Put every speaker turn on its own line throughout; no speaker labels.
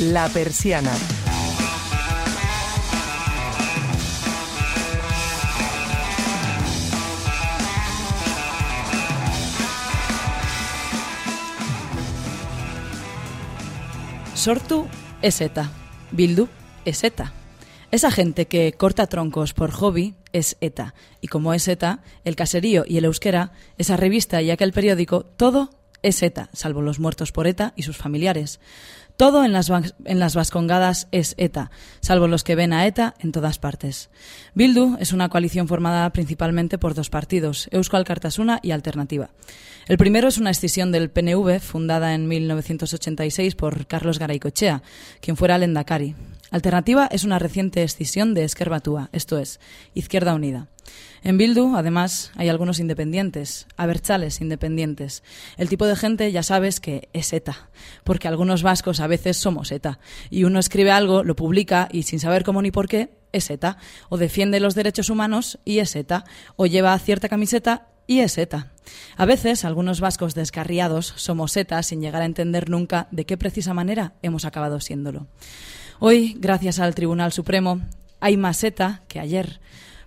La Persiana.
Sortu es ETA. Bildu es ETA. Esa gente que corta troncos por hobby es ETA. Y como es ETA, el caserío y el euskera, esa revista y aquel periódico, todo es ETA, salvo los muertos por ETA y sus familiares. Todo en las, en las vascongadas es ETA, salvo los que ven a ETA en todas partes. Bildu es una coalición formada principalmente por dos partidos, Euskal Cartasuna y Alternativa. El primero es una escisión del PNV, fundada en 1986 por Carlos Garaycochea, quien fuera Lendakari. Alternativa es una reciente escisión de Esquerbatúa, esto es, Izquierda Unida. En Bildu, además, hay algunos independientes, abertzales independientes. El tipo de gente ya sabes que es ETA, porque algunos vascos a veces somos ETA. Y uno escribe algo, lo publica y sin saber cómo ni por qué, es ETA. O defiende los derechos humanos y es ETA. O lleva cierta camiseta y es ETA. A veces, algunos vascos descarriados somos ETA sin llegar a entender nunca de qué precisa manera hemos acabado siéndolo. Hoy, gracias al Tribunal Supremo, hay más ETA que ayer,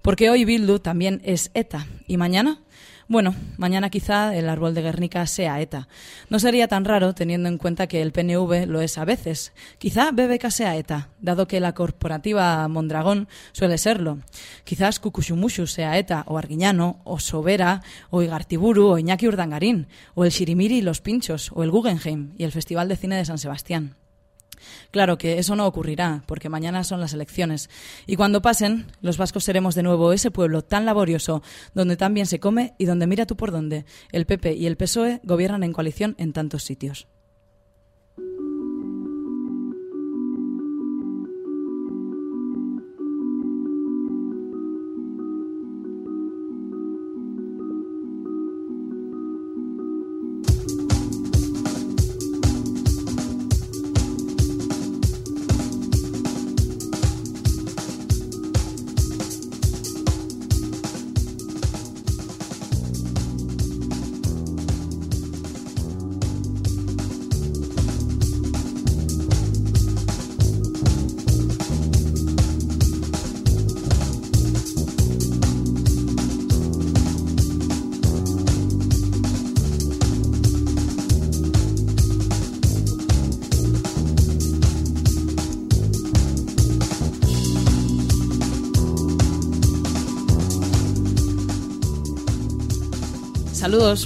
porque hoy Bildu también es ETA. ¿Y mañana? Bueno, mañana quizá el árbol de Guernica sea ETA. No sería tan raro teniendo en cuenta que el PNV lo es a veces. Quizá BBK sea ETA, dado que la corporativa Mondragón suele serlo. Quizás Kukushumushu sea ETA, o Arguiñano, o Sobera, o Igartiburu, o Iñaki Urdangarín, o el Shirimiri y los Pinchos, o el Guggenheim y el Festival de Cine de San Sebastián. Claro que eso no ocurrirá, porque mañana son las elecciones. Y cuando pasen, los vascos seremos de nuevo ese pueblo tan laborioso, donde tan bien se come y donde mira tú por dónde. El PP y el PSOE gobiernan en coalición en tantos sitios.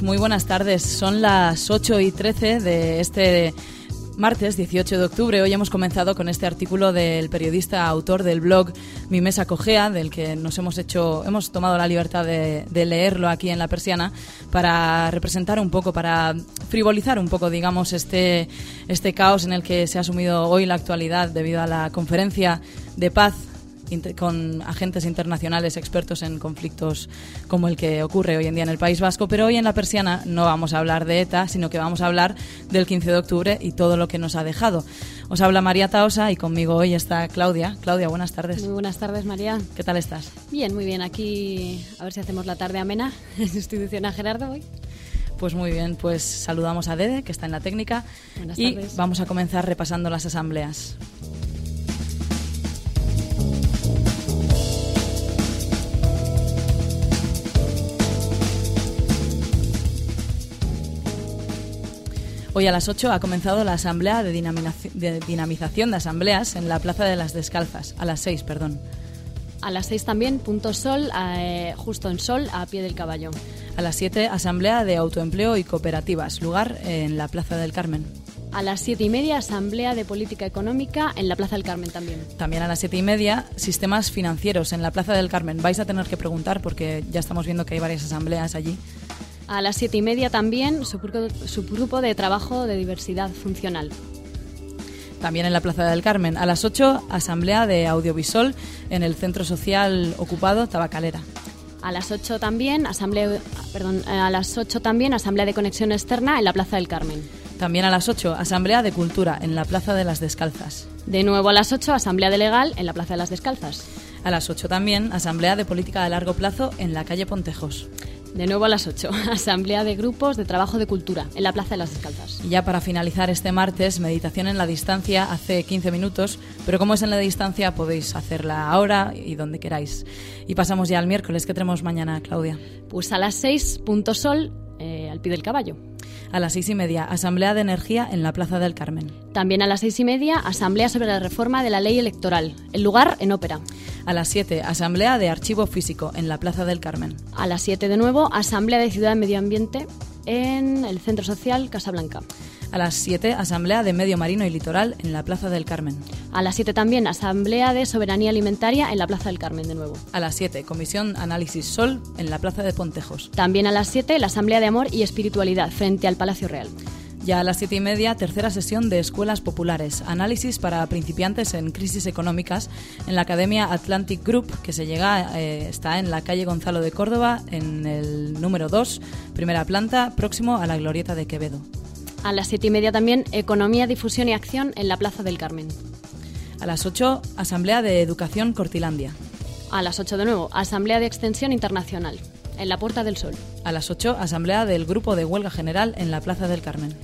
Muy buenas tardes. Son las 8 y 13 de este martes 18 de octubre. Hoy hemos comenzado con este artículo del periodista autor del blog Mi Mesa Cogea, del que nos hemos hecho, hemos tomado la libertad de, leerlo aquí en la persiana para representar un poco, para frivolizar un poco, digamos, este, este caos en el que se ha asumido hoy la actualidad debido a la conferencia de paz con agentes internacionales expertos en conflictos como el que ocurre hoy en día en el País Vasco, pero hoy en la persiana no vamos a hablar de ETA, sino que vamos a hablar del 15 de octubre y todo lo que nos ha dejado. Os habla María Taosa y conmigo hoy está Claudia. Claudia, buenas tardes.
Muy buenas tardes, María.
¿Qué tal estás?
Bien, muy bien. Aquí a ver si hacemos la tarde amena en sustitución a Gerardo hoy.
Pues muy bien, pues saludamos a Dede, que está en la técnica,
Buenas
y
tardes.
vamos a comenzar repasando las asambleas. Hoy a las 8 ha comenzado la asamblea de, dinamizaci- de dinamización de asambleas en la Plaza de las Descalzas. A las 6, perdón.
A las seis también, punto sol, eh, justo en sol, a pie del caballo.
A las 7, asamblea de autoempleo y cooperativas. Lugar en la Plaza del Carmen.
A las siete y media, asamblea de política económica en la Plaza del Carmen también.
También a las siete y media, sistemas financieros en la Plaza del Carmen. Vais a tener que preguntar porque ya estamos viendo que hay varias asambleas allí.
A las siete y media también, subgrupo, subgrupo de trabajo de diversidad funcional.
También en la Plaza del Carmen. A las 8, asamblea de audiovisual en el Centro Social Ocupado Tabacalera.
A las 8 también, asamblea, perdón, eh, a las 8 también, asamblea de conexión externa en la Plaza del Carmen.
También a las 8, asamblea de cultura en la Plaza de las Descalzas.
De nuevo a las 8, asamblea de legal en la Plaza de las Descalzas.
A las 8 también, asamblea de política de largo plazo en la calle Pontejos.
De nuevo a las 8, Asamblea de Grupos de Trabajo de Cultura, en la Plaza de las Descalzas.
Y ya para finalizar este martes, meditación en la distancia hace 15 minutos, pero como es en la distancia podéis hacerla ahora y donde queráis. Y pasamos ya al miércoles, ¿qué tenemos mañana, Claudia?
Pues a las 6, punto sol, eh, al pie del caballo.
A las seis y media, Asamblea de Energía en la Plaza del Carmen.
También a las seis y media, Asamblea sobre la reforma de la ley electoral. El lugar en ópera.
A las siete, Asamblea de Archivo Físico en la Plaza del Carmen.
A las siete de nuevo, Asamblea de Ciudad y Medio Ambiente en el Centro Social Casablanca.
A las 7, Asamblea de Medio Marino y Litoral en la Plaza del Carmen.
A las 7 también, Asamblea de Soberanía Alimentaria en la Plaza del Carmen de nuevo.
A las 7, Comisión Análisis Sol en la Plaza de Pontejos.
También a las 7, la Asamblea de Amor y Espiritualidad frente al Palacio Real.
Ya a las siete y media, tercera sesión de Escuelas Populares, análisis para principiantes en crisis económicas en la Academia Atlantic Group, que se llega, eh, está en la calle Gonzalo de Córdoba, en el número 2, primera planta, próximo a la Glorieta de Quevedo.
A las siete y media también, Economía, Difusión y Acción en la Plaza del Carmen.
A las 8, Asamblea de Educación Cortilandia.
A las 8 de nuevo, Asamblea de Extensión Internacional en la Puerta del Sol.
A las 8, Asamblea del Grupo de Huelga General en la Plaza del Carmen.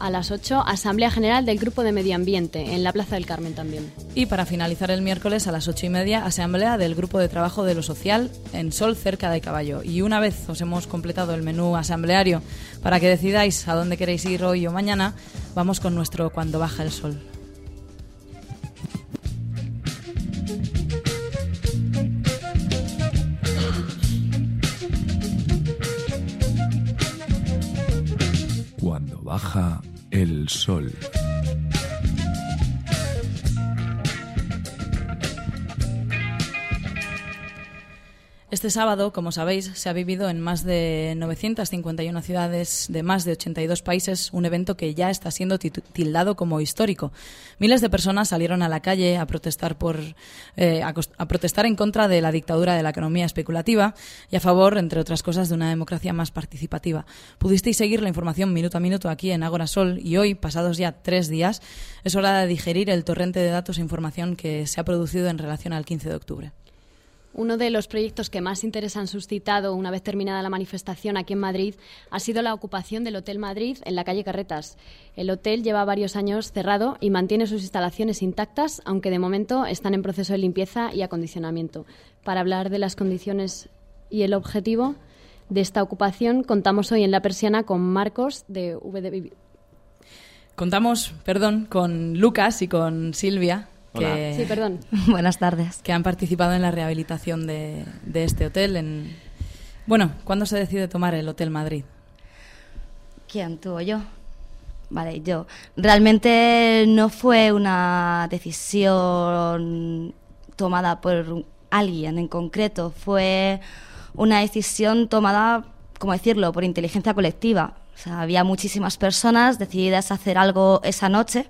A las 8, Asamblea General del Grupo de Medio Ambiente, en la Plaza del Carmen también.
Y para finalizar el miércoles a las ocho y media, Asamblea del Grupo de Trabajo de lo Social en Sol, cerca de Caballo. Y una vez os hemos completado el menú asambleario para que decidáis a dónde queréis ir hoy o mañana, vamos con nuestro Cuando baja el sol.
Cuando baja el sol.
Este sábado, como sabéis, se ha vivido en más de 951 ciudades de más de 82 países un evento que ya está siendo tildado como histórico. Miles de personas salieron a la calle a protestar por eh, a, a, protestar en contra de la dictadura de la economía especulativa y a favor, entre otras cosas, de una democracia más participativa. Pudisteis seguir la información minuto a minuto aquí en Agora Sol y hoy, pasados ya tres días, es hora de digerir el torrente de datos e información que se ha producido en relación al 15 de octubre.
Uno de los proyectos que más interés han suscitado una vez terminada la manifestación aquí en Madrid ha sido la ocupación del Hotel Madrid en la calle Carretas. El hotel lleva varios años cerrado y mantiene sus instalaciones intactas, aunque de momento están en proceso de limpieza y acondicionamiento. Para hablar de las condiciones y el objetivo de esta ocupación, contamos hoy en La Persiana con Marcos de VDB.
Contamos, perdón, con Lucas y con Silvia,
que, sí, perdón.
Buenas tardes.
Que han participado en la rehabilitación de, de, este hotel. En... Bueno, ¿cuándo se decide tomar el Hotel Madrid?
¿Quién? ¿Tú o yo? Vale, yo. Realmente no fue una decisión tomada por alguien en concreto, fue una decisión tomada, como decirlo?, por inteligencia colectiva. O sea, había muchísimas personas decididas a hacer algo esa noche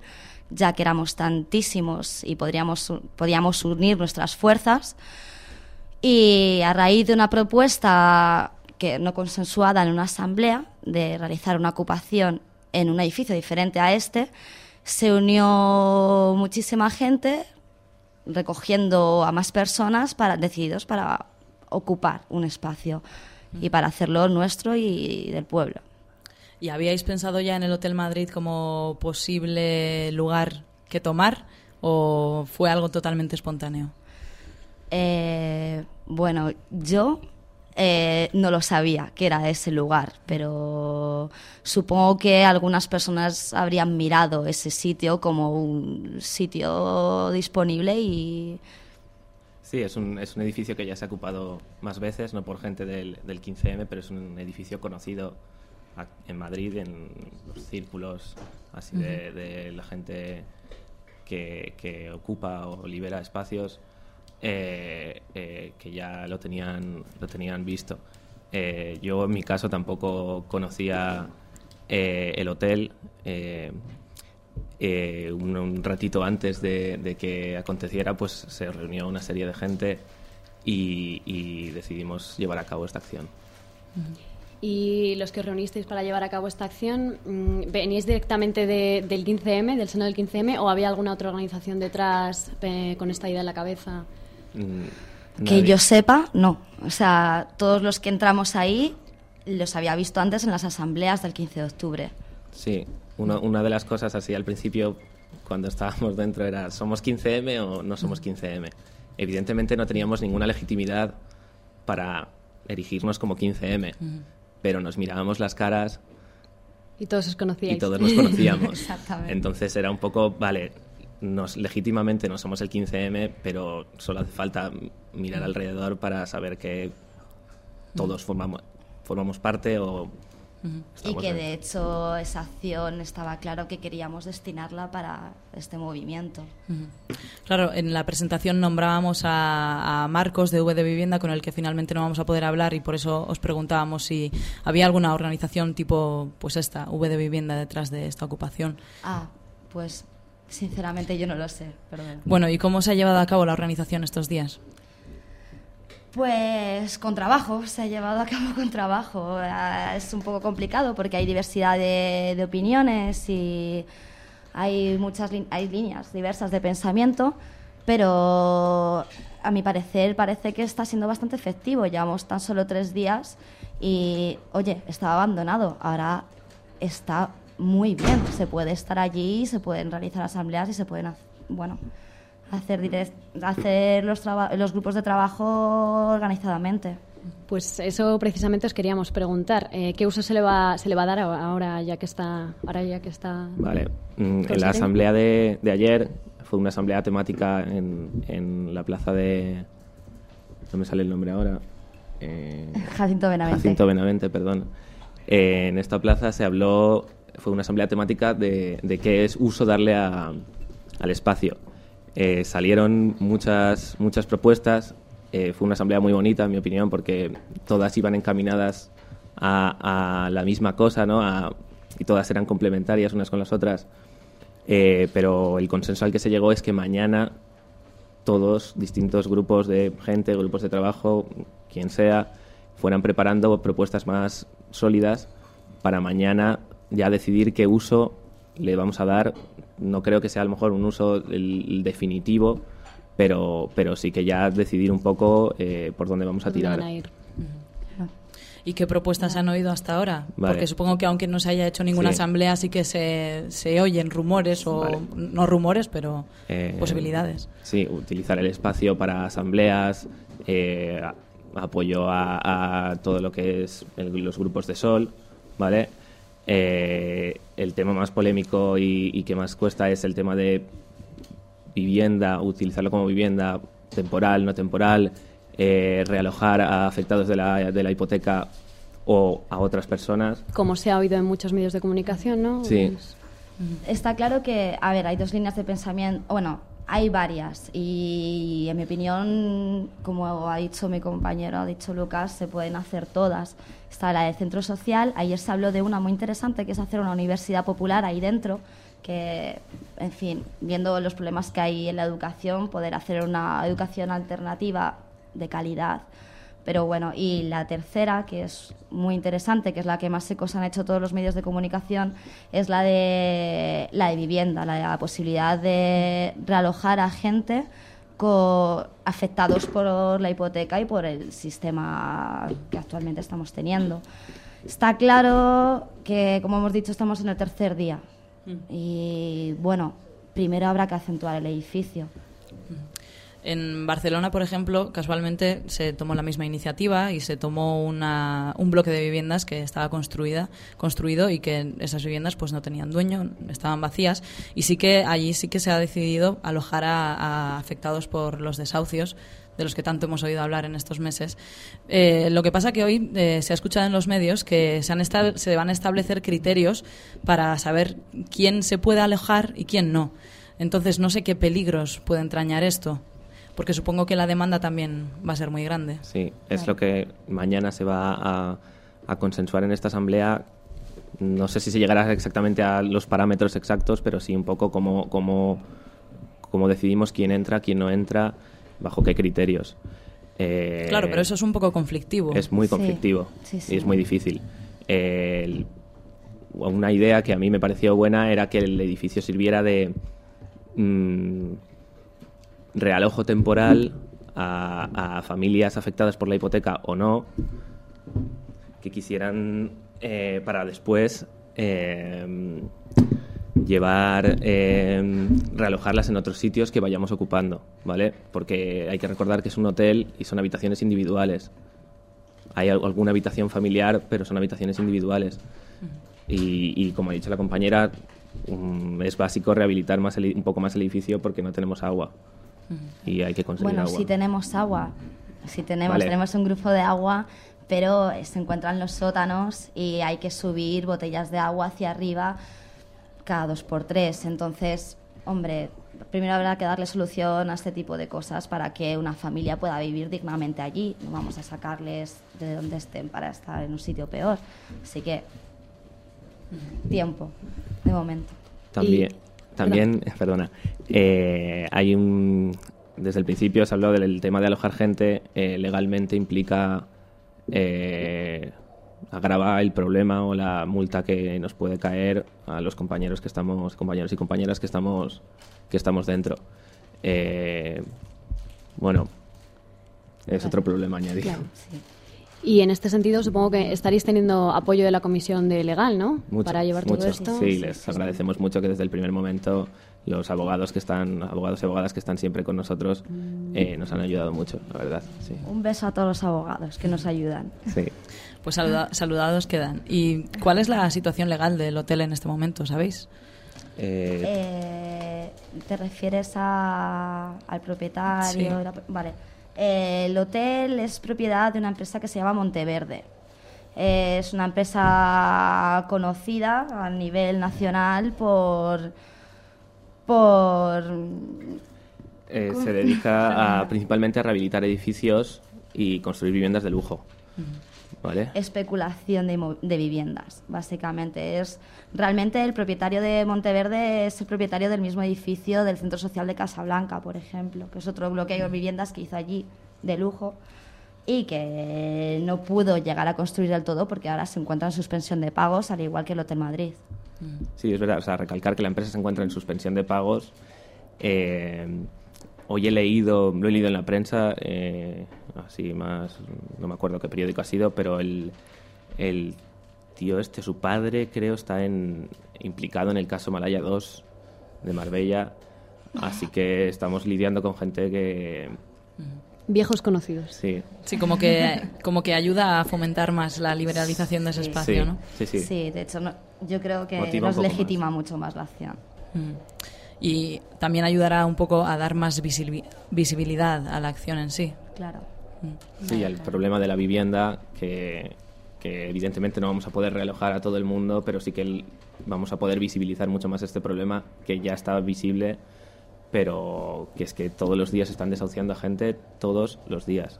ya que éramos tantísimos y podríamos, podíamos unir nuestras fuerzas. Y a raíz de una propuesta que no consensuada en una asamblea de realizar una ocupación en un edificio diferente a este, se unió muchísima gente recogiendo a más personas para, decididos para ocupar un espacio y para hacerlo nuestro y del pueblo.
¿Y habíais pensado ya en el Hotel Madrid como posible lugar que tomar o fue algo totalmente espontáneo?
Eh, bueno, yo eh, no lo sabía que era ese lugar, pero supongo que algunas personas habrían mirado ese sitio como un sitio disponible y...
Sí, es un, es un edificio que ya se ha ocupado más veces, no por gente del, del 15M, pero es un edificio conocido en Madrid, en los círculos así de, de la gente que, que, ocupa o libera espacios, eh, eh, que ya lo tenían, lo tenían visto. Eh, yo en mi caso tampoco conocía el hotel. Un, un, ratito antes de, de, que aconteciera, pues se reunió una serie de gente y, y decidimos llevar a cabo esta acción.
Y los que reunisteis para llevar a cabo esta acción, mm, ¿veníais directamente de, del 15M, del seno del 15M, o había alguna otra organización detrás eh, con esta idea en la cabeza?
Mm, que yo sepa, no. O sea, todos los que entramos ahí los había visto antes en las asambleas del 15 de octubre.
Sí, una, una de las cosas así al principio, cuando estábamos dentro, era ¿somos 15M o no somos 15M? Evidentemente no teníamos ninguna legitimidad para erigirnos como 15M, pero nos mirábamos las caras
Y todos os conocíais.
y todos nos conocíamos.
Exactamente.
Entonces era un poco, vale, nos, legítimamente no somos el 15M, pero solo hace falta mirar alrededor para saber que todos formamos, formamos parte o...
Y que de hecho esa acción estaba claro que queríamos destinarla para este movimiento.
Claro, en la presentación nombrábamos a, a Marcos de V de Vivienda, con el que finalmente no vamos a poder hablar y por eso os preguntábamos si había alguna organización tipo, pues esta, V de Vivienda, detrás de esta ocupación.
Ah, pues sinceramente yo no lo sé, perdón.
Bueno, ¿y cómo se ha llevado a cabo la organización estos días?
Pues con trabajo, se ha llevado a cabo con trabajo. Eh, Es un poco complicado porque hay diversidad de, opiniones y hay muchas hay líneas diversas de pensamiento, pero a mi parecer parece que está siendo bastante efectivo. Llevamos tan solo tres días y, oye, estaba abandonado, ahora está muy bien. Se puede estar allí, se pueden realizar asambleas y se pueden, hac- bueno, hacer, direct- hacer los, traba- los grupos de trabajo organizadamente.
Pues eso precisamente os queríamos preguntar. Eh, ¿Qué uso se le va se le va a dar ahora ya que está ahora ya que está?
Vale. Mm, En la asamblea de, de ayer fue una asamblea temática en, en la plaza de... No me sale el nombre ahora. Eh,
Jacinto Benavente.
Jacinto Benavente, perdón. Eh, en esta plaza se habló, fue una asamblea temática de, de qué es uso darle a- al espacio. Eh, salieron muchas, muchas propuestas. Eh, fue una asamblea muy bonita, en mi opinión, porque todas iban encaminadas a, la misma cosa, ¿no? Y todas eran complementarias unas con las otras. Eh, pero el consenso al que se llegó es que mañana todos, distintos grupos de gente, grupos de trabajo, quien sea, fueran preparando propuestas más sólidas para mañana ya decidir qué uso le vamos a dar. No creo que sea a lo mejor un uso el, el definitivo, pero, pero sí que ya decidir un poco eh, por dónde vamos a
¿Dónde
tirar.
van a ir?
¿Y qué propuestas han oído hasta ahora?
Vale.
Porque supongo que aunque no se haya hecho ninguna
Sí.
asamblea, sí que se, se oyen rumores o
Vale.
no rumores, pero
Eh,
posibilidades.
Sí, utilizar el espacio para asambleas, eh, apoyo a, a todo lo que es el- los grupos de sol, ¿vale? Eh, el tema más polémico y, y que más cuesta es el tema de vivienda, utilizarlo como vivienda temporal, no temporal, eh, realojar a afectados de la, de la hipoteca o a otras personas.
Como se ha oído en muchos medios de comunicación, ¿no?
Sí.
Pues,
Está claro que, a ver, hay dos líneas de pensamiento, bueno, hay varias y en mi opinión, como ha dicho mi compañero, ha dicho Lucas, se pueden hacer todas. Está la de centro social, ayer se habló de una muy interesante que es hacer una universidad popular ahí dentro, que, en fin, viendo los problemas que hay en la educación, poder hacer una educación alternativa de calidad. Pero bueno, y la tercera, que es muy interesante, que es la que más ecos han hecho todos los medios de comunicación, es la de la de vivienda, la de la posibilidad de realojar a gente afectados por la hipoteca y por el sistema que actualmente estamos teniendo. Está claro que, como hemos dicho, estamos en el tercer día. Y bueno, primero habrá que acentuar el edificio.
En Barcelona, por ejemplo, casualmente se tomó la misma iniciativa y se tomó una, un bloque de viviendas que estaba construida, construido y que esas viviendas pues no tenían dueño, estaban vacías y sí que allí sí que se ha decidido alojar a, afectados por los desahucios de los que tanto hemos oído hablar en estos meses. Eh, lo que pasa que hoy eh, se ha escuchado en los medios que se, han se van a establecer criterios para saber quién se puede alojar y quién no. Entonces no sé qué peligros puede entrañar esto, porque supongo que la demanda también va a ser muy grande.
Sí, es lo que mañana se va a, a consensuar en esta asamblea. No sé si se llegará exactamente a los parámetros exactos, pero sí un poco cómo, cómo, cómo decidimos quién entra, quién no entra, bajo qué criterios. Eh,
Claro, pero eso es un poco conflictivo.
es muy
Sí,
conflictivo
sí, sí.
y es muy difícil. Eh, el- una idea que a mí me pareció buena era que el edificio sirviera de mm, realojo temporal a, a familias afectadas por la hipoteca o no, que quisieran eh, para después eh, llevar, eh, realojarlas en otros sitios que vayamos ocupando, ¿vale? Porque hay que recordar que es un hotel y son habitaciones individuales. Hay al- alguna habitación familiar, pero son habitaciones individuales. Y, y como ha dicho la compañera, mm, es básico rehabilitar más el- un poco más el edificio porque no tenemos agua. Y hay que conseguir
Bueno,
agua.
sí tenemos agua. Sí tenemos,
Vale.
tenemos un grupo de agua, pero se encuentran los sótanos y hay que subir botellas de agua hacia arriba cada dos por tres. Entonces, hombre, primero habrá que darle solución a este tipo de cosas para que una familia pueda vivir dignamente allí. No vamos a sacarles de donde estén para estar en un sitio peor. Así que, tiempo, de momento.
También,
Y-
también perdona, eh, hay un... Desde el principio se habló del tema de alojar gente, eh, legalmente implica eh, agrava el problema o la multa que nos puede caer a los compañeros que estamos, compañeros y compañeras que estamos, que estamos dentro. Eh, bueno, es otro problema añadido.
Claro.
Sí.
Y en este sentido supongo que estaréis teniendo apoyo de la Comisión de Legal, ¿no?
Mucho,
Para llevar
mucho.
todo esto.
Sí, les agradecemos mucho que desde el primer momento los abogados que están, abogados y abogadas que están siempre con nosotros, eh, nos han ayudado mucho, la verdad. Sí.
Un beso a todos los abogados que nos ayudan.
sí.
Pues saluda- saludados quedan. ¿Y cuál es la situación legal del hotel en este momento, sabéis?
Eh,
Eh, ¿Te refieres a- al propietario?
Sí.
La- vale. Eh, el hotel es propiedad de una empresa que se llama Monteverde. Eh, es una empresa conocida a nivel nacional por por
eh, se dedica a, principalmente a rehabilitar edificios y construir viviendas de lujo. ¿Vale?
especulación de viviendas, básicamente. Es realmente el propietario de Monteverde es el propietario del mismo edificio del Centro Social de Casablanca, por ejemplo, que es otro bloque de viviendas que hizo allí de lujo y que no pudo llegar a construir del todo porque ahora se encuentra en suspensión de pagos, al igual que el Hotel Madrid.
Sí, es verdad. O sea, recalcar que la empresa se encuentra en suspensión de pagos. Eh, hoy he leído, lo he leído en la prensa, eh, así más, no me acuerdo qué periódico ha sido, pero el, el tío este, su padre, creo, está en, implicado en el caso Malaya 2 de Marbella. Así que estamos lidiando con gente que,
Viejos conocidos.
sí,
Sí, como que, como que ayuda a fomentar más la liberalización de ese
Sí.
espacio,
sí,
¿no?
sí, sí.
de hecho, no- yo creo que
Motiva
nos legitima mucho más la acción.
Mm. Y también ayudará un poco a dar más visibil- visibilidad a la acción en sí.
Claro.
Sí, el problema de la vivienda, que, que evidentemente no vamos a poder realojar a todo el mundo, pero sí que el- vamos a poder visibilizar mucho más este problema, que ya está visible, pero que es que todos los días están desahuciando a gente, todos los días.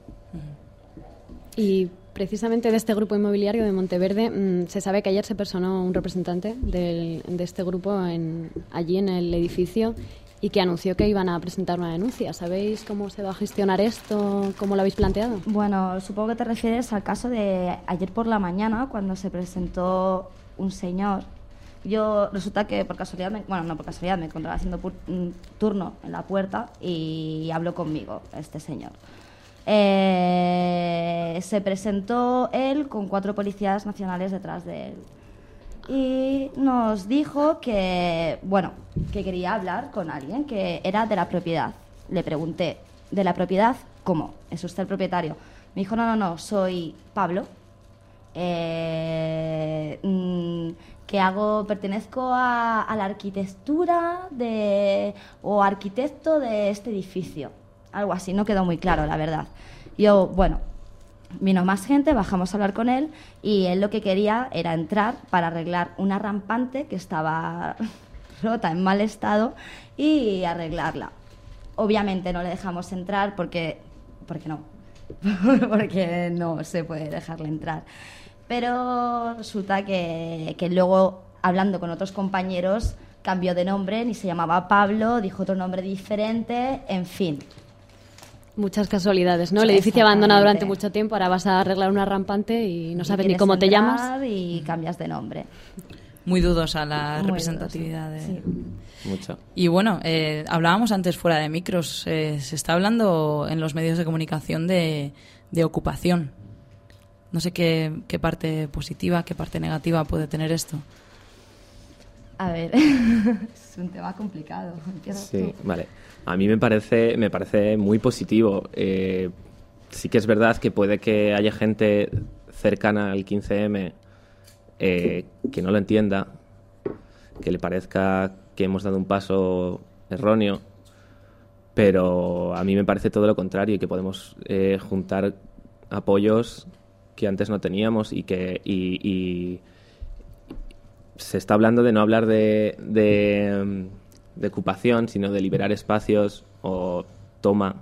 Y precisamente de este grupo inmobiliario de Monteverde, mm, se sabe que ayer se personó un representante del- de este grupo allí en el edificio y que anunció que iban a presentar una denuncia. ¿Sabéis cómo se va a gestionar esto? ¿Cómo lo habéis planteado?
Bueno, supongo que te refieres al caso de ayer por la mañana, cuando se presentó un señor. Yo resulta que por casualidad, me- bueno, no por casualidad, me encontraba haciendo un turno en la puerta y habló conmigo este señor. Eh, se presentó él con cuatro policías nacionales detrás de él y nos dijo que, bueno, que quería hablar con alguien que era de la propiedad. Le pregunté, ¿de la propiedad? ¿Cómo? ¿Es usted el propietario? Me dijo, no, no, no, soy Pablo. Eh, mm, que hago, pertenezco a, a la arquitectura de, o arquitecto de este edificio. Algo así, no quedó muy claro, la verdad. Yo, bueno, Vino más gente, bajamos a hablar con él y él lo que quería era entrar para arreglar una rampante que estaba rota, en mal estado, y arreglarla. Obviamente no le dejamos entrar porque, porque no, porque no se puede dejarle entrar. Pero resulta que, que luego, hablando con otros compañeros, cambió de nombre, ni se llamaba Pablo, dijo otro nombre diferente, en fin.
Muchas casualidades, ¿no? El edificio abandonado durante mucho tiempo, ahora vas a arreglar una rampante y no
Y
sabes ni cómo te llamas.
Y cambias de nombre.
Muy dudosa la
Muy
representatividad. de-
sí.
Mucho.
Y bueno, eh, hablábamos antes fuera de micros, eh, se está hablando en los medios de comunicación de, de ocupación. No sé qué, qué parte positiva, qué parte negativa puede tener esto.
A ver, es un tema complicado. Empiezas
Sí,
tú.
vale. A mí me parece, me parece muy positivo. Eh, sí que es verdad que puede que haya gente cercana al 15M eh, que no lo entienda, que le parezca que hemos dado un paso erróneo, pero a mí me parece todo lo contrario y que podemos eh, juntar apoyos que antes no teníamos y que y- y se está hablando de no hablar de, de, mm, de ocupación, sino de liberar espacios o toma.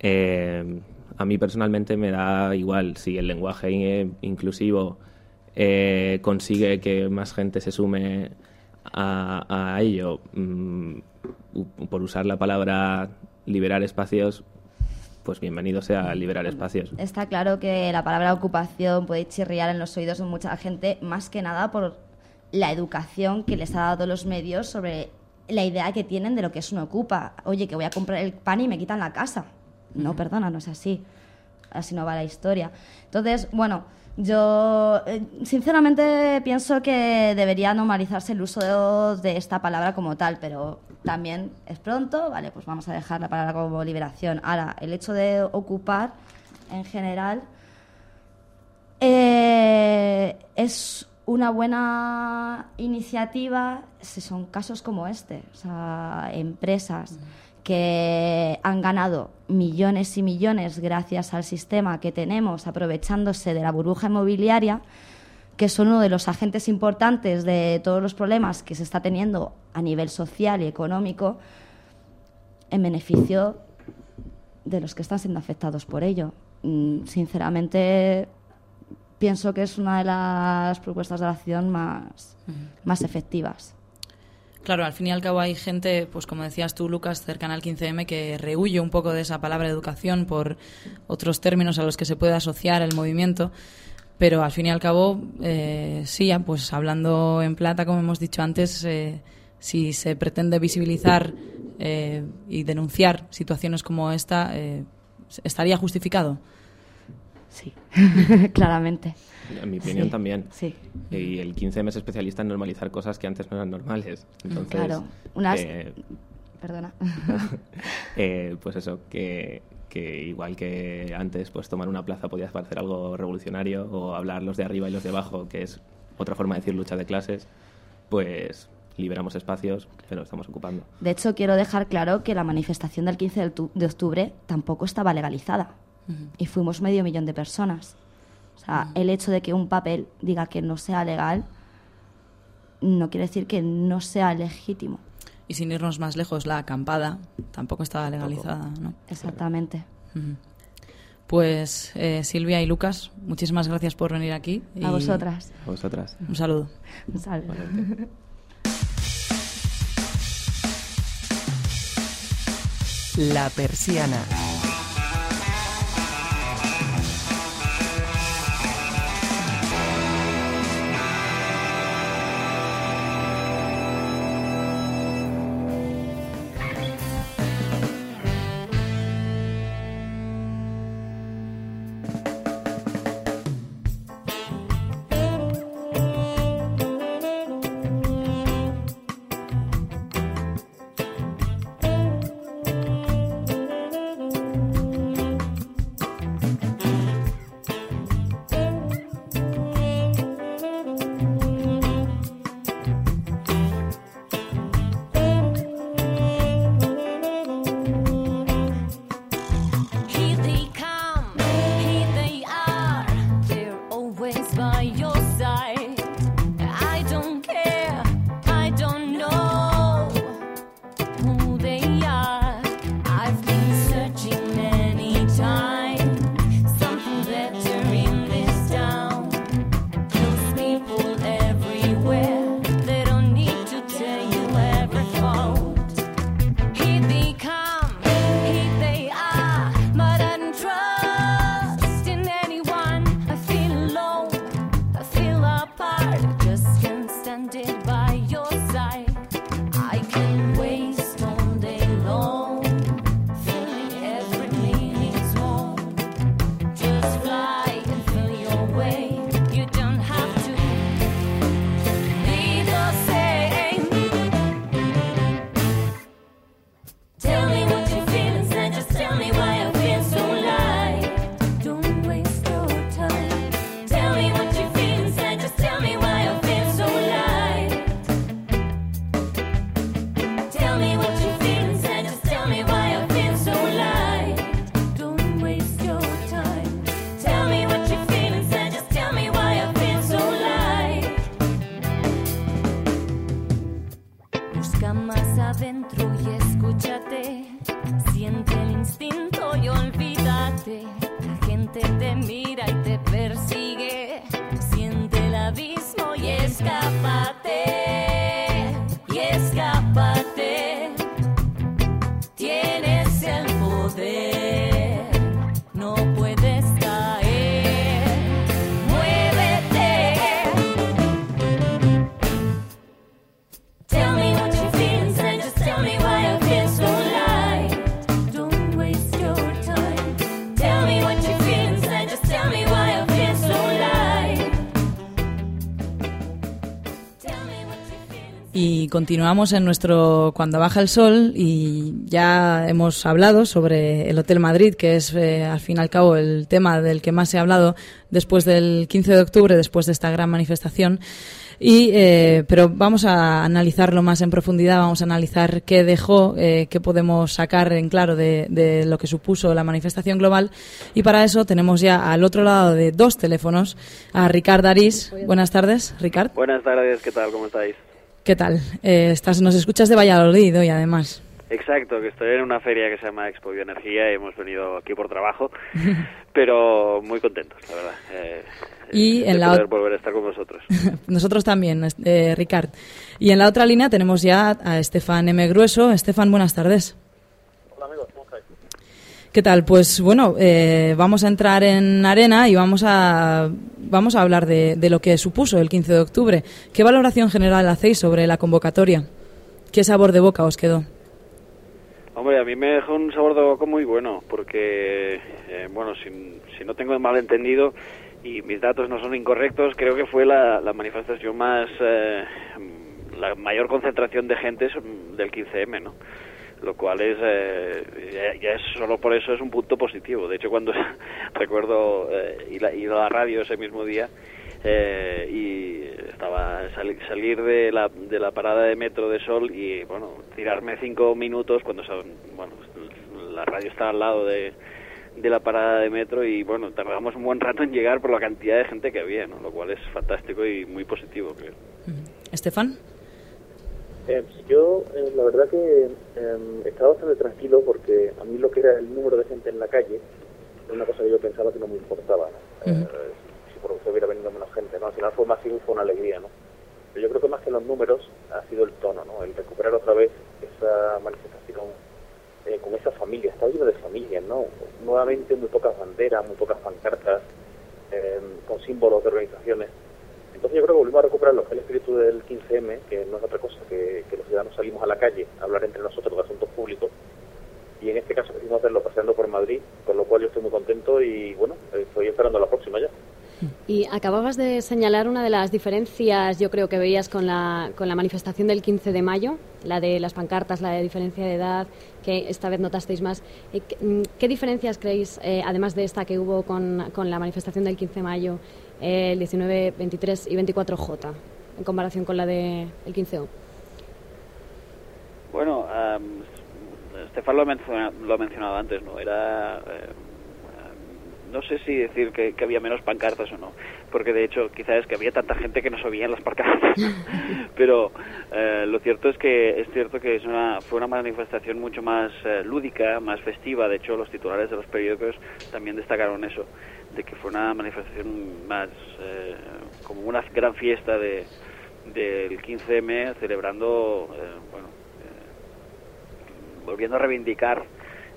Eh, a mí personalmente me da igual si el lenguaje in- inclusivo eh, consigue que más gente se sume a, a ello mm, por usar la palabra liberar espacios, pues bienvenido sea liberar espacios.
Está claro que la palabra ocupación puede chirriar en los oídos de mucha gente, más que nada por la educación que les ha dado los medios sobre la idea que tienen de lo que es una ocupa. Oye, que voy a comprar el pan y me quitan la casa. No, perdona, no es así. Así no va la historia. Entonces, bueno, yo eh, sinceramente pienso que debería normalizarse el uso de, de esta palabra como tal, pero también es pronto, vale, pues vamos a dejar la palabra como liberación. Ahora, el hecho de ocupar en general eh, es una buena iniciativa son casos como este, o sea, empresas que han ganado millones y millones gracias al sistema que tenemos, aprovechándose de la burbuja inmobiliaria, que son uno de los agentes importantes de todos los problemas que se está teniendo a nivel social y económico, en beneficio de los que están siendo afectados por ello. Mm, Sinceramente, pienso que es una de las propuestas de la acción más, más efectivas.
Claro, al fin y al cabo hay gente, pues como decías tú, Lucas, cercana al 15M, que rehuye un poco de esa palabra educación por otros términos a los que se puede asociar el movimiento. Pero al fin y al cabo, eh, sí, pues hablando en plata, como hemos dicho antes, eh, si se pretende visibilizar eh, y denunciar situaciones como esta, eh, ¿estaría justificado?
Sí, claramente.
En mi opinión
Sí,
también.
Sí.
Y el 15M es especialista en normalizar cosas que antes no eran normales. Entonces,
Claro. Unas-
eh,
Perdona.
eh, pues eso, que, que igual que antes pues tomar una plaza podía parecer algo revolucionario o hablar los de arriba y los de abajo, que es otra forma de decir lucha de clases, pues liberamos espacios, pero estamos ocupando.
De hecho, quiero dejar claro que la manifestación del 15 de octu- de octubre tampoco estaba legalizada. Y fuimos medio millón de personas. O sea, el hecho de que un papel diga que no sea legal no quiere decir que no sea legítimo.
Y sin irnos más lejos, la acampada tampoco estaba legalizada, ¿no?
Exactamente.
Pues eh, Silvia y Lucas, muchísimas gracias por venir aquí.
A
y
vosotras.
A vosotras.
Un saludo.
Un saludo.
La persiana.
Continuamos en nuestro Cuando baja el sol y ya hemos hablado sobre el Hotel Madrid, que es eh, al fin y al cabo el tema del que más se ha hablado después del 15 de octubre, después de esta gran manifestación. Y, eh, pero vamos a analizarlo más en profundidad, vamos a analizar qué dejó, eh, qué podemos sacar en claro de, de lo que supuso la manifestación global. Y para eso tenemos ya al otro lado de dos teléfonos a Ricard Arís. Buenas tardes, Ricard.
Buenas tardes, ¿qué tal? ¿Cómo estáis?
¿Qué tal? Eh, estás, nos escuchas de Valladolid hoy, además.
Exacto, que estoy en una feria que se llama Expo Bioenergía y hemos venido aquí por trabajo, pero muy contentos, la verdad. eh,
Y
de
en
poder volver a estar con vosotros.
Nosotros también, eh, Ricard. Y en la otra línea tenemos ya a Estefan M. Grueso. Estefan, buenas tardes.
Hola amigos, ¿cómo estáis?
¿Qué tal? Pues bueno, eh, vamos a entrar en arena y vamos a, vamos a hablar de, lo que supuso el 15 de octubre. ¿Qué valoración general hacéis sobre la convocatoria? ¿Qué sabor de boca os quedó?
Hombre, a mí me dejó un sabor de boca muy bueno, porque, eh, bueno, si, si no tengo malentendido y mis datos no son incorrectos, creo que fue la, manifestación más, eh, la mayor concentración de gente del 15M, ¿no? Lo cual es, eh, ya, es solo por eso es un punto positivo. De hecho, cuando recuerdo eh, ir, a, ir a la radio ese mismo día, eh, y estaba sali- salir de la, de la parada de metro de Sol y bueno tirarme cinco minutos cuando bueno la radio está al lado de, de la parada de metro y bueno tardamos un buen rato en llegar por la cantidad de gente que había ¿no? lo cual es fantástico y muy positivo creo.
Estefan.
Eh, pues yo, eh, la verdad que eh, estaba bastante tranquilo porque a mí lo que era el número de gente en la calle era una cosa que yo pensaba que no me importaba. ¿no? Eh, si por eso hubiera venido menos gente, ¿no? Al final fue y fue una alegría, ¿no? Pero yo creo que más que los números ha sido el tono, ¿no? El recuperar otra vez esa manifestación eh, con esa familia. Estaba lleno de familias, ¿no? Nuevamente muy pocas banderas, muy pocas pancartas, eh, con símbolos de organizaciones. Entonces yo creo que volvimos a recuperar lo que es el espíritu del 15M, que no es otra cosa que, que los ciudadanos salimos a la calle a hablar entre nosotros de asuntos públicos. Y en este caso quisimos hacerlo paseando por Madrid, con lo cual yo estoy muy contento y bueno, estoy esperando la próxima ya.
Y acababas de señalar una de las diferencias, yo creo que veías con la, con la manifestación del 15 de mayo, la de las pancartas, la de diferencia de edad, que esta vez notasteis más. Eh, ¿Qué, mm, qué diferencias creéis, eh, además de esta que hubo con, con la manifestación del 15 de mayo, el 19, 23 y 24J, en comparación con la del 15O?
Bueno, am, Estefan lo ha, mencionado, lo ha mencionado antes, ¿no? Era... eh, no sé si decir que, que había menos pancartas o no, porque de hecho quizás es que había tanta gente que no se veían las pancartas, pero eh, lo cierto es que es cierto que es una, fue una manifestación mucho más eh, lúdica, más festiva, de hecho los titulares de los periódicos también destacaron eso, de que fue una manifestación más eh, como una gran fiesta de del 15M celebrando eh, bueno volviendo a reivindicar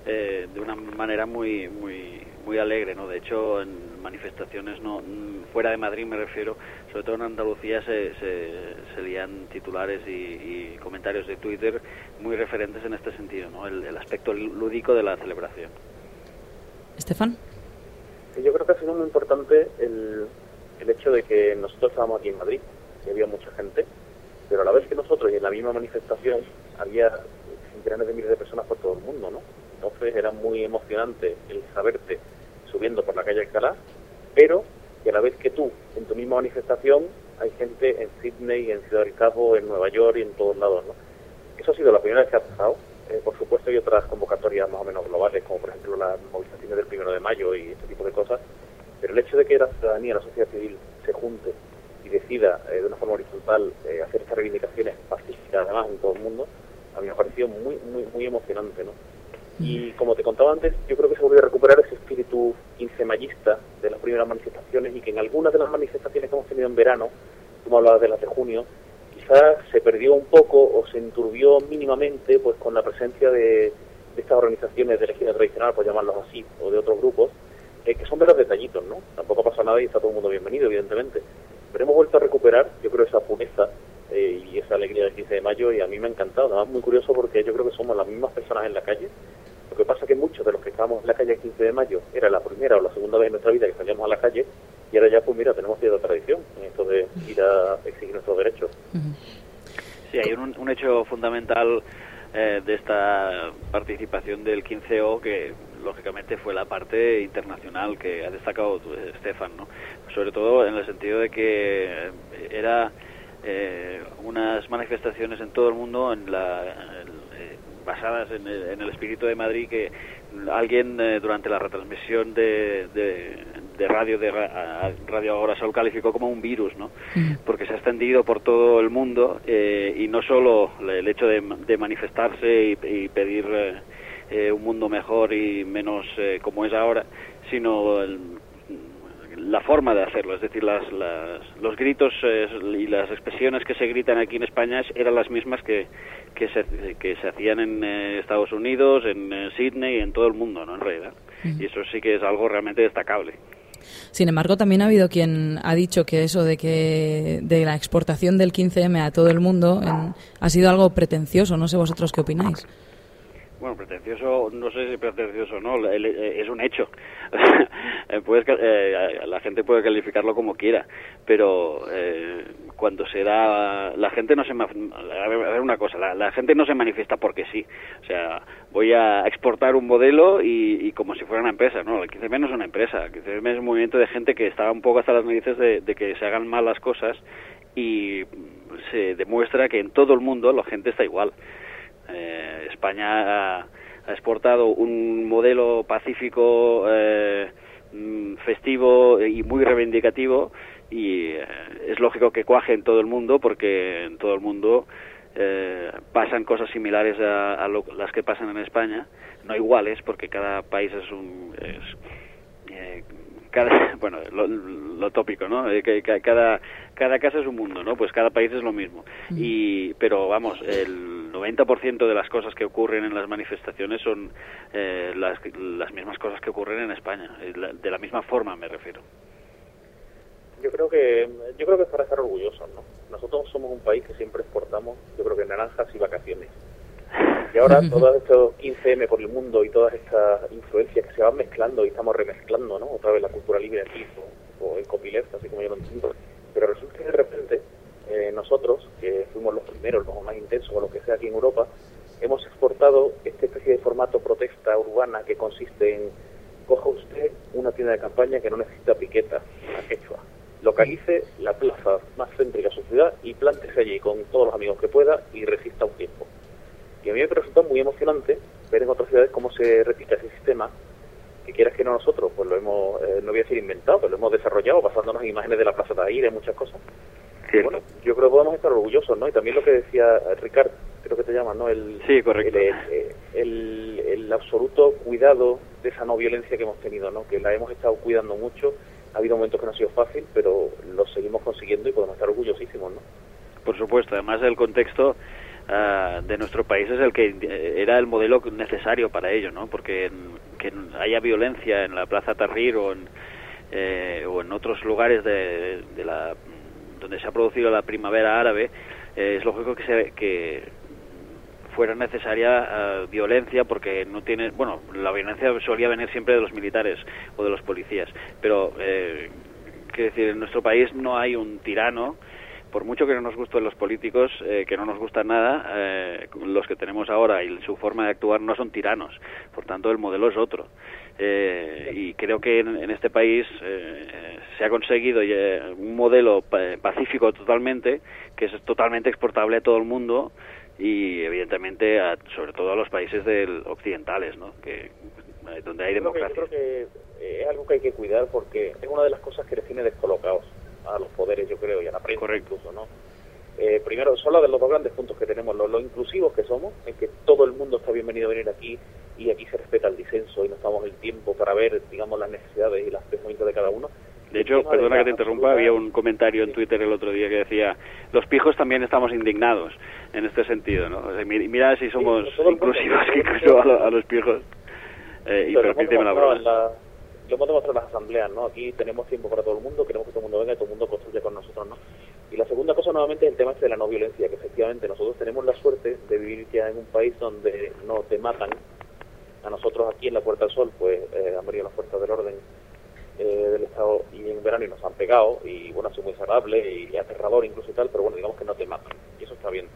eh, de una manera muy muy muy alegre no de hecho en manifestaciones no mm, fuera de Madrid me refiero sobre todo en Andalucía se, se, se lían titulares y, y comentarios de Twitter muy referentes en este sentido no el, el aspecto lúdico de la celebración
Estefan.
Yo creo que ha sido muy importante el, el hecho de que nosotros estábamos aquí en Madrid, que había mucha gente, pero a la vez que nosotros y en la misma manifestación había centenares de miles de personas por todo el mundo, ¿no? Entonces era muy emocionante el saberte subiendo por la calle Alcalá, pero que a la vez que tú, en tu misma manifestación, hay gente en Sydney, en Ciudad del Cabo, en Nueva York y en todos lados, ¿no? Eso ha sido la primera vez que ha pasado. Eh, por supuesto hay otras convocatorias más o menos globales, como por ejemplo las movilizaciones del primero de mayo y este tipo de cosas, pero el hecho de que la ciudadanía, la sociedad civil se junte y decida eh, de una forma horizontal eh, hacer estas reivindicaciones pacíficas además en todo el mundo, a mí me ha parecido muy, muy, muy emocionante, ¿no? Y como te contaba antes, yo creo que se volvió a recuperar ese espíritu quincemayista de las primeras manifestaciones y que en algunas de las manifestaciones que hemos tenido en verano, como hablabas de las de junio, quizás se perdió un poco o se enturbió mínimamente pues con la presencia de, de estas organizaciones de la esquina tradicional, por llamarlos así, o de otros grupos, eh, que son meros detallitos, ¿no? Tampoco pasa nada y está todo el mundo bienvenido, evidentemente. Pero hemos vuelto a recuperar, yo creo, esa pureza eh, y esa alegría del 15 de mayo y a mí me ha encantado. Además, muy curioso porque yo creo que somos las mismas personas en la calle. Lo que pasa es que muchos de los que estábamos en la calle el 15 de mayo era la primera o la segunda vez en nuestra vida que salíamos a la calle y ahora ya, pues mira, tenemos cierta tradición en esto de ir a exigir nuestros derechos.
Sí, hay un, un hecho fundamental eh, de esta participación del 15O que lógicamente fue la parte internacional que ha destacado eh, Stefan, ¿no? sobre todo en el sentido de que eh, era eh, unas manifestaciones en todo el mundo en la, eh, basadas en el, en el espíritu de Madrid que alguien eh, durante la retransmisión de, de, de radio de Ra- Radio Ahora Sol calificó como un virus, ¿no? porque se ha extendido por todo el mundo eh, y no solo el hecho de, de manifestarse y, y pedir eh, eh, un mundo mejor y menos eh, como es ahora, sino el- la forma de hacerlo, es decir, las, las- los gritos eh, y las expresiones que se gritan aquí en España eran las mismas que, que, se, que se hacían en eh, Estados Unidos, en eh, Sydney y en todo el mundo, ¿no? En realidad. Y eso sí que es algo realmente destacable.
Sin embargo, también ha habido quien ha dicho que eso de que de la exportación del 15M a todo el mundo en- ha sido algo pretencioso. No sé vosotros qué opináis.
Bueno, pretencioso, no sé si pretencioso o no, el- es un hecho. Ca- eh, la gente puede calificarlo como quiera, pero eh, cuando se da. La gente no se. A ver, una cosa, la, gente no se manifiesta porque sí. O sea, voy a exportar un modelo y, como si fuera una empresa, ¿no? El 15M no es una empresa, el 15M es un movimiento de gente que está un poco hasta las narices de, de que se hagan mal las cosas y se demuestra que en todo el mundo la gente está igual. Eh, España ha, exportado un modelo pacífico, eh, mm, festivo y muy reivindicativo y eh, es lógico que cuaje en todo el mundo porque en todo el mundo eh, pasan cosas similares a, a lo- las que pasan en España, no iguales porque cada país es un... es, eh, cada, bueno, lo, lo tópico, ¿no? Eh, que cada, cada casa es un mundo, ¿no? Pues cada país es lo mismo. Y, pero vamos, el 90% de las cosas que ocurren en las manifestaciones son eh, las, las mismas cosas que ocurren en España, eh, de la misma forma me refiero.
Yo creo que yo creo que es para estar orgullosos, ¿no? Nosotros somos un país que siempre exportamos, yo creo que naranjas y vacaciones. Y ahora todos estos 15M por el mundo y todas estas influencias que se van mezclando y estamos remezclando, ¿no? Otra vez la cultura libre aquí o, o el copyleft, así como yo lo entiendo. Pero resulta que de repente eh, nosotros, que fuimos los primeros, los más intensos o lo que sea aquí en Europa, hemos exportado esta especie de formato protesta urbana que consiste en coja usted una tienda de campaña que no necesita piqueta, quechua. Localice la plaza más céntrica de su ciudad y plántese allí con todos los amigos que pueda y resista un tiempo. Y a mí me resulta muy emocionante ver en otras ciudades cómo se repite ese sistema, que quieras que no nosotros, pues lo hemos, eh, no voy a decir inventado, pero lo hemos desarrollado basándonos en imágenes de la Plaza de y muchas cosas. Bueno, yo creo que podemos estar orgullosos, ¿no? Y también lo que decía eh, Ricard, creo que te llaman, ¿no? El,
Sí, correcto.
El, el- absoluto cuidado de esa no violencia que hemos tenido, ¿no? Que la hemos estado cuidando mucho. Ha habido momentos que no ha sido fácil, pero lo seguimos consiguiendo y podemos estar orgullosísimos, ¿no?
Por supuesto, además el contexto ah, de nuestro país es el que eh, era el modelo necesario para ello, ¿no? Porque que haya violencia en la Plaza Tahrir o en, eh, o en otros lugares de, la, donde se ha producido la primavera árabe, eh, es lógico que, se, que fuera necesaria ah, violencia porque no tiene bueno la violencia solía venir siempre de los militares o de los policías pero eh, quiero decir en nuestro país no hay un tirano por mucho que no nos gusten los políticos, eh, que no nos gustan nada, eh, los que tenemos ahora y su forma de actuar no son tiranos. Por tanto, el modelo es otro. Eh, y creo que en, en este país eh, se ha conseguido eh, un modelo pa- pacífico totalmente, que es totalmente exportable a todo el mundo y, evidentemente, a- sobre todo a los países del, occidentales, ¿no? que, donde hay democracia.
Yo creo que es algo que hay que cuidar porque es una de las cosas que les tiene descolocados a los poderes, yo creo, y a la prensa incluso, ¿no? Eh, primero, solo de los dos grandes puntos que tenemos, lo, lo inclusivos que somos, en que todo el mundo está bienvenido a venir aquí y aquí se respeta el disenso y nos damos el tiempo para ver, digamos, las necesidades y los pensamientos de cada uno.
De hecho, perdona que te interrumpa, había un comentario en Twitter el otro día que decía, los pijos también estamos indignados en este sentido, ¿no? O sea, mira si somos inclusivos que incluso a, lo- a los pijos. Eh, y permíteme la broma.
Lo hemos demostrado en las asambleas, ¿no? Aquí tenemos tiempo para todo el mundo, queremos que todo el mundo venga y todo el mundo construya con nosotros, ¿no? Y la segunda cosa nuevamente es el tema este de la no violencia, que efectivamente nosotros tenemos la suerte de vivir ya en un país donde no te matan. A nosotros aquí en la Puerta del Sol, pues eh, han venido las fuerzas del orden eh, del Estado y en verano y nos han pegado y bueno, ha sido muy desagradable y aterrador incluso y tal, pero bueno, digamos que no te matan y eso está bien.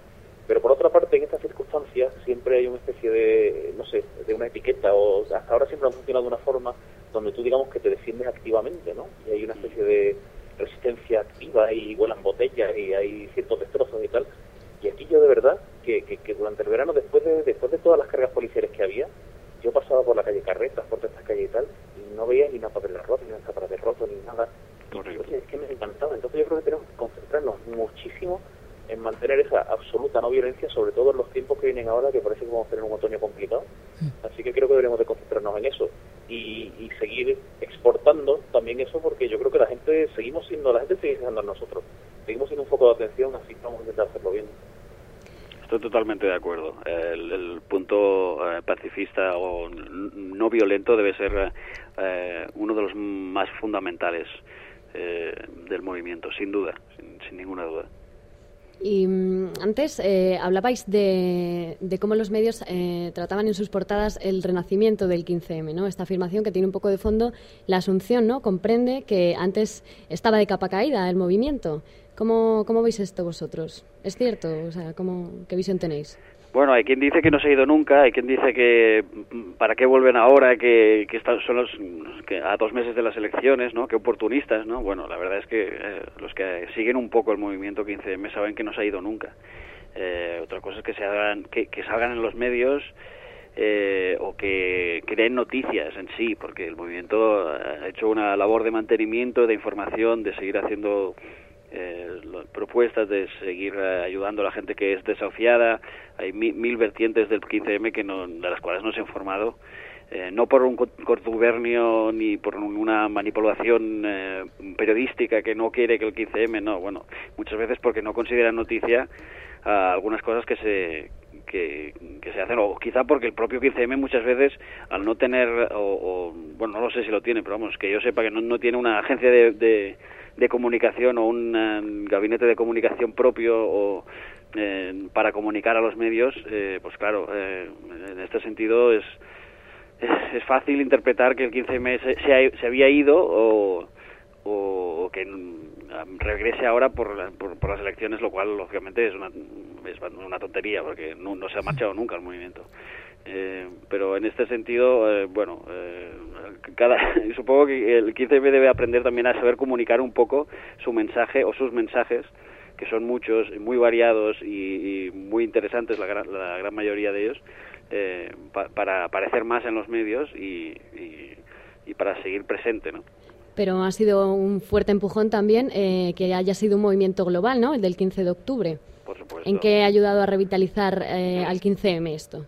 Pero por otra parte, en estas circunstancias siempre hay una especie de, no sé, de una etiqueta o hasta ahora siempre han funcionado de una forma donde tú digamos que te defiendes activamente, ¿no? Y hay una especie de resistencia activa y vuelan botellas y hay ciertos destrozos y tal. Y aquí yo de verdad que, que, que durante el verano, después de, después de todas las cargas policiales que había, yo pasaba por la calle Carretas, por todas estas calles y tal, y no veía ni una papel roto, ni una tapa de roto, ni nada. Oye, es que me encantaba. Entonces yo creo que tenemos que concentrarnos muchísimo en mantener esa absoluta no violencia, sobre todo en los tiempos que vienen ahora, que parece que vamos a tener un otoño complicado. Así que creo que deberíamos de concentrarnos en eso y, y seguir exportando también eso, porque yo creo que la gente seguimos siendo, la gente sigue siendo nosotros, seguimos siendo un foco de atención, así que vamos a intentar hacerlo bien.
Estoy totalmente de acuerdo. El, punto eh, pacifista o no violento debe ser eh, uno de los más fundamentales eh, del movimiento, sin duda, sin, sin ninguna duda.
Y mm, antes eh, hablabais de, de cómo los medios eh, trataban en sus portadas el renacimiento del 15M, ¿no? Esta afirmación que tiene un poco de fondo la asunción, ¿no? Comprende que antes estaba de capa caída el movimiento. ¿Cómo, cómo veis esto vosotros? ¿Es cierto? O sea, ¿cómo, ¿qué visión tenéis?
Bueno, hay quien dice que no se ha ido nunca, hay quien dice que mm, para qué vuelven ahora, que, que están, son los que a dos meses de las elecciones, ¿no? Qué oportunistas, ¿no? Bueno, la verdad es que eh, los que siguen un poco el movimiento 15M saben que no se ha ido nunca. Eh, otra cosa es que se hagan, que, que salgan en los medios eh, o que creen noticias en sí, porque el movimiento ha hecho una labor de mantenimiento, de información, de seguir haciendo eh, propuestas de seguir eh, ayudando a la gente que es desafiada. Hay mi- mil vertientes del 15M que no, de las cuales no se ha informado. eh, no por un co- contubernio ni por un- una manipulación eh, periodística que no quiere que el 15M, no, bueno, muchas veces porque no consideran noticia ah, algunas cosas que se que, que se hacen o quizá porque el propio 15M muchas veces al no tener o, o, bueno no lo sé si lo tiene pero vamos que yo sepa que no, no tiene una agencia de, de, de comunicación o un eh, gabinete de comunicación propio o eh, para comunicar a los medios eh, pues claro eh, en este sentido es es, es fácil interpretar que el 15M se, se, se había ido o, o, que mm, regrese ahora por, la- por, por las elecciones, lo cual lógicamente es una, es una tontería porque no, no se ha marchado nunca el movimiento. Eh, pero en este sentido, eh, bueno, eh, cada, supongo que el 15M debe aprender también a saber comunicar un poco su mensaje o sus mensajes, que son muchos, muy variados y, y muy interesantes, la gran, la gran mayoría de ellos, pa- para aparecer más en los medios y, y, y para seguir presente, ¿no?
Pero ha sido un fuerte empujón también eh, que haya sido un movimiento global, ¿no? El del 15 de octubre.
Por supuesto.
¿En qué ha ayudado a revitalizar al 15M esto?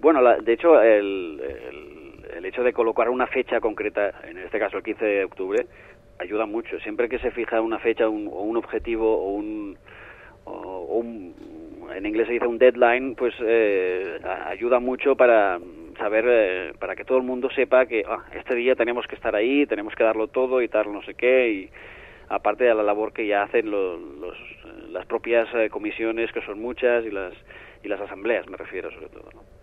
Bueno, la- de hecho, el, el, hecho de colocar una fecha concreta, en este caso el 15 de octubre, ayuda mucho. Siempre que se fija una fecha o un objetivo o un, o- un- en inglés se dice un deadline, pues eh, ayuda mucho para saber, eh, para que todo el mundo sepa que ah, este día tenemos que estar ahí, tenemos que darlo todo y tal, no sé qué, y aparte de la labor que ya hacen lo- los, las propias eh, comisiones, que son muchas, y las, y las asambleas, me refiero sobre todo. ¿no?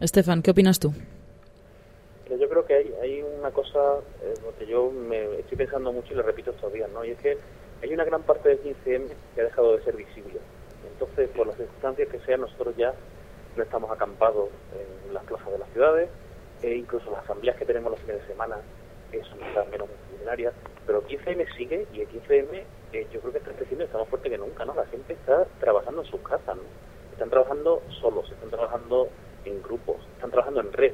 Estefan, ¿qué opinas tú?
Yo creo que hay, hay una cosa eh, que yo me estoy pensando mucho y lo repito estos días, ¿no? Y es que hay una gran parte del 15M que ha dejado de ser visible. Entonces, por las circunstancias que sean, nosotros ya no estamos acampados en las plazas de las ciudades, e incluso las asambleas que tenemos los fines de semana eh, son quizás menos multitudinarias, pero el 15M sigue y el 15M eh, yo creo que está creciendo y está más fuerte que nunca, ¿no? La gente está trabajando en sus casas, ¿no? Están trabajando solos, están trabajando en grupos, están trabajando en red.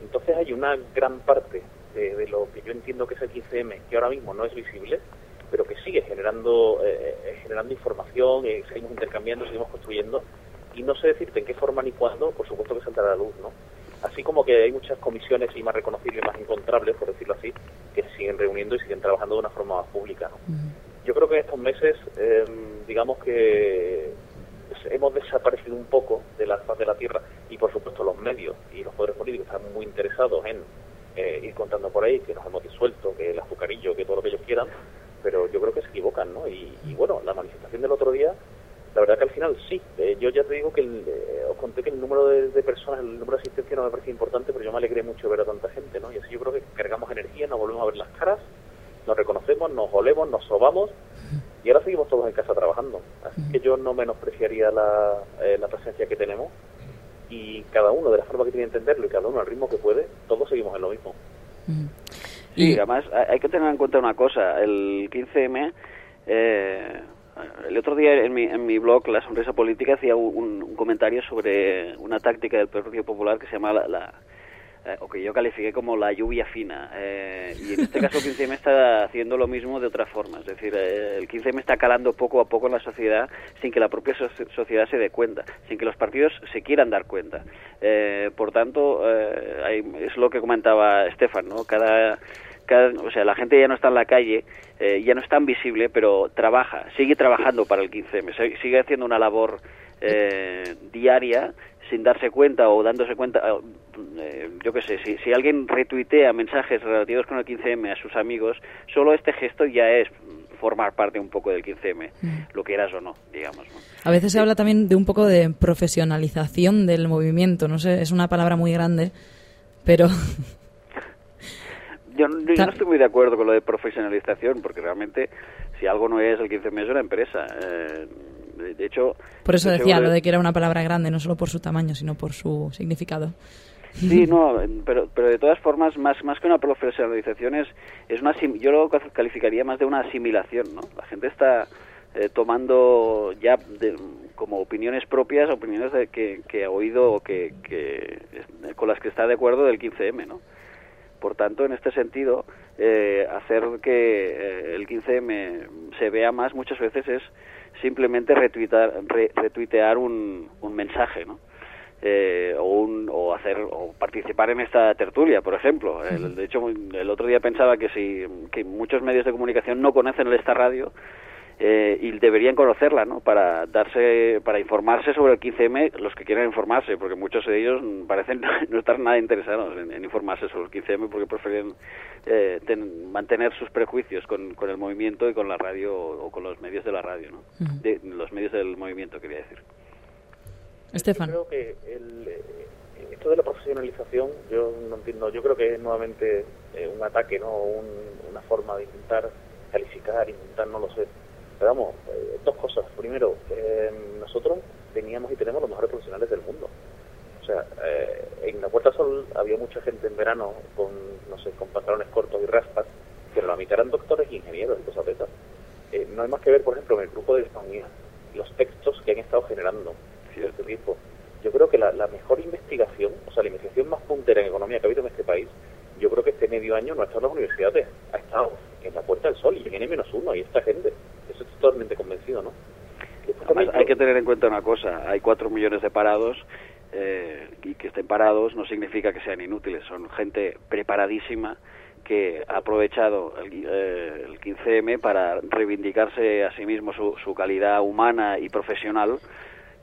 Entonces hay una gran parte de, de lo que yo entiendo que es el 15M, que ahora mismo no es visible, pero que sigue generando eh, eh, generando información, eh, seguimos intercambiando, seguimos construyendo. Y no sé decirte en qué forma ni cuándo, por supuesto que saldrá a la luz, ¿no? Así como que hay muchas comisiones y más reconocibles, más encontrables, por decirlo así, que se siguen reuniendo y siguen trabajando de una forma más pública, ¿no? Yo creo que en estos meses, eh, digamos que hemos desaparecido un poco de la faz de la Tierra y, por supuesto, los medios y los poderes políticos están muy interesados en eh, ir contando por ahí que nos hemos disuelto, que el azucarillo, que todo lo que ellos quieran, pero yo creo que se equivocan, ¿no? Y, bueno, la manifestación del otro día, la verdad que al final sí. Eh, yo ya te digo que el, eh, os conté que el número de, de personas, el número de asistencia no me parecía importante, pero yo me alegré mucho ver a tanta gente, ¿no? Y así yo creo que cargamos energía, nos volvemos a ver las caras, nos reconocemos, nos olemos, nos sobamos y ahora seguimos todos en casa trabajando. Así que yo no menospreciaría la, eh, la presencia que tenemos y cada uno de la forma que tiene que entenderlo y cada uno al ritmo que puede, todos seguimos en lo mismo.
Sí, además hay que tener en cuenta una cosa, el 15M, eh, el otro día en mi, en mi blog, La Sonrisa Política, hacía un, un comentario sobre una táctica del Partido Popular que se llama la, la eh, o que yo califiqué como la lluvia fina. Eh, y en este caso el 15M está haciendo lo mismo de otra forma. Es decir, eh, el 15M está calando poco a poco en la sociedad sin que la propia so- sociedad se dé cuenta, sin que los partidos se quieran dar cuenta. Eh, por tanto, eh, hay- es lo que comentaba Estefan, ¿no? Cada, o sea, la gente ya no está en la calle, eh, ya no es tan visible, pero trabaja, sigue trabajando para el 15M, se- sigue haciendo una labor eh, diaria sin darse cuenta o dándose cuenta, eh, yo qué sé, si, si alguien retuitea mensajes relativos con el 15M a sus amigos, solo este gesto ya es formar parte un poco del 15M, lo quieras o no, digamos. ¿no?
A veces se habla también de un poco de profesionalización del movimiento, no sé, es una palabra muy grande, pero
Yo, no- yo no estoy muy de acuerdo con lo de profesionalización, porque realmente si algo no es el 15M es una empresa. Eh, de, hecho...
por eso decía lo de que era una palabra grande, no solo por su tamaño, sino por su significado.
Sí, no, pero, pero de todas formas, más, más que una profesionalización es, es una, yo lo calificaría más de una asimilación, ¿no? La gente está eh, tomando ya de- como opiniones propias, opiniones de que, que ha oído o que, con las que está de acuerdo del 15M, ¿no? Por tanto, en este sentido, eh, hacer que eh, el 15M se vea más muchas veces es simplemente retuitar, re- retuitear un, un mensaje, ¿no? Eh, o, un, o hacer o participar en esta tertulia, por ejemplo. El- de hecho, el otro día pensaba que si que muchos medios de comunicación no conocen esta radio eh, y deberían conocerla, ¿no? Para darse, para informarse sobre el 15M, los que quieran informarse, porque muchos de ellos parecen no estar nada interesados en, en informarse sobre el 15M porque prefieren eh, ten- mantener sus prejuicios con, con el movimiento y con la radio o, con los medios de la radio, ¿no? De, los medios del movimiento, quería decir.
Estefan.
Yo creo que el, eh, esto de la profesionalización, yo no entiendo, yo creo que es nuevamente eh, un ataque, ¿no? Un- una forma de intentar calificar, intentar, no lo sé. Eh, dos cosas. Primero, eh, nosotros teníamos y tenemos los mejores profesionales del mundo. O sea, eh, en la Puerta Sol había mucha gente en verano con, no sé, con pantalones cortos y raspas, pero la mitad eran doctores e ingenieros y cosas de esas. Eh, no hay más que ver, por ejemplo, en el grupo de economía, los textos que han estado generando de este. Yo creo que la, la mejor investigación, o sea, la investigación más puntera en economía que ha habido en este país, yo creo que este medio año no ha estado en las universidades, ha estado en la Puerta del Sol y en N-1 y esta gente. Totalmente convencido, ¿no?
Además, hay que tener en cuenta una cosa, hay cuatro millones de parados eh, y que estén parados no significa que sean inútiles, son gente preparadísima que ha aprovechado el, eh, el 15M para reivindicarse a sí mismo su, su calidad humana y profesional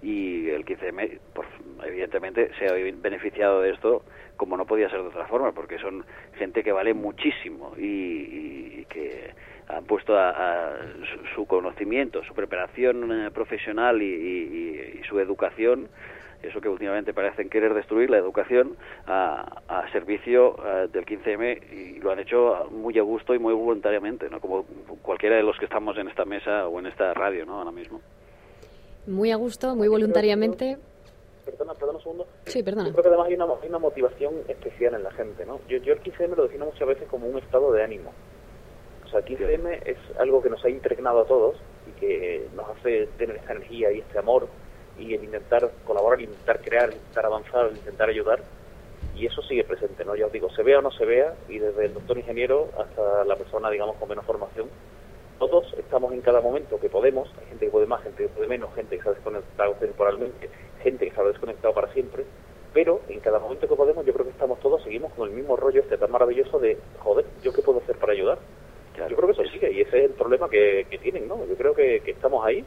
y el 15M pues, evidentemente se ha beneficiado de esto como no podía ser de otra forma porque son gente que vale muchísimo y, y que han puesto a, a su, su conocimiento, su preparación eh, profesional y, y- y su educación, eso que últimamente parecen querer destruir, la educación, a, a servicio eh, del 15M y lo han hecho muy a gusto y muy voluntariamente, ¿no? como cualquiera de los que estamos en esta mesa o en esta radio ¿no? ahora mismo.
Muy a gusto, muy voluntariamente.
Perdona, perdona un segundo.
Sí, perdona.
Yo creo que además hay una, hay una motivación especial en la gente, ¿no? Yo, yo el 15M lo defino muchas veces como un estado de ánimo. O sea, el 15M es algo que nos ha impregnado a todos y que nos hace tener esta energía y este amor y el intentar colaborar, intentar crear, intentar avanzar, intentar ayudar. Y eso sigue presente, ¿no? Ya os digo, se vea o no se vea, y desde el doctor ingeniero hasta la persona, digamos, con menos formación, todos estamos en cada momento que podemos, hay gente que puede más, gente que puede menos, gente que se ha desconectado temporalmente, gente que se ha desconectado para siempre, pero en cada momento que podemos yo creo que estamos todos, seguimos con el mismo rollo este tan maravilloso de, joder, ¿yo qué puedo hacer para ayudar? Yo creo que eso sigue y ese es el problema que, que tienen, ¿no? Yo creo que, que estamos ahí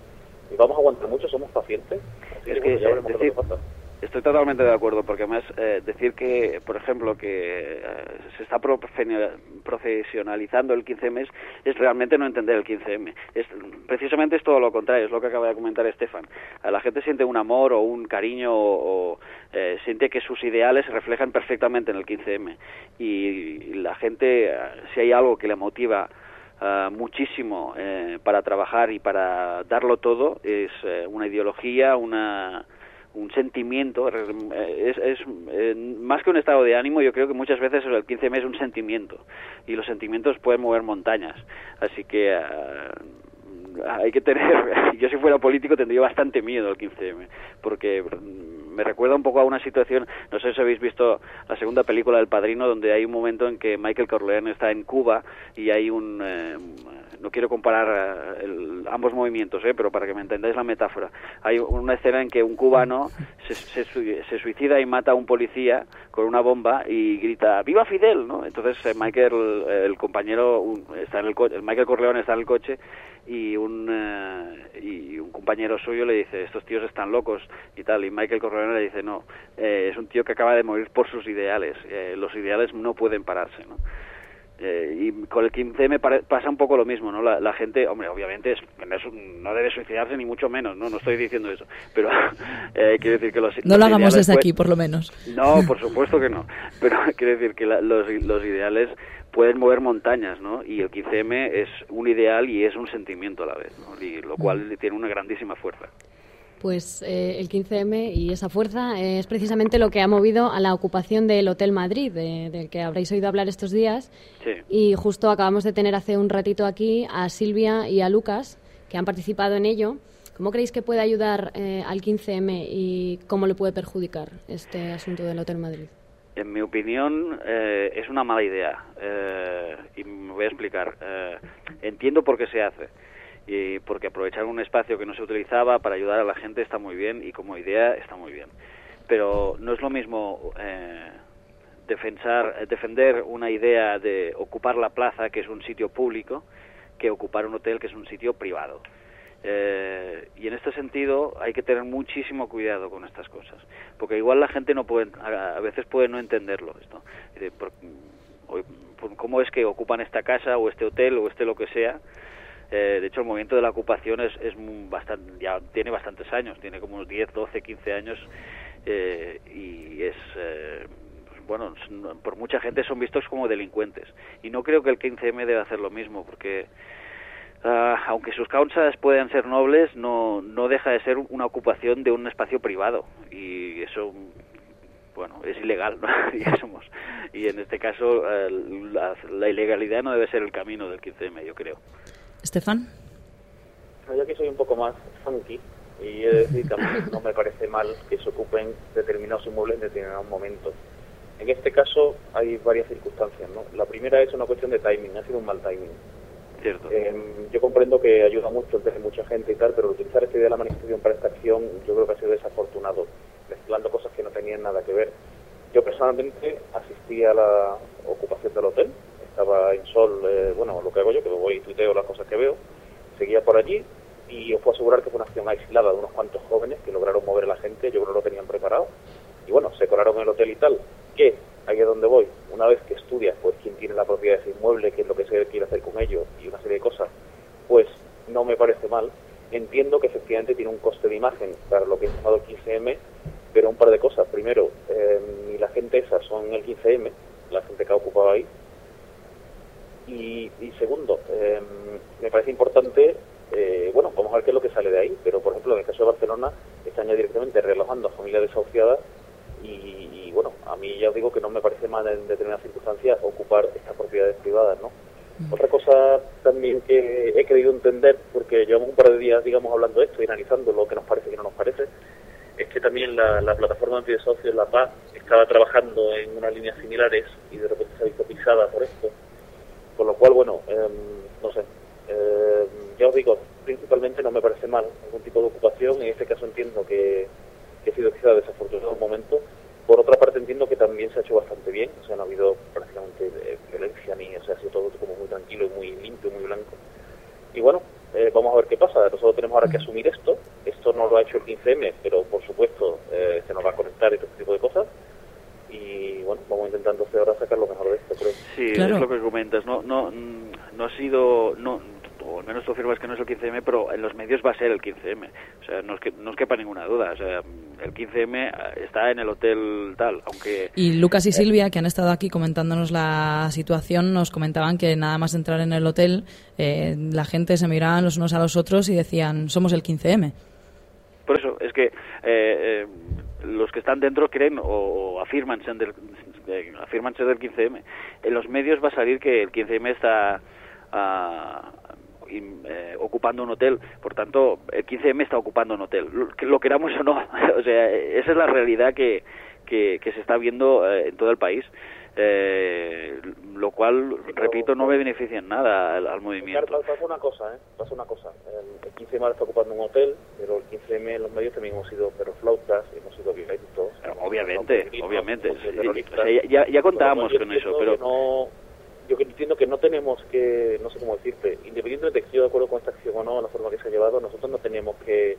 y vamos a aguantar mucho, somos pacientes. Así
Es
que,
que,
bueno, ya que
decir-
pasa.
Estoy totalmente de acuerdo, porque además eh, decir que, por ejemplo, que eh, se está profesional- profesionalizando el 15M es, es realmente no entender el 15M. Es, precisamente es todo lo contrario, es lo que acaba de comentar Estefan. A la gente siente un amor o un cariño o, o, eh, siente que sus ideales se reflejan perfectamente en el 15M. Y la gente, eh, si hay algo que le motiva ah, muchísimo eh, para trabajar y para darlo todo es eh, una ideología, una un sentimiento, eh, es, eh, más que un estado de ánimo, yo creo que muchas veces el 15M es un sentimiento y los sentimientos pueden mover montañas, así que ah, hay que tener, yo si fuera político tendría bastante miedo al 15M, porque me recuerda un poco a una situación, no sé si habéis visto la segunda película del Padrino, donde hay un momento en que Michael Corleone está en Cuba y hay un, eh, no quiero comparar eh, el- ambos movimientos, eh, pero para que me entendáis la metáfora, hay una escena en que un cubano se, se se suicida y mata a un policía con una bomba y grita ¡Viva Fidel! ¿no? Entonces eh, Michael, el compañero, un- está en el, co- el Michael Corleone está en el coche y un, eh, y un compañero suyo le dice estos tíos están locos y tal y Michael Corleone le dice no eh, es un tío que acaba de morir por sus ideales eh, los ideales no pueden pararse ¿no? Eh, y con el 15 me pasa un poco lo mismo, ¿no? La, la gente, hombre, obviamente es, no, debe suicidarse ni mucho menos, ¿no? No estoy diciendo eso, pero eh, quiero decir que los
No lo hagamos desde aquí, por lo menos.
no, por supuesto que no. Pero quiero decir que la- los, los ideales pueden mover montañas, ¿no? Y el 15M es un ideal y es un sentimiento a la vez, ¿no? Y lo cual tiene una grandísima fuerza.
Pues eh, el 15M y esa fuerza eh, es precisamente lo que ha movido a la ocupación del Hotel Madrid, de- del que habréis oído hablar estos días.
Sí.
Y justo acabamos de tener hace un ratito aquí a Silvia y a Lucas, que han participado en ello. ¿Cómo creéis que puede ayudar eh, al 15M y cómo le puede perjudicar este asunto del Hotel Madrid?
En mi opinión, eh, es una mala idea. eh, y me voy a explicar. Eh, entiendo por qué se hace. Y porque aprovechar un espacio que no se utilizaba para ayudar a la gente está muy bien y como idea está muy bien. Pero no es lo mismo eh, defensar, defender una idea de ocupar la plaza, que es un sitio público, que ocupar un hotel, que es un sitio privado. Eh, y en este sentido hay que tener muchísimo cuidado con estas cosas, porque igual la gente no puede, a, veces puede no entenderlo esto. ¿Cómo es que ocupan esta casa o este hotel o este lo que sea? Eh, de hecho, el movimiento de la ocupación es, es bastante, ya tiene bastantes años, tiene como unos 10, 12, 15 años eh, y es, eh, pues, bueno, por mucha gente son vistos como delincuentes. Y no creo que el 15M deba hacer lo mismo, porque ah, aunque sus causas puedan ser nobles, no, no deja de ser una ocupación de un espacio privado. Y eso, bueno, es ilegal, ¿no? Digamos. Y en este caso, eh, la, la ilegalidad no debe ser el camino del 15M, yo creo.
Estefan.
Yo aquí soy un poco más funky y he de decir que a mí no me parece mal que se ocupen determinados inmuebles en determinados momentos. En este caso hay varias circunstancias. ¿no? La primera es una cuestión de timing, ha sido un mal timing.
Cierto.
Eh, yo comprendo que ayuda mucho el mucha gente y tal, pero utilizar esta idea de la manifestación para esta acción yo creo que ha sido desafortunado, mezclando cosas que no tenían nada que ver. Yo personalmente asistí a la ocupación del hotel, estaba en sol, eh, bueno, lo que hago yo, que voy y tuiteo las cosas que veo, seguía por allí y os puedo asegurar que fue una acción aislada de unos cuantos jóvenes que lograron mover a la gente, yo creo que lo tenían preparado. Y bueno, se colaron en el hotel y tal. ¿Qué? Ahí es donde voy. Una vez que estudias, pues quién tiene la propiedad de ese inmueble, qué es lo que se quiere hacer con ello y una serie de cosas, pues no me parece mal. Entiendo que efectivamente tiene un coste de imagen para lo que es llamado el 15M, pero un par de cosas. Primero, eh, ni la gente esa son el 15M, la gente que ha ocupado ahí. Y, y segundo, eh, me parece importante, eh, bueno, vamos a ver qué es lo que sale de ahí, pero por ejemplo en el caso de Barcelona están ya directamente relojando a familias desahuciadas y, y, bueno, a mí ya os digo que no me parece mal en determinadas circunstancias ocupar estas propiedades privadas, ¿no? Otra cosa también que he querido entender, porque llevamos un par de días, digamos, hablando de esto y analizando lo que nos parece y no nos parece, es que también la, la plataforma antidesocios La Paz estaba trabajando en unas líneas similares y de repente se ha visto pisada por esto. Con lo cual, bueno, em, no sé, eh, ya os digo, principalmente no me parece mal algún tipo de ocupación. En este caso entiendo que, que ha sido quizá desafortunado un momento. Por otra parte entiendo que también se ha hecho bastante bien, o sea, no ha habido prácticamente eh, violencia ni, o sea, ha sido todo como muy tranquilo y muy limpio, muy blanco. Y bueno, eh, vamos a ver qué pasa. Nosotros tenemos ahora que asumir esto. Esto no lo ha hecho el 15M, pero por supuesto eh, se nos va a conectar y todo este tipo de cosas. Y bueno, vamos intentando hacer ahora sacar lo mejor de esto, creo.
Sí,
Claro.
es lo que comentas. No, no, mm, no ha sido, no, o al menos tú afirmas que no es el 15M, pero en los medios va a ser el 15M. O sea, no es que no os quepa ninguna duda. O sea, el 15M está en el hotel tal, aunque
Y Lucas y Silvia, que han estado aquí comentándonos la situación, nos comentaban que nada más entrar en el hotel, eh, la gente se miraban los unos a los otros y decían, somos el 15M.
Por eso, es que eh, eh, los que están dentro creen o, afirman ser del, eh, afirman ser del 15M. En los medios va a salir que el 15M está eh, ocupando un hotel, por tanto, el 15M está ocupando un hotel, lo, que lo queramos o no. o sea, esa es la realidad que, que, que se está viendo eh, en todo el país. Eh, lo cual, repito, no me beneficia en nada al, al movimiento.
Claro, pasa una cosa, ¿eh? Pasa una cosa. El, el 15M ahora está ocupando un hotel, pero el 15M en los medios también hemos sido perroflautas, hemos sido violentos.
Obviamente, obviamente. Sí, o sea, ya, ya contábamos con eso, pero...
no, yo que entiendo que no tenemos que, no sé cómo decirte, independientemente de que estoy de acuerdo con esta acción o no, la forma que se ha llevado, nosotros no tenemos que,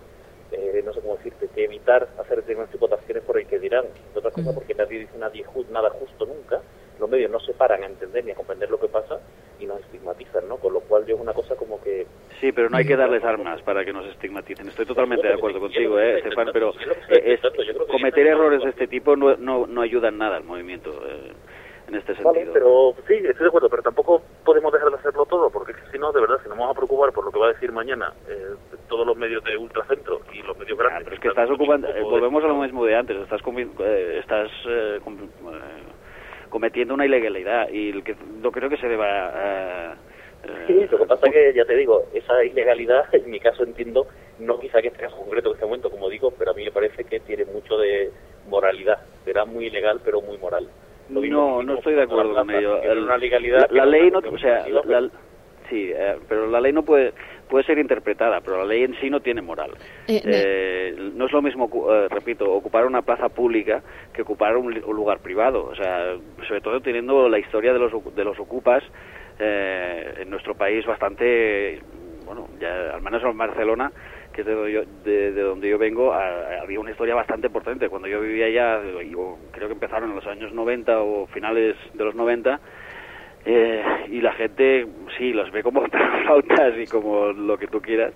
eh, no sé cómo decirte, que evitar hacer determinadas tipo de acciones por el que dirán. De otra cosa, porque nadie dice nadie nada justo nunca. Los medios no se paran a entender ni a comprender lo que pasa y nos estigmatizan, ¿no? Con lo cual yo es una cosa como que
Sí, pero no hay que darles armas para que nos estigmaticen. Estoy totalmente de acuerdo contigo, eh, Estefan, pero eh, es- cometer errores de este tipo no, no, no ayuda en nada al movimiento eh, en este
Vale,
sentido.
pero sí, estoy de acuerdo, pero tampoco podemos dejar de hacerlo todo, porque si no, de verdad, si nos vamos a preocupar por lo que va a decir mañana eh, todos los medios de ultracentro y los medios grandes.
Pero es que estás ocupando, eh, volvemos a lo mismo de antes, estás, eh, estás eh, eh, cometiendo una ilegalidad y el que no creo que se deba...
Sí, lo que pasa es que, ya te digo, esa ilegalidad, en mi caso entiendo, no quizá que este caso concreto, en este momento, como digo, pero a mí me parece que tiene mucho de moralidad. Será muy ilegal, pero muy moral.
No, no estoy de
la
acuerdo con ello.
una legalidad
la, la ley no, o sea, la- la- sí, eh, pero la ley no puede puede ser interpretada, pero la ley en sí no tiene moral.
Eh,
Eh, no es lo mismo, eh, repito, ocupar una plaza pública que ocupar un, un lugar privado. O sea, sobre todo teniendo la historia de los ocu- de los ocupas eh, en nuestro país bastante, bueno, ya al menos en Barcelona que es de donde yo, de, de donde yo vengo, a- había una historia bastante importante. Cuando yo vivía allá, creo que empezaron en los años 90 o finales de los 90, eh, y la gente, sí, los ve como flautas y como lo que tú quieras,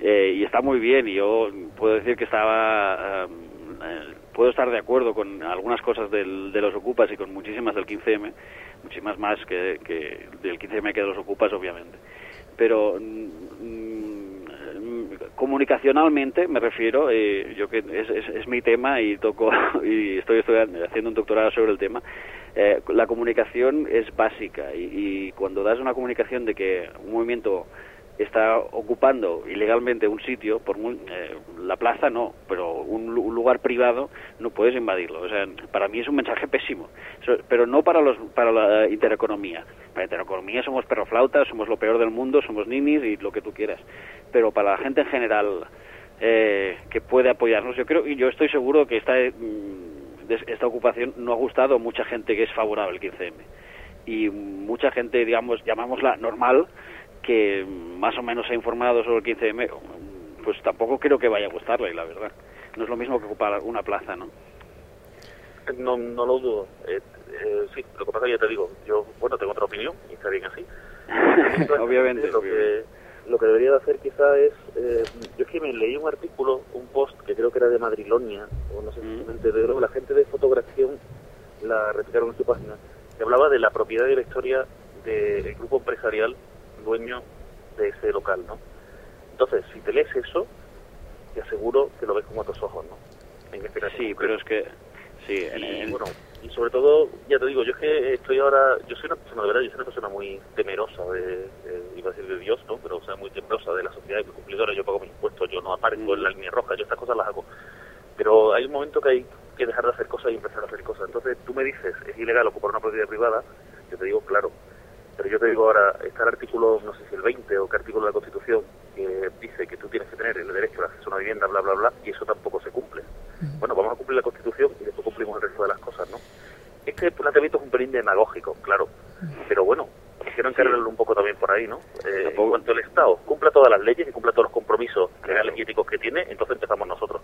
eh, y está muy bien, y yo puedo decir que estaba... eh, puedo estar de acuerdo con algunas cosas del- de los ocupas y con muchísimas del 15M, muchísimas más que, que del 15M que de los ocupas, obviamente. Pero mm, comunicacionalmente me refiero, eh, yo que es, es, mi tema y toco y estoy estudiando- haciendo un doctorado sobre el tema. eh, la comunicación es básica y, y cuando das una comunicación de que un movimiento está ocupando ilegalmente un sitio, por eh, la plaza no, pero un, un lugar privado no puedes invadirlo. O sea, para mí es un mensaje pésimo, pero no para los para la intereconomía. Para la intereconomía somos perroflautas, somos lo peor del mundo, somos ninis y lo que tú quieras. Pero para la gente en general eh, que puede apoyarnos, yo creo y yo estoy seguro que esta mm, esta ocupación no ha gustado a mucha gente que es favorable al 15M y mucha gente, digamos, llamámosla normal, que más o menos se ha informado sobre el 15M, pues tampoco creo que vaya a gustarle, la verdad. No es lo mismo que ocupar una plaza, ¿no?
No, no lo dudo. Eh, eh, sí, lo que pasa es que ya te digo, yo, bueno, tengo otra opinión y está bien así.
Obviamente,
Lo que, lo que debería de hacer quizá es, eh, yo es que me leí un artículo, un post que creo que era de Madrilonia, o no sé
Mm.
exactamente, de luego la gente de fotografía la replicaron en su página, que hablaba de la propiedad y la historia del grupo empresarial dueño de ese local, ¿no? Entonces, si te lees eso, te aseguro que lo ves con otros ojos, ¿no? En este caso
Sí, pero es que... Sí, en-
y,
en-
bueno, y sobre todo, ya te digo, yo es que estoy ahora, yo soy una persona, de verdad, yo soy una persona muy temerosa de, de- iba a decir de Dios, ¿no? Pero, o sea, muy temerosa de la sociedad, muy cumplidora, yo pago mis impuestos, yo no aparezco en la línea roja, yo estas cosas las hago. Pero hay un momento que hay que dejar de hacer cosas y empezar a hacer cosas. Entonces, tú me dices, es ilegal ocupar una propiedad privada, yo te digo, claro, Pero yo te digo ahora, está el artículo, no sé si el 20 o qué artículo de la Constitución, que dice que tú tienes que tener el derecho al acceso a una vivienda, bla, bla, bla, y eso tampoco se cumple. Bueno, vamos a cumplir la Constitución y después cumplimos el resto de las cosas, ¿no? Este planteamiento es un pelín demagógico, claro, pero bueno, quiero encargarlo un poco también por ahí, ¿no? Eh, en cuanto el Estado cumpla todas las leyes y cumpla todos los compromisos legales y éticos que tiene, entonces empezamos nosotros.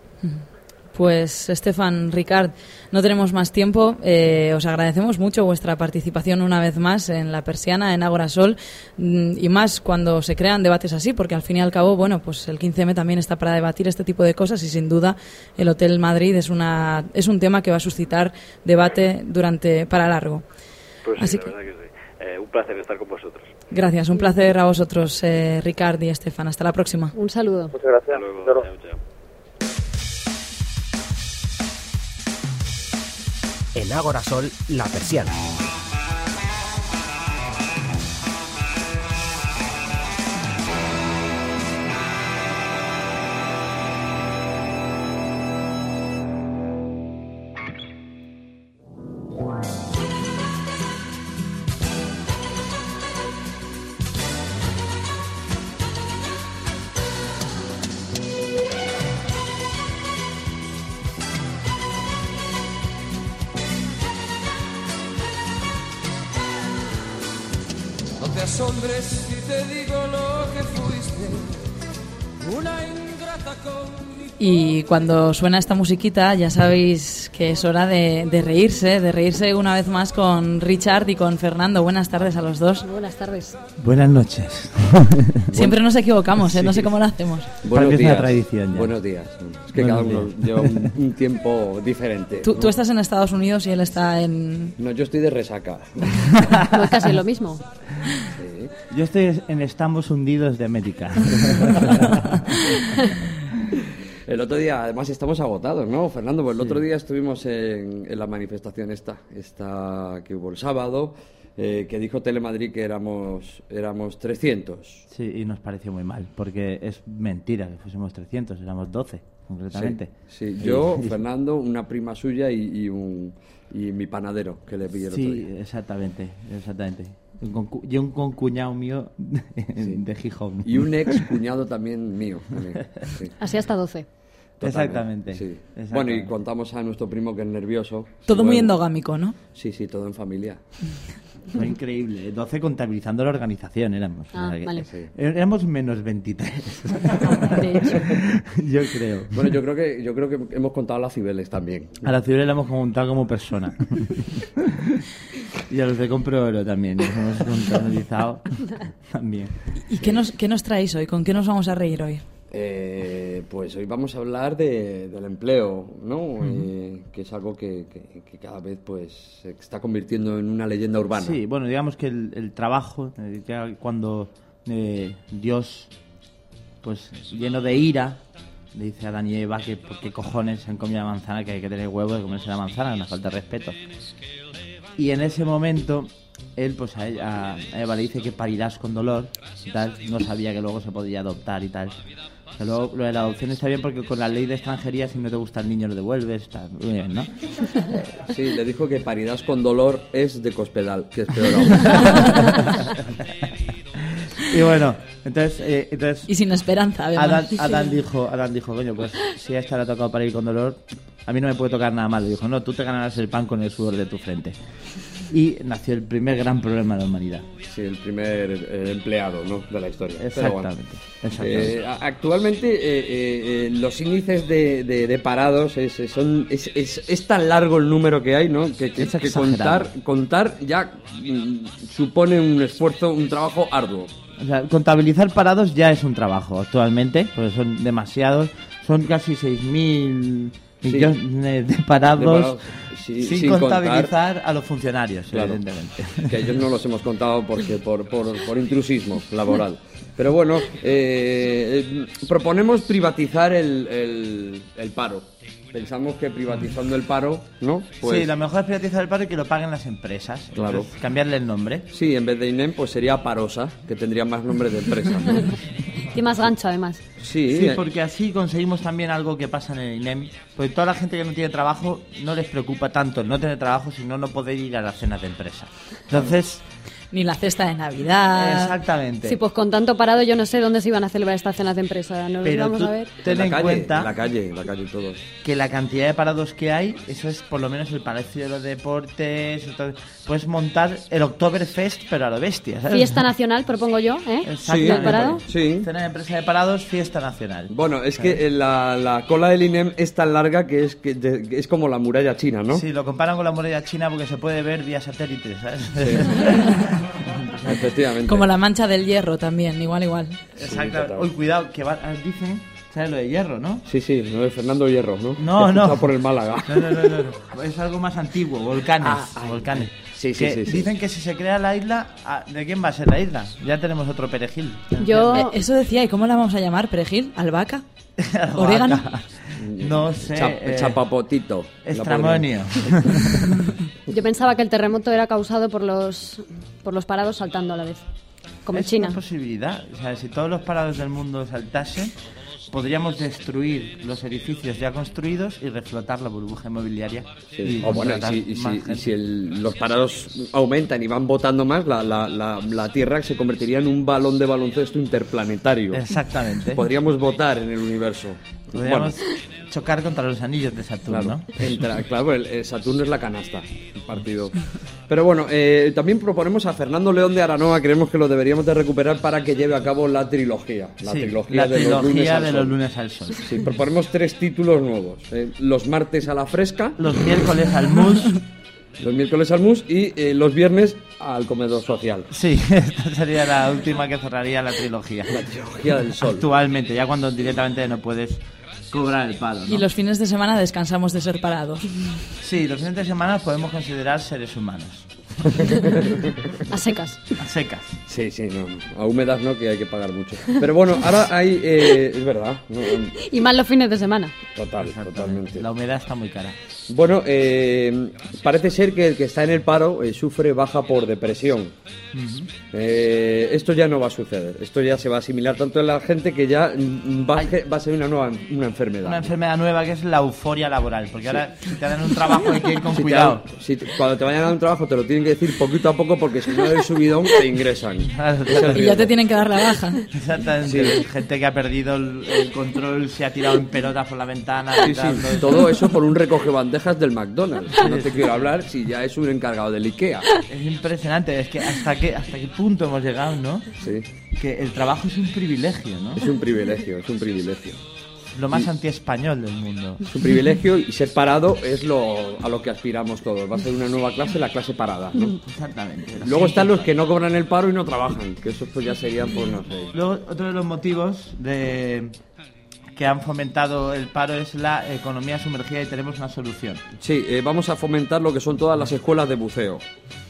Pues Estefan, Ricard, no tenemos más tiempo. Eh, os agradecemos mucho vuestra participación una vez más en La Persiana, en Ágora Sol, mm, y más cuando se crean debates así, porque al fin y al cabo, bueno, pues el 15M también está para debatir este tipo de cosas y sin duda el Hotel Madrid es, una, es un tema que va a suscitar debate durante para largo.
Pues
Así
sí, la verdad que sí. Eh, un placer estar con vosotros.
Gracias, un placer a vosotros, eh, Ricard y Estefan. Hasta la próxima.
Un saludo.
Muchas gracias.
En Ágora Sol, La Persiana.
Cuando suena esta musiquita ya sabéis que es hora de, de reírse, de reírse una vez más con Richard y con Fernando. Buenas tardes a los dos.
Buenas tardes.
Buenas noches.
Siempre nos equivocamos, ¿eh? no sé cómo lo hacemos.
Buenos es una días. tradición ya.
Buenos días. Es que
Buenos
cada uno
días.
lleva un, un tiempo diferente.
Tú,
¿no?
tú estás en Estados Unidos y él está en...
No, yo estoy de resaca.
No es casi lo mismo.
Yo estoy en Estamos hundidos de América.
El otro día, además, estamos agotados, ¿no, Fernando? Pues el otro día estuvimos en, en la manifestación esta, esta que hubo el sábado, eh, que dijo Telemadrid que éramos, éramos 300.
Sí, y nos pareció muy mal, porque es mentira que fuésemos 300, éramos 12, concretamente.
Sí, sí. Yo, Fernando, una prima suya y, y un, y mi panadero que le pillé el otro
Sí,
día.
exactamente, exactamente. Un concu- y un concuñado mío de Gijón.
Y un ex cuñado también mío. también, sí.
Así hasta 12.
Exactamente.
Sí.
exactamente.
Bueno, y contamos a nuestro primo que es nervioso.
Todo muy
bueno.
endogámico, ¿no?
Sí, sí, todo en familia.
Fue increíble. 12 contabilizando la organización éramos.
Ah,
O sea que-
vale.
Sí.
Éramos menos 23.
De hecho.
yo creo.
Bueno, yo creo que yo creo que hemos contado las Cibeles también.
A la ciudad la hemos contado como persona. Y a los de Compro Oro también. Los hemos contabilizado también.
¿Y qué nos, qué nos traéis hoy? ¿Con qué nos vamos a reír hoy?
Eh, pues hoy vamos a hablar de- del empleo, ¿no? Eh, que es algo que, que- que cada vez pues se está convirtiendo en una leyenda urbana.
Sí, bueno, digamos que el, el trabajo, eh, ya cuando eh, Dios, pues lleno de ira, le dice a Adán y Eva que por qué cojones se han comido la manzana, que hay que tener huevo de comerse la manzana, una falta de respeto. Y en ese momento, él pues a, ella- a Eva le dice que parirás con dolor, y tal, no sabía que luego se podía adoptar y tal. Que luego lo de la adopción está bien porque con la ley de extranjería si no te gusta el niño lo devuelves, está muy bien, ¿no?
Sí, le dijo que paridad con dolor es de cospedal, que es peor aún.
Y bueno, entonces, eh, entonces
Y sin esperanza, además.
Adán, Adán dijo, Adán dijo, coño, pues si a esta le ha tocado para ir con dolor, a mí no me puede tocar nada malo. Dijo, no, tú te ganarás el pan con el sudor de tu frente. Y nació el primer gran problema de la humanidad.
Sí, el primer eh, empleado ¿no? de la historia. Pero bueno.
Exactamente. exactamente.
Eh, a- actualmente eh, eh, eh, los índices de, de- de parados es, es- son, es, es- es tan largo el número que hay, ¿no? Que, que-
Es
que
exagerado.
contar, contar ya mm, supone un esfuerzo, un trabajo arduo.
O sea, contabilizar parados ya es un trabajo actualmente, porque son demasiados. Son casi 6.000
Sí.
millones de parados,
De parados, sí,
sin,
sin
contabilizar a los funcionarios,
Claro.
evidentemente.
Que ellos no los hemos contado porque por, por, por intrusismo laboral. Pero bueno, eh, eh, proponemos privatizar el, el, el paro. Pensamos que privatizando el paro, ¿no? Pues-
sí, lo mejor es privatizar el paro y que lo paguen las empresas.
Claro.
Entonces, cambiarle el nombre.
Sí, en vez de INEM, pues sería Parosa, que tendría más nombre de empresa. ¿no?
Tiene más gancho, además.
Sí,
Sí,
eh,
porque así conseguimos también algo que pasa en el INEM. Porque toda la gente que no tiene trabajo no les preocupa tanto no tener trabajo, sino no poder ir a las cenas de empresa. Entonces,
Ni la cesta de Navidad.
Exactamente.
Sí, pues con tanto parado yo no sé dónde se iban a celebrar estas cenas de empresa. Nos
Pero
vamos
tú
a ver.
ten
en la
en
calle,
cuenta
en la calle, en la calle todos.
que la cantidad de parados que hay, eso es por lo menos el Palacio de los Deportes. entonces, puedes montar el Oktoberfest, pero a lo bestia. ¿sabes?
Fiesta nacional, propongo yo, ¿eh? ¿Del parado?
Sí.
Cena de empresa de parados, fiesta nacional.
Bueno, es que eh, la, la cola del INEM es tan larga que es, que de- que es como la muralla china, ¿no?
Sí, lo comparan con la muralla china porque se puede ver vía satélite, ¿sabes?
Efectivamente.
Como la mancha del hierro también, igual, igual.
Exacto. Uy, cuidado, que va- ah, dicen, ¿sabes lo de hierro, no?
Sí, sí, no es Fernando Hierro, ¿no?
No, no.
está por el Málaga.
No, no, no, no, no. Es algo más antiguo, volcanes. volcanes.
Sí, sí,
Que
sí, sí.
Dicen que si se crea la isla, ah, ¿de quién va a ser la isla? Ya tenemos otro perejil.
Yo-
Eh, eso decía, ¿y cómo la vamos a llamar? ¿Perejil? ¿Albahaca? ¿Orégano?
No sé.
Chap-
eh,
chapapotito.
Estramonio.
Yo pensaba que el terremoto era causado por los, por los parados saltando a la vez. Como en
es
China.
una posibilidad. O sea, si todos los parados del mundo saltasen, podríamos destruir los edificios ya construidos y reflotar la burbuja inmobiliaria.
Sí.
y
O bueno, y si, y si- y si el- los parados aumentan y van votando más, la, la- la- la Tierra se convertiría en un balón de baloncesto interplanetario.
Exactamente.
Podríamos votar en el universo.
Podríamos
Bueno,
chocar contra los anillos de Saturno.
Claro, claro el, el Saturno es la canasta, el partido. Pero bueno, eh, también proponemos a Fernando León de Aranoa, creemos que lo deberíamos de recuperar para que lleve a cabo la trilogía. La
Sí,
trilogía,
la
de, los lunes, al
de
sol.
los lunes al sol.
Sí, proponemos tres títulos nuevos. eh, los martes a la fresca.
Los miércoles al mus.
Los miércoles al mus y eh, los viernes al comedor social.
Sí, esta sería la última que cerraría la trilogía.
La trilogía del sol.
Actualmente, ya cuando directamente no puedes cobrar el palo. ¿no?
Y los fines de semana descansamos de ser parados.
Sí, los fines de semana podemos considerar seres humanos.
A secas.
A secas.
Sí, sí, no, no. a húmedas no, que hay que pagar mucho. Pero bueno, ahora hay... eh, es verdad,
Y más los fines de semana.
total, totalmente.
La humedad está muy cara.
Bueno, eh, parece ser que el que está en el paro eh, sufre baja por depresión. Eh, esto ya no va a suceder. Esto ya se va a asimilar tanto en la gente que ya va, va a ser una nueva una enfermedad.
Una enfermedad nueva que es la euforia laboral. Porque ahora, si te dan un trabajo, hay que ir con
Si te
cuidado.
dan- si te- cuando te vayan a dar un trabajo te lo tienen que decir poquito a poco porque si no eres subidón te ingresan. El
Y ya te tienen que dar la baja.
Exactamente. Gente que ha perdido el, el control, se ha tirado en pelotas por la ventana.
Sí, todo eso por un recoge bandejas del McDonald's. No te quiero hablar si ya es un encargado del IKEA.
Es impresionante, es que hasta qué, hasta qué punto hemos llegado, ¿no?
Sí,
Que el trabajo es un privilegio, ¿no?
es un privilegio, es un privilegio.
Lo más antiespañol del mundo.
Es un privilegio y ser parado es lo a lo que aspiramos todos. Va a ser una nueva clase, la clase parada. ¿no?
Exactamente.
Luego están los que no cobran el paro y no trabajan, que eso pues ya serían, pues no sé.
Luego, otro de los motivos de que han fomentado el paro es la economía sumergida y tenemos una solución
Sí, eh, vamos a fomentar lo que son todas las escuelas de buceo.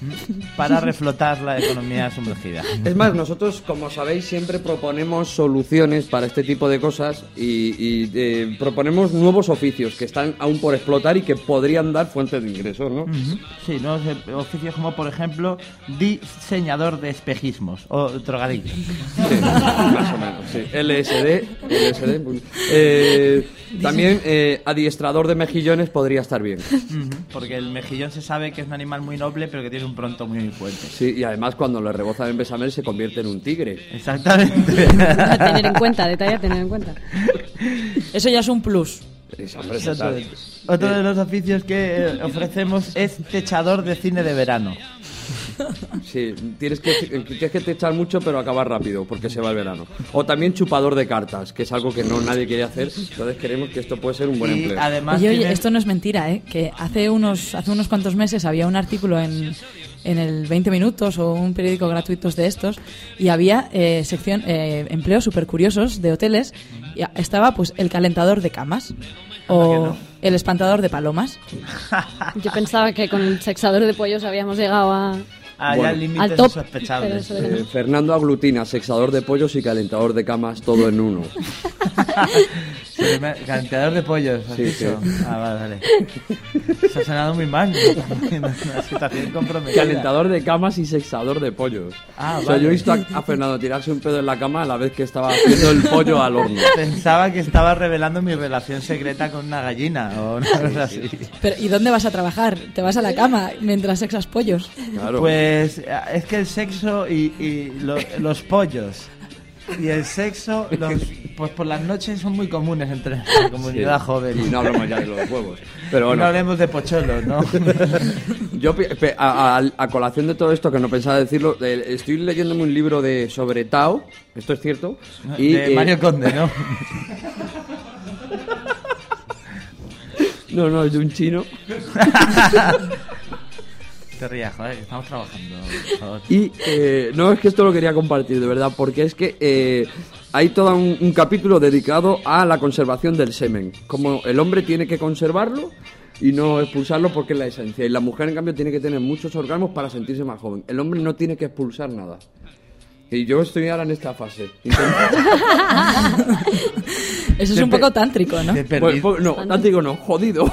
para reflotar la economía sumergida.
Es más, nosotros, como sabéis, siempre proponemos soluciones para este tipo de cosas y, y, eh, proponemos nuevos oficios que están aún por explotar y que podrían dar fuentes de ingresos, ¿no?
Sí, nuevos eh, oficios como por ejemplo diseñador de espejismos o drogadicto.
Sí, más o menos, sí. LSD, LSD. Eh, también eh, adiestrador de mejillones podría estar bien.
Porque el mejillón se sabe que es un animal muy noble pero que tiene un pronto muy fuerte.
Sí, y además cuando le rebozan en besamel se convierte en un tigre.
Exactamente.
A tener en cuenta, detalle a tener en cuenta.
Eso ya es un plus.
Es, hombre.
Otro de los oficios que eh, ofrecemos es techador de cine de verano.
Sí, tienes que, tienes que techar mucho pero acabar rápido porque se va el verano. O también chupador de cartas, que es algo que no nadie quiere hacer, entonces creemos que esto puede ser un buen
Y
empleo.
además
Oye, oye,
tiene-
esto no es mentira, ¿eh? Que hace unos, hace unos cuantos meses había un artículo en, en el 20 Minutos o un periódico gratuitos de estos y había eh, sección eh, empleos súper curiosos de hoteles y estaba pues el calentador de camas o el espantador de palomas.
Yo pensaba que con el sexador de pollos habíamos llegado a...
Ah, ya
Bueno.
límite
Al top,
insospechable.
Eh, Fernando aglutina sexador de pollos y calentador de camas todo en uno.
Calentador de pollos, has
Sí,
dicho.
sí.
Ah, vale, vale. Se ha sonado muy mal. ¿no? Una situación comprometida.
Calentador de camas y sexador de pollos.
Ah,
o sea,
vale.
yo he visto a, a Fernando tirarse un pedo en la cama a la vez que estaba haciendo el pollo al horno.
Pensaba que estaba revelando mi relación secreta con una gallina o una cosa así.
Pero, ¿Y dónde vas a trabajar? ¿Te vas a la cama mientras sexas pollos?
Pues es que el sexo y, y lo- los pollos y el sexo, los- pues por las noches son muy comunes entre la comunidad joven.
Y no hablamos ya de los huevos. Pero bueno.
no hablemos de pocholos, ¿no?
Yo, pe- a, a- a colación de todo esto, que no pensaba decirlo, eh, estoy leyéndome un libro de sobre Tao, esto es cierto. Y,
de
eh,
Mario Conde, ¿no?
No, no, es de un chino.
Te rías, joder, que estamos trabajando. por favor.
Y eh, no es que esto lo quería compartir, de verdad, porque es que eh, hay todo un, un capítulo dedicado a la conservación del semen. Como el hombre tiene que conservarlo y no expulsarlo porque es la esencia. Y la mujer, en cambio, tiene que tener muchos orgasmos para sentirse más joven. El hombre no tiene que expulsar nada. Y yo estoy ahora en esta fase.
Eso es un poco tántrico, ¿no?
Bueno, pues, no, tántrico no, jodido.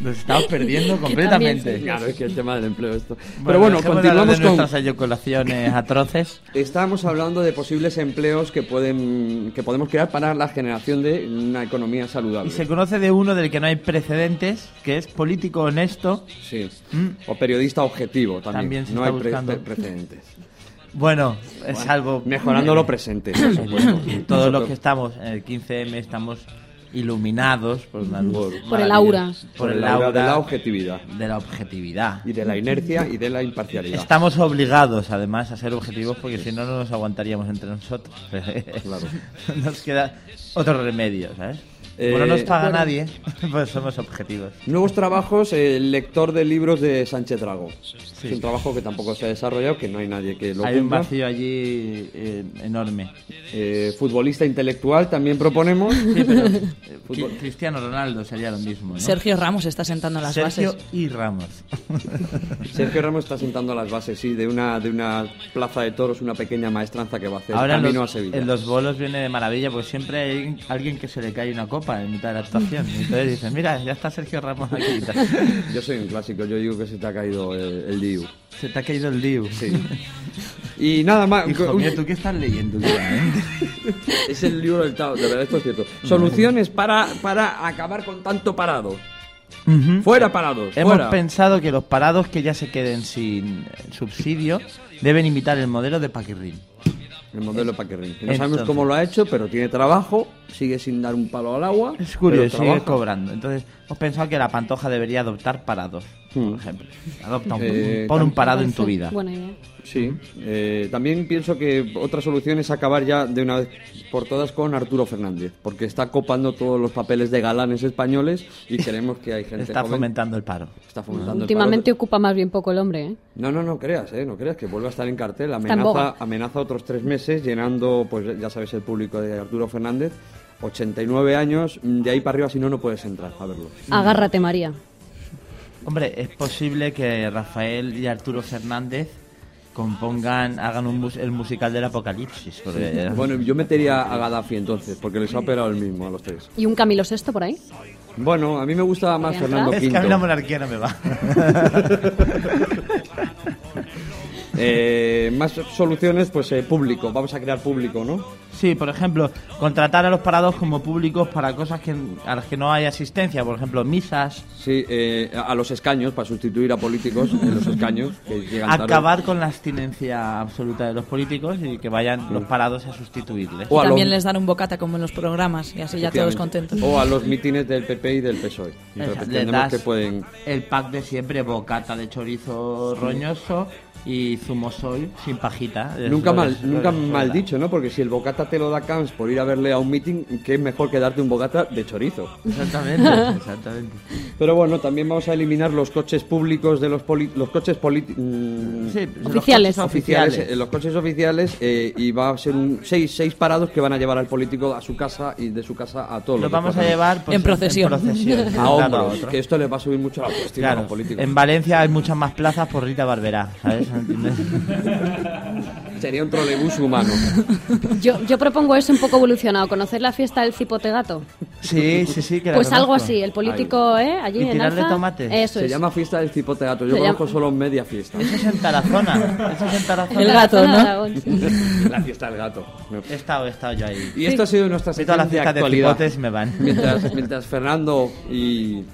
Nos estamos perdiendo completamente.
también
Claro, es que el tema del empleo esto.
Bueno,
Pero bueno, continuamos
de
con...
nuestras eyaculaciones atroces.
Estábamos hablando de posibles empleos que pueden que podemos crear para la generación de una economía saludable.
Y se conoce de uno del que no hay precedentes, que es político honesto.
Sí. O periodista objetivo también.
También se
no
está
hay
buscando.
pre- precedentes.
Bueno, es
Bueno,
algo...
mejorando lo presente, por supuesto.
Todos los que estamos en el 15M estamos iluminados por una luz
Por el aura.
Por el
Por el aura
aura
de la objetividad.
De la objetividad.
Y de la inercia y de la imparcialidad.
Estamos obligados, además, a ser objetivos porque si no, no nos aguantaríamos entre nosotros.
Claro.
Nos queda otro remedio, ¿sabes? Como no nos paga
bueno.
nadie, pues somos objetivos.
Nuevos trabajos, el lector de libros de Sánchez Drago. Es un trabajo que tampoco se ha desarrollado, que no hay nadie que lo
Hay un
cumpla.
vacío allí eh, enorme.
Eh, futbolista intelectual también proponemos.
Sí, pero eh, Cristiano Ronaldo sería lo mismo, ¿no?
Sergio Ramos está sentando las
Sergio
bases.
y Ramos.
Sergio Ramos está sentando las bases, sí, de una, de una plaza de toros, una pequeña maestranza que va a hacer
Ahora
camino
los,
a Sevilla.
en los bolos viene de maravilla porque siempre hay alguien que se le cae una copa en mitad de la actuación. Y entonces dicen, mira, ya está Sergio Ramos aquí.
Yo soy un clásico, yo digo que se te ha caído el, el Diu.
Se te ha caído el Diu.
Sí. Y nada más.
Hijo mío, ¿tú qué estás leyendo últimamente?
Es el libro del Tao, de verdad, esto es cierto. Soluciones para, para acabar con tanto parado.
Ujú.
Fuera parados,
Hemos
fuera.
pensado que los parados que ya se queden sin subsidio deben imitar el modelo de Paquirrín.
El modelo Paquirrín. que No sabemos cómo lo ha hecho, pero tiene trabajo, sigue sin dar un palo al agua.
Es curioso, sigue cobrando. Entonces, hemos pensado que la pantoja debería adoptar parados, por ejemplo. Adopta un,
Eh,
pon un
tam-
parado en tu vida.
Buena idea.
Sí, eh, también pienso que otra solución es acabar ya de una vez por todas con Arturo Fernández, porque está copando todos los papeles de galanes españoles y queremos que hay gente
Está
joven-
fomentando el paro.
Está fomentando el
Últimamente ocupa más bien poco el hombre, ¿eh?
No, no, no creas, ¿eh? No creas que vuelve a estar en cartel.
En.
Amenaza, amenaza otros tres meses llenando, pues ya sabes, el público de Arturo Fernández. 89 años, de ahí para arriba si no, no puedes entrar a verlo.
Agárrate, María.
Hombre, es posible que Rafael y Arturo Fernández compongan, hagan un mus- el musical del apocalipsis. porque-
Bueno, yo metería a Gaddafi entonces, porque les ha operado el mismo a los tres.
¿Y un Camilo VI por ahí?
Bueno, a mí me gusta más
¿Podría
Fernando
Es que a mí la
V.
monarquía no me va.
Eh, más soluciones, pues eh, público. Vamos a crear público, ¿no?
Sí, por ejemplo, contratar a los parados como públicos para cosas que, a las que no hay asistencia, por ejemplo, misas.
Sí, eh, a los escaños, para sustituir a políticos en los escaños que llegan tarde.
Acabar con la abstinencia absoluta de los políticos y que vayan los parados a sustituirles.
O a
También
los-
les dan un bocata como en los programas y así ya todos contentos.
O a los mítines del PP y del PSOE. Entonces,
das
que pueden...
el pack de siempre, bocata de chorizo roñoso y zumosol sin pajita.
Nunca
es-
mal, nunca
es-
mal
es-
dicho, ¿no? Porque si el bocata te lo da Camps por ir a verle a un meeting, qué mejor que darte un bocata de chorizo.
Exactamente, exactamente.
Pero bueno, también vamos a eliminar los coches públicos de los poli- los coches politi- mm,
Sí, los
Oficiales.
coches
oficiales,
oficiales.
eh, los coches oficiales eh, y va a ser un seis, seis parados que van a llevar al político a su casa y de su casa a todos
Lo
los
vamos a llevar pues,
En procesión.
en procesión,
a hombros,
otro.
que esto les va a subir mucho la a
Claro,
los políticos.
en Valencia hay muchas más plazas por Rita Barberá, ¿sabes?
Sería un trolebús humano.
Yo, yo propongo eso un poco evolucionado, conocer la fiesta del cipote gato.
Sí, sí, sí. Que la
Pues algo así, el político, ¿eh? Allí
¿Y
en
tirarle
Alza.
tomates?
Eso
Se
es.
llama fiesta del cipote gato. Yo
Se
conozco
llama-
solo media fiesta.
Eso es en Tarazona. Eso es en Tarazona.
El gato, ¿no?
Aragón, sí.
La fiesta del gato.
He estado, he estado yo ahí.
Y esto ha sido nuestra
Sí, todas las
sección de
fiestas de
actualidad.
cipotes me van.
Mientras, mientras Fernando y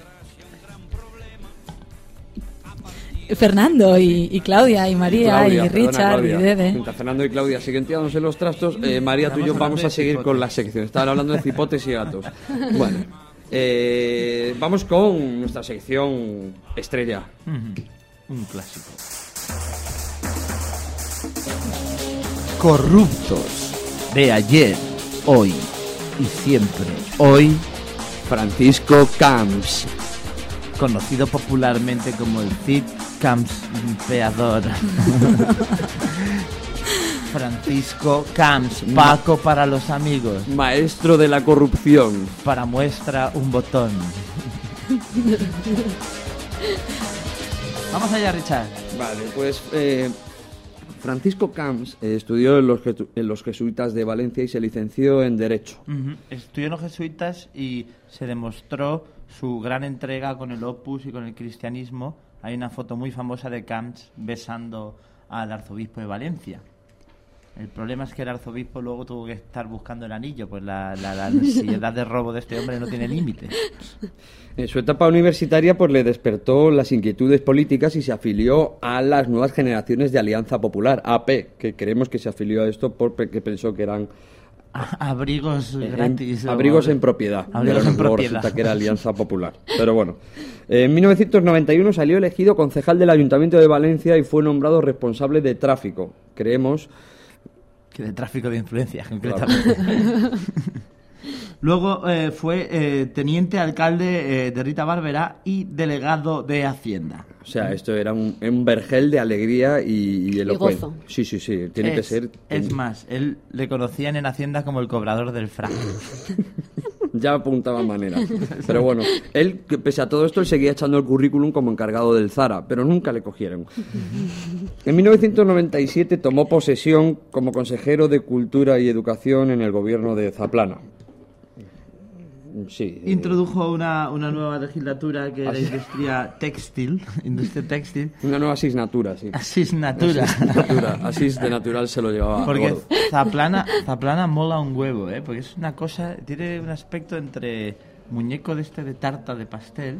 Fernando y, y Claudia y María
Claudia,
y
perdona,
Richard
Claudia.
y Dede.
Mientras Fernando y Claudia siguen tirándose los trastos, eh, María, tú y yo vamos a seguir con la sección. Estaban hablando de cipotes y gatos. Bueno, eh, vamos con nuestra sección estrella.
Un clásico. Corruptos de ayer, hoy y siempre. Hoy,
Francisco Camps.
conocido popularmente como el Cid Campeador. Francisco Camps, Paco para los amigos.
Maestro de la corrupción.
Para muestra un botón. Vamos allá, Richard.
Vale, pues eh, Francisco Camps eh, estudió en los, jetu- en los jesuitas de Valencia y se licenció en Derecho.
Estudió en los jesuitas y se demostró su gran entrega con el opus y con el cristianismo. Hay una foto muy famosa de Camps besando al arzobispo de Valencia. El problema es que el arzobispo luego tuvo que estar buscando el anillo, pues la, ansiedad de robo de este hombre no tiene límite.
En su etapa universitaria pues le despertó las inquietudes políticas y se afilió a las nuevas generaciones de Alianza Popular, AP, que creemos que se afilió a esto porque pensó que eran
Abrigos
en-
gratis. o-
abrigos en propiedad.
Abrigos en propiedad.
resulta que era Alianza Popular. Pero bueno, en 1991 salió elegido concejal del Ayuntamiento de Valencia y fue nombrado responsable de tráfico. Creemos
Que de tráfico de influencias, concretamente. Luego eh, fue eh, teniente alcalde eh, de Rita Bárbara y delegado de Hacienda.
O sea, esto era un, un vergel de alegría y, y elocuencia.
gozo.
Sí, sí, sí, tiene que
Es-
ser.
Es más, él le conocían en Hacienda como el cobrador del frac.
Ya apuntaba maneras. Pero bueno, él, que pese a todo esto, él seguía echando el currículum como encargado del Zara, pero nunca le cogieron. En 1997 tomó posesión como consejero de Cultura y Educación en el gobierno de Zaplana. Sí. eh,
Introdujo una, una nueva legislatura que era
Así-
industria textil. Industria textil.
Una nueva asignatura, sí.
Asignatura.
Asignatura. De natural se lo llevaba.
Porque
gordo.
Zaplana, Zaplana mola un huevo, ¿eh? Porque es una cosa, tiene un aspecto entre muñeco de este de tarta de pastel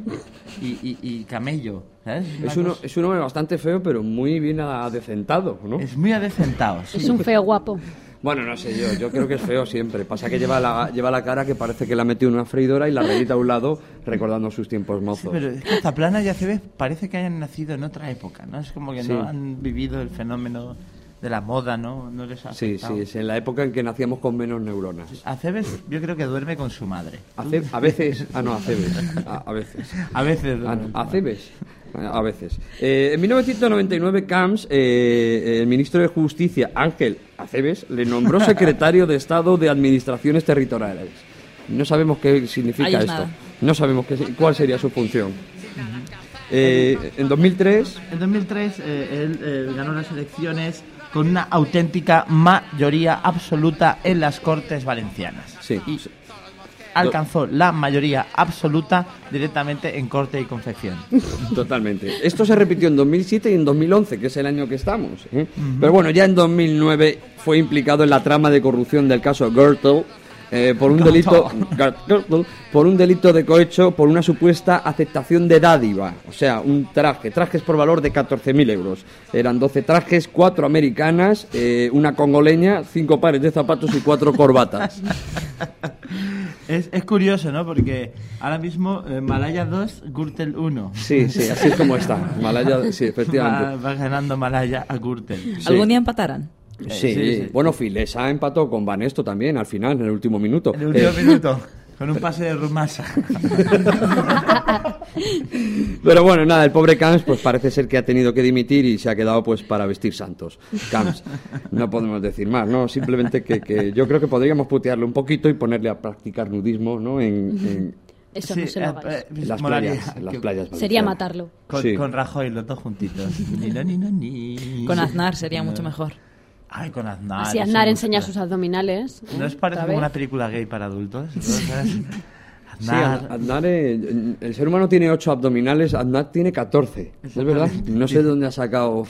y, y- y camello,
Es, uno,
cosa-
es un hombre bastante feo, pero muy bien adecentado, ¿no?
Es muy adecentado, sí.
Es un feo guapo.
Bueno, no sé yo, yo creo que es feo siempre. Pasa que lleva la, lleva la cara que parece que la metió en una freidora y la rayita a un lado recordando sus tiempos mozos.
Pero es que Zaplana y ACB parece que hayan nacido en otra época, ¿no? Es como que
Sí.
no han vivido el fenómeno de la moda, ¿no? No les ha
Sí, sí, es en la época en que nacíamos con menos neuronas.
Acebes yo creo que duerme con su madre.
Ace- a veces, ah no, Acebes, a, a veces.
A veces.
A, Acebes, a veces. Eh, en 1999 Camps, eh, el ministro de Justicia Ángel Acebes, le nombró secretario de Estado de Administraciones Territoriales. No sabemos qué significa
Ahí es
esto.
nada.
No sabemos qué, cuál sería su función. Eh, en 2003
En 2003 eh, él eh, ganó las elecciones con una auténtica mayoría absoluta en las Cortes Valencianas.
Sí.
Y alcanzó la mayoría absoluta directamente en Corte y Confección.
Totalmente. Esto se repitió en 2007 y en 2011, que es el año que estamos. ¿eh? Pero bueno, ya en 2009 fue implicado en la trama de corrupción del caso Gertel. eh, por un delito Gertel, por un delito de cohecho por una supuesta aceptación de dádiva o sea un traje trajes por valor de 14.000 euros eran 12 trajes 4 americanas eh, una congoleña 5 pares de zapatos y 4 corbatas
Es, es curioso, ¿no? Porque ahora mismo eh, Malaya 2, Gürtel 1.
sí sí así es como está Malaya sí
Va,
efectivamente
va ganando Malaya a Gürtel.
Sí.
¿Algún día empatarán?
Sí,
sí, sí.
bueno, Filesa empató con Banesto también al final, en el último minuto.
En el último
Eh,
minuto, con un pase de Rumasa.
Pero bueno, nada, el pobre Camps pues parece ser que ha tenido que dimitir y se ha quedado pues para vestir santos. Camps, no podemos decir más, ¿no? Simplemente que, que yo creo que podríamos putearle un poquito y ponerle a practicar nudismo, ¿no? En, en-
Eso
Sí,
no se lo
eh,
hagáis.
eh,
en las
molaría
playas, en las playas
Sería matarlo.
Con,
Sí.
con Rajoy, los dos juntitos. Ni, no, ni, no, ni.
Con Aznar sería mucho mejor.
Ay, con Aznar.
Así Aznar enseña sus abdominales.
¿No os parece como una película gay para adultos?
Sí,
Aznar-
Aznar, eh, el ser humano tiene 8 abdominales, Aznar tiene 14. Es verdad. No sé de dónde ha sacado.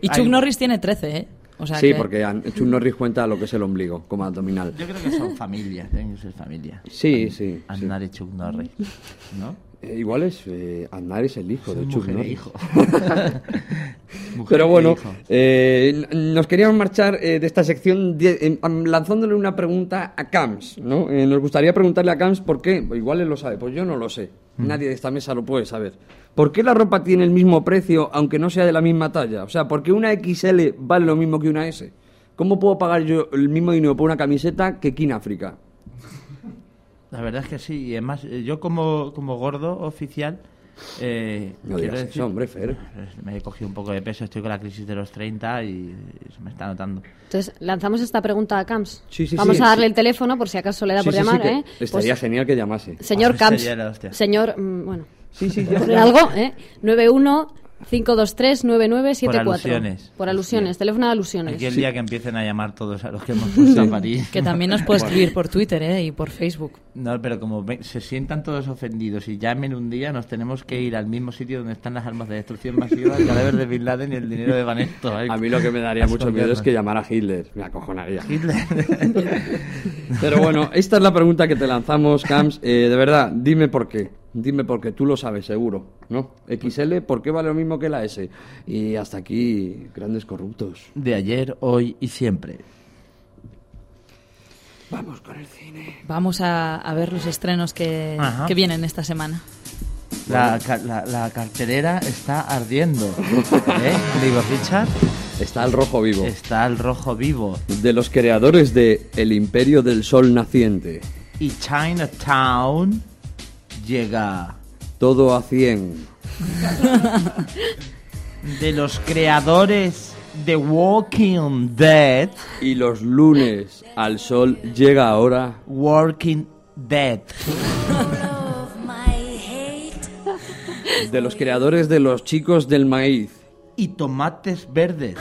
Y Chuck Norris tiene 13, ¿eh? O sea
sí,
que-
porque Chuck Norris cuenta lo que es el ombligo como abdominal.
Yo creo que son familia, tienen que ser familia.
Sí, sí.
Aznar y Chuck Norris, ¿no?
Eh, igual es. Eh, Aznar es el hijo de Chuck
mujer e hijo.
Pero
e
bueno, eh, nos queríamos marchar eh, de esta sección de- lanzándole una pregunta a Camps, ¿no? Nos gustaría preguntarle a Camps por qué. Igual él lo sabe, pues yo no lo sé.
Mm.
Nadie de esta mesa lo puede saber. ¿Por qué la ropa tiene el mismo precio aunque no sea de la misma talla? O sea, ¿por qué una XL vale lo mismo que una S? ¿Cómo puedo pagar yo el mismo dinero por una camiseta que en África?
La verdad es que sí, y además eh, yo como, como gordo oficial... Eh,
No
quiero
digas eso, hombre, Fer.
Me he cogido un poco de peso, estoy con la crisis de los 30 y se me está notando.
Entonces, lanzamos esta pregunta a Camps.
Sí, sí,
Vamos
sí,
a darle
sí.
el teléfono por si acaso le da
Sí,
por llamar, ¿eh?
Estaría
Pues,
genial que llamase.
señor
Ah,
Camps, señor, mm, bueno,
Sí, sí,
por algo, ¿eh? 91 523 9974.
Por alusiones.
Por alusiones, teléfono de alusiones.
Aquí el día que empiecen a llamar todos a los que hemos puesto a París.
Que también nos puede escribir por Twitter ¿eh? y por Facebook.
No, pero como se sientan todos ofendidos y llamen un día, nos tenemos que ir al mismo sitio donde están las armas de destrucción masiva, el cadáver de Bin Laden y el dinero de Vanesto.
A mí lo que me daría mucho miedo es que llamara a Hitler. Me acojonaría.
Hitler.
Pero bueno, esta es la pregunta que te lanzamos, Camps. Eh, de verdad, dime por qué. Dime por qué, tú lo sabes seguro, ¿no? XL, ¿por qué vale lo mismo que la S? Y hasta aquí, grandes corruptos.
De ayer, hoy y siempre.
Vamos con el cine.
Vamos a, a ver los estrenos que,
Ajá.
que vienen esta semana.
La, la, la cartelera está ardiendo. ¿Eh? Digo, Richard.
Está el rojo vivo.
Está el rojo vivo.
De los creadores de El Imperio del Sol Naciente.
Y Chinatown llega.
Todo a 100.
De los creadores de Walking Dead.
Y los lunes al sol llega ahora.
Walking Dead.
De los creadores de Los Chicos del Maíz.
Y tomates verdes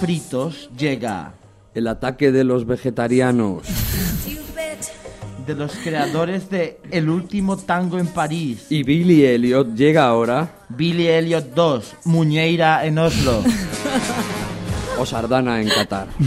fritos llega.
El ataque de los vegetarianos.
De los creadores de El último tango en París.
Y Billy Elliot llega ahora.
Billy Elliot 2. Muñeira en Oslo.
O Sardana en Qatar.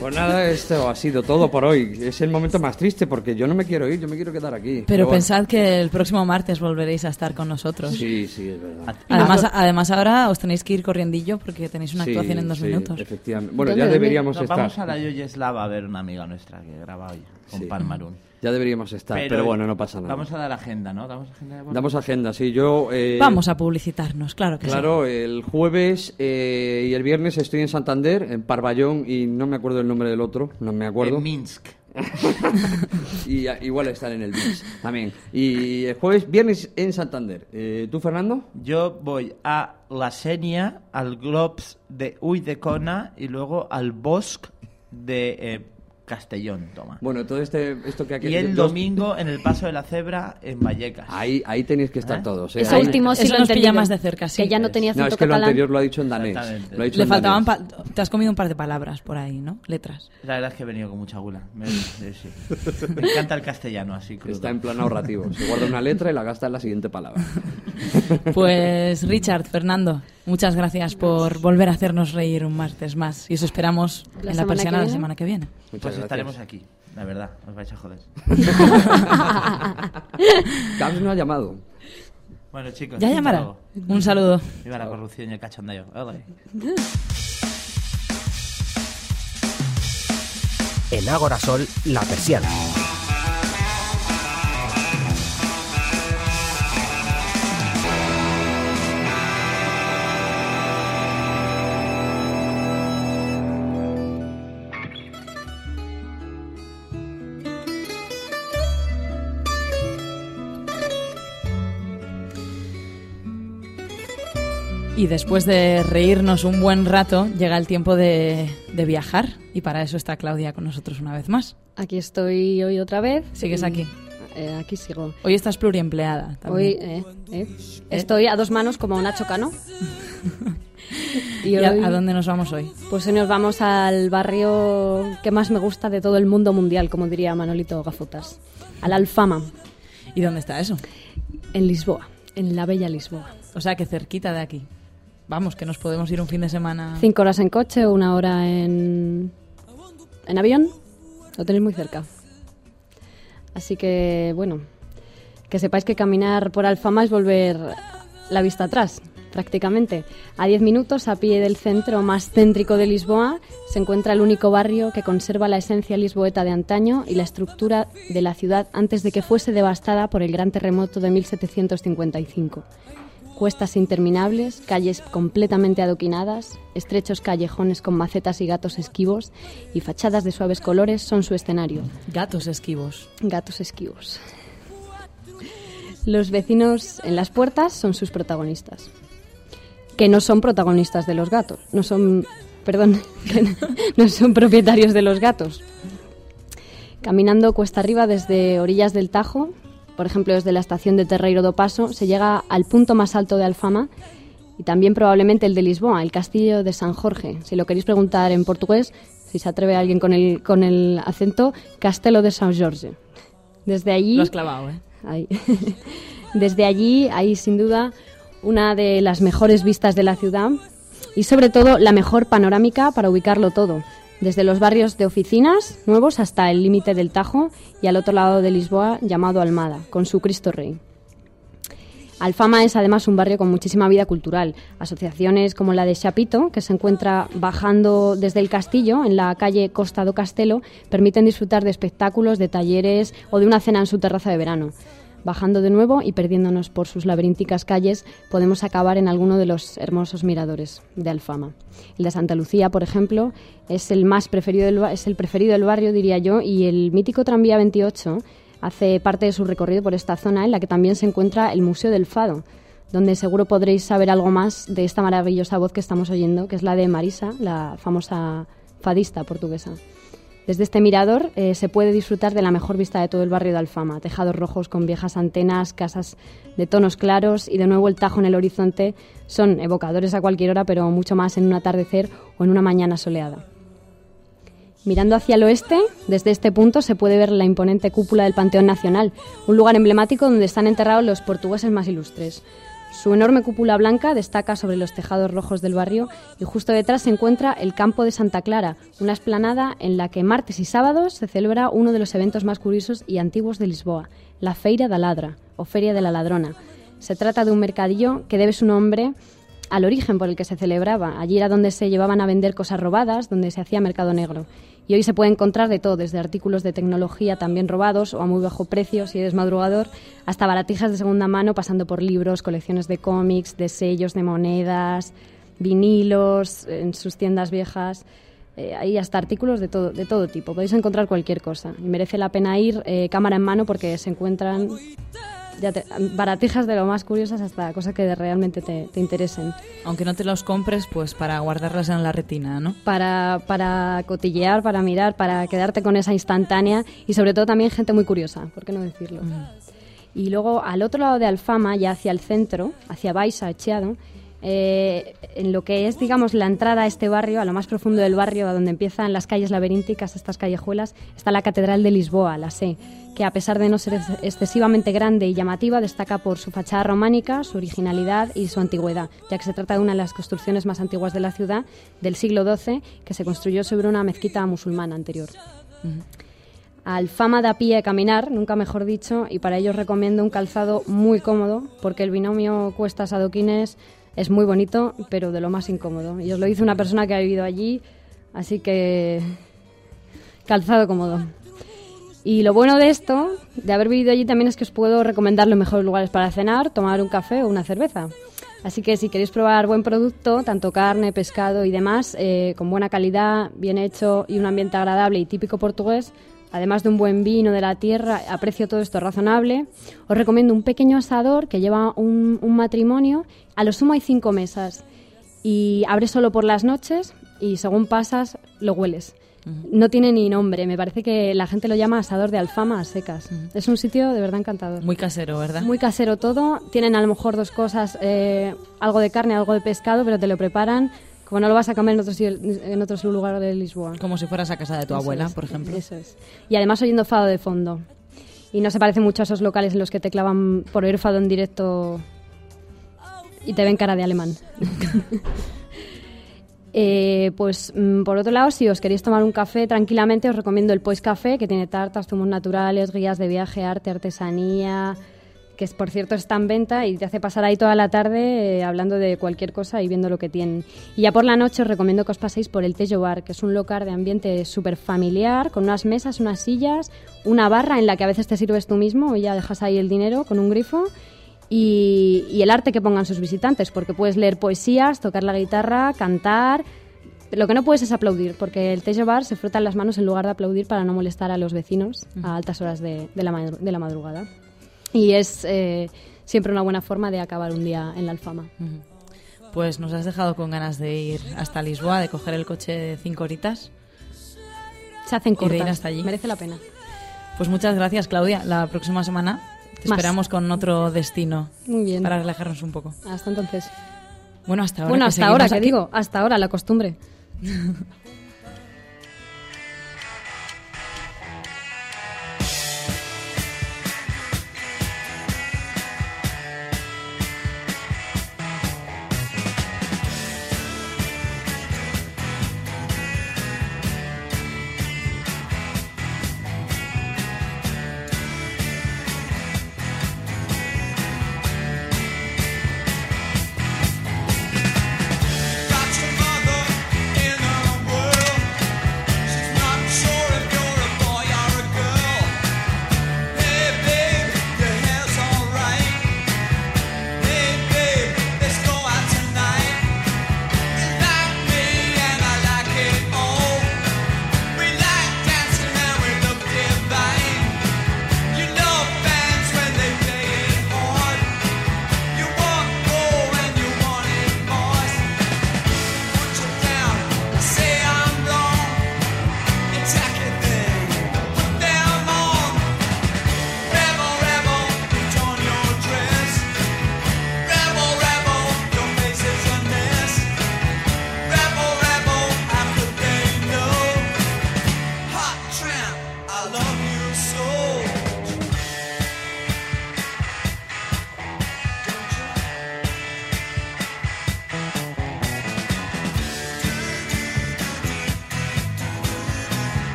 Pues nada, esto ha sido todo por hoy. Es el momento más triste porque yo no me quiero ir, yo me quiero quedar aquí.
Pero
bueno.
pensad que el próximo martes volveréis a estar con nosotros.
Sí, sí, es verdad.
Además, además ahora os tenéis que ir corriendillo porque tenéis una
Sí,
actuación en dos
sí,
minutos.
Efectivamente. Bueno, ya deberíamos
Nos
estar.
vamos a la Yoyeslava a ver una amiga nuestra que graba hoy con
Sí.
Palmarún.
Ya deberíamos estar, pero, bueno, no pasa nada.
Vamos a dar agenda, ¿no? Damos agenda de boda?
Damos agenda, sí. Yo. eh,
Vamos a publicitarnos, claro que
Claro, el jueves eh, y el viernes estoy en Santander, en Parvallón, y no me acuerdo el nombre del otro, no me acuerdo.
En Minsk.
y igual están en el beach también. Y el jueves, viernes en Santander. Eh, ¿Tú, Fernando?
Yo voy a La Senia, al Globs de Uydecona y luego al Bosque de eh, Castellón, toma.
Bueno, todo este, esto que aquí...
Y el domingo en el Paso de la Cebra en Vallecas.
Ahí, ahí tenéis que estar todos. ¿eh?
Eso
Ahí-
último sí
Eso
lo
nos pilla más de cerca, sí.
Que ya no tenía
No, es que lo
catalán.
anterior lo ha dicho en danés.
Exactamente.
Lo ha dicho
Le
en
faltaban...
danés.
pa- Te has comido un par de palabras por ahí, ¿no? Letras.
La verdad es que he venido con mucha gula. Me, sí, sí. Me encanta el castellano, así crudo.
Está en plan ahorrativo. Se guarda una letra y la gasta en la siguiente palabra.
Pues Richard, Fernando, muchas gracias por volver a hacernos reír un martes más. Y os esperamos
La
en la persiana la semana que viene.
Muchas
Pues
gracias.
estaremos aquí, la verdad. Os vais a joder.
Carlos no ha llamado.
Bueno, chicos.
Ya llamará. Un saludo.
Viva la corrupción y el cachondeo.
En Ágora Sol, la persiana.
Y después de reírnos un buen rato, llega el tiempo de, de viajar. Y para eso está Claudia con nosotros una vez más.
Aquí estoy hoy otra vez.
¿Sigues aquí?
eh, aquí sigo.
Hoy estás pluriempleada.
Hoy
también.
eh, eh, estoy a dos manos como Nacho Cano.
¿Y a- a dónde nos vamos hoy?
Pues hoy nos vamos al barrio que más me gusta de todo el mundo mundial, como diría Manolito Gafotas, al Alfama.
¿Y dónde está eso?
En Lisboa, en la bella Lisboa.
O sea, que cerquita de aquí. Vamos, que nos podemos ir un fin de semana.
Cinco horas en coche una hora en, en avión. Lo tenéis muy cerca. Así que, bueno, que sepáis que caminar por Alfama es volver la vista atrás, prácticamente. A 10 minutos, a pie del centro más céntrico de Lisboa, se encuentra el único barrio que conserva la esencia lisboeta de antaño y la estructura de la ciudad antes de que fuese devastada por el gran terremoto de 1755 cuestas interminables, calles completamente adoquinadas, estrechos callejones con macetas y gatos esquivos y fachadas de suaves colores son su escenario.
Gatos esquivos.
Gatos esquivos. Los vecinos en las puertas son sus protagonistas, que no son protagonistas de los gatos, no son, perdón, no son propietarios de los gatos. Caminando cuesta arriba desde orillas del Tajo, por ejemplo desde la estación de Terreiro do Paso, se llega al punto más alto de Alfama y también probablemente el de Lisboa, el castillo de San Jorge. Si lo queréis preguntar en portugués, si se atreve alguien con el, con el acento, Castelo de San Jorge. Desde allí...
Lo has clavado, ¿eh?
Ahí. Desde allí hay sin duda una de las mejores vistas de la ciudad y sobre todo la mejor panorámica para ubicarlo todo, desde los barrios de oficinas nuevos hasta el límite del Tajo y al otro lado de Lisboa llamado Almada, con su Cristo Rey. Alfama es además un barrio con muchísima vida cultural. Asociaciones como la de Chapito, que se encuentra bajando desde el castillo en la calle Costa do Castelo, permiten disfrutar de espectáculos, de talleres o de una cena en su terraza de verano. Bajando de nuevo y perdiéndonos por sus laberínticas calles, podemos acabar en alguno de los hermosos miradores de Alfama. El de Santa Lucía, por ejemplo, es el más preferido del, es el preferido del barrio, diría yo, y el mítico tranvía 28 hace parte de su recorrido por esta zona en la que también se encuentra el Museo del Fado, donde seguro podréis saber algo más de esta maravillosa voz que estamos oyendo, que es la de Marisa, la famosa fadista portuguesa. Desde este mirador eh, se puede disfrutar de la mejor vista de todo el barrio de Alfama, tejados rojos con viejas antenas, casas de tonos claros y de nuevo el Tajo en el horizonte son evocadores a cualquier hora, pero mucho más en un atardecer o en una mañana soleada. Mirando hacia el oeste, desde este punto se puede ver la imponente cúpula del Panteón Nacional, un lugar emblemático donde están enterrados los portugueses más ilustres. Su enorme cúpula blanca destaca sobre los tejados rojos del barrio y justo detrás se encuentra el Campo de Santa Clara, una esplanada en la que martes y sábados se celebra uno de los eventos más curiosos y antiguos de Lisboa, la Feira da Ladra, o Feria de la Ladrona. Se trata de un mercadillo que debe su nombre al origen por el que se celebraba. Allí era donde se llevaban a vender cosas robadas, donde se hacía mercado negro. Y hoy se puede encontrar de todo, desde artículos de tecnología también robados o a muy bajo precio si eres madrugador, hasta baratijas de segunda mano, pasando por libros, colecciones de cómics, de sellos, de monedas, vinilos en sus tiendas viejas. Eh, hay hasta artículos de todo, de todo tipo. Podéis encontrar cualquier cosa. Y merece la pena ir eh, cámara en mano porque se encuentran ya te- baratijas de lo más curiosas hasta cosas que realmente te, te interesen.
Aunque no te los compres, pues para guardarlas en la retina, ¿no?
Para, para cotillear, para mirar, para quedarte con esa instantánea y sobre todo también gente muy curiosa, ¿por qué no decirlo? Y luego al otro lado de Alfama, ya hacia el centro, hacia Baixa, Echeado, eh, en lo que es, digamos, la entrada a este barrio, a lo más profundo del barrio, a donde empiezan las calles laberínticas, estas callejuelas, está la Catedral de Lisboa, la Sé, que a pesar de no ser ex- excesivamente grande y llamativa, destaca por su fachada románica, su originalidad y su antigüedad, ya que se trata de una de las construcciones más antiguas de la ciudad, del siglo XII, que se construyó sobre una mezquita musulmana anterior. Alfama da pie a caminar, nunca mejor dicho, y para ello os recomiendo un calzado muy cómodo, porque el binomio cuestas adoquines es muy bonito, pero de lo más incómodo. Y os lo dice una persona que ha vivido allí, así que calzado cómodo. Y lo bueno de esto, de haber vivido allí, también es que os puedo recomendar los mejores lugares para cenar, tomar un café o una cerveza. Así que si queréis probar buen producto, tanto carne, pescado y demás, eh, con buena calidad, bien hecho y un ambiente agradable y típico portugués, además de un buen vino de la tierra, a precio todo esto razonable, os recomiendo un pequeño asador que lleva un, un matrimonio. A lo sumo hay cinco mesas y abre solo por las noches y según pasas lo hueles. No tiene ni nombre, me parece que la gente lo llama asador de alfama a secas. Es un sitio de verdad encantador.
Muy casero, ¿verdad?
Muy casero todo. Tienen a lo mejor dos cosas, eh, algo de carne, algo de pescado, pero te lo preparan como no lo vas a comer en otro, sitio- en otro lugar de Lisboa.
Como si fueras a casa de tu
Eso
abuela,
es,
por ejemplo.
Eso es. Y además oyendo fado de fondo. Y no se parece mucho a esos locales en los que te clavan por oír fado en directo y te ven cara de alemán. Eh, pues mm, por otro lado, si os queréis tomar un café tranquilamente, os recomiendo el Pois Café, que tiene tartas, zumos naturales, guías de viaje, arte, artesanía, que por cierto está en venta y te hace pasar ahí toda la tarde eh, hablando de cualquier cosa y viendo lo que tienen. Y ya por la noche os recomiendo que os paséis por el Tello Bar, que es un local de ambiente súper familiar, con unas mesas, unas sillas, una barra en la que a veces te sirves tú mismo y ya dejas ahí el dinero con un grifo. Y, y el arte que pongan sus visitantes, porque puedes leer poesías, tocar la guitarra, cantar. Lo que no puedes es aplaudir, porque el Tello Bar se frotan las manos en lugar de aplaudir para no molestar a los vecinos a altas horas de, de la, de la madrugada. Y es eh, siempre una buena forma de acabar un día en la Alfama.
Pues nos has dejado con ganas de ir hasta Lisboa, de coger el coche de cinco horitas.
Se hacen
y de ir
cortas,
hasta allí.
merece la pena.
Pues muchas gracias, Claudia. La próxima semana te
Más.
esperamos con otro destino.
Muy bien.
Para relajarnos un poco.
Hasta entonces.
Bueno, hasta ahora.
bueno, hasta ahora, que
aquí.
digo, hasta ahora, la costumbre.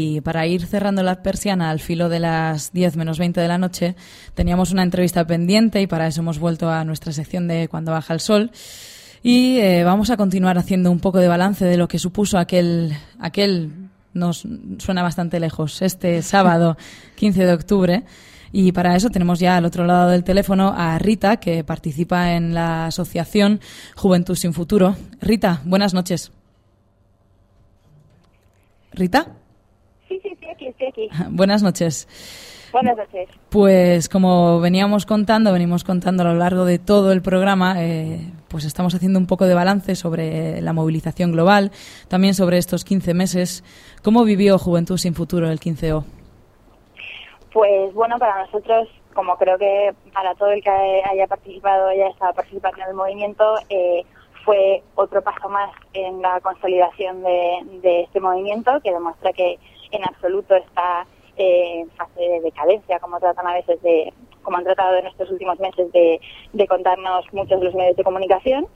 Y para ir cerrando la persiana al filo de las 10 menos 20 de la noche, teníamos una entrevista pendiente y para eso hemos vuelto a nuestra sección de Cuando baja el sol. Y eh, vamos a continuar haciendo un poco de balance de lo que supuso aquel, aquel, nos suena bastante lejos, este sábado 15 de octubre. Y para eso tenemos ya al otro lado del teléfono a Rita, que participa en la asociación Juventud sin Futuro. Rita, buenas noches. ¿Rita?
Sí, sí, sí, aquí, estoy aquí.
Buenas noches.
Buenas noches.
Pues como veníamos contando, venimos contando a lo largo de todo el programa, eh, pues estamos haciendo un poco de balance sobre la movilización global, también sobre estos 15 meses. ¿Cómo vivió Juventud sin Futuro el 15O?
Pues bueno, para nosotros, como creo que para todo el que haya participado, haya estado participando en el movimiento, eh, fue otro paso más en la consolidación de, de este movimiento que demuestra que en absoluto está eh, fase de decadencia, como tratan a veces de como han tratado en estos últimos meses de, de contarnos muchos de los medios de comunicación.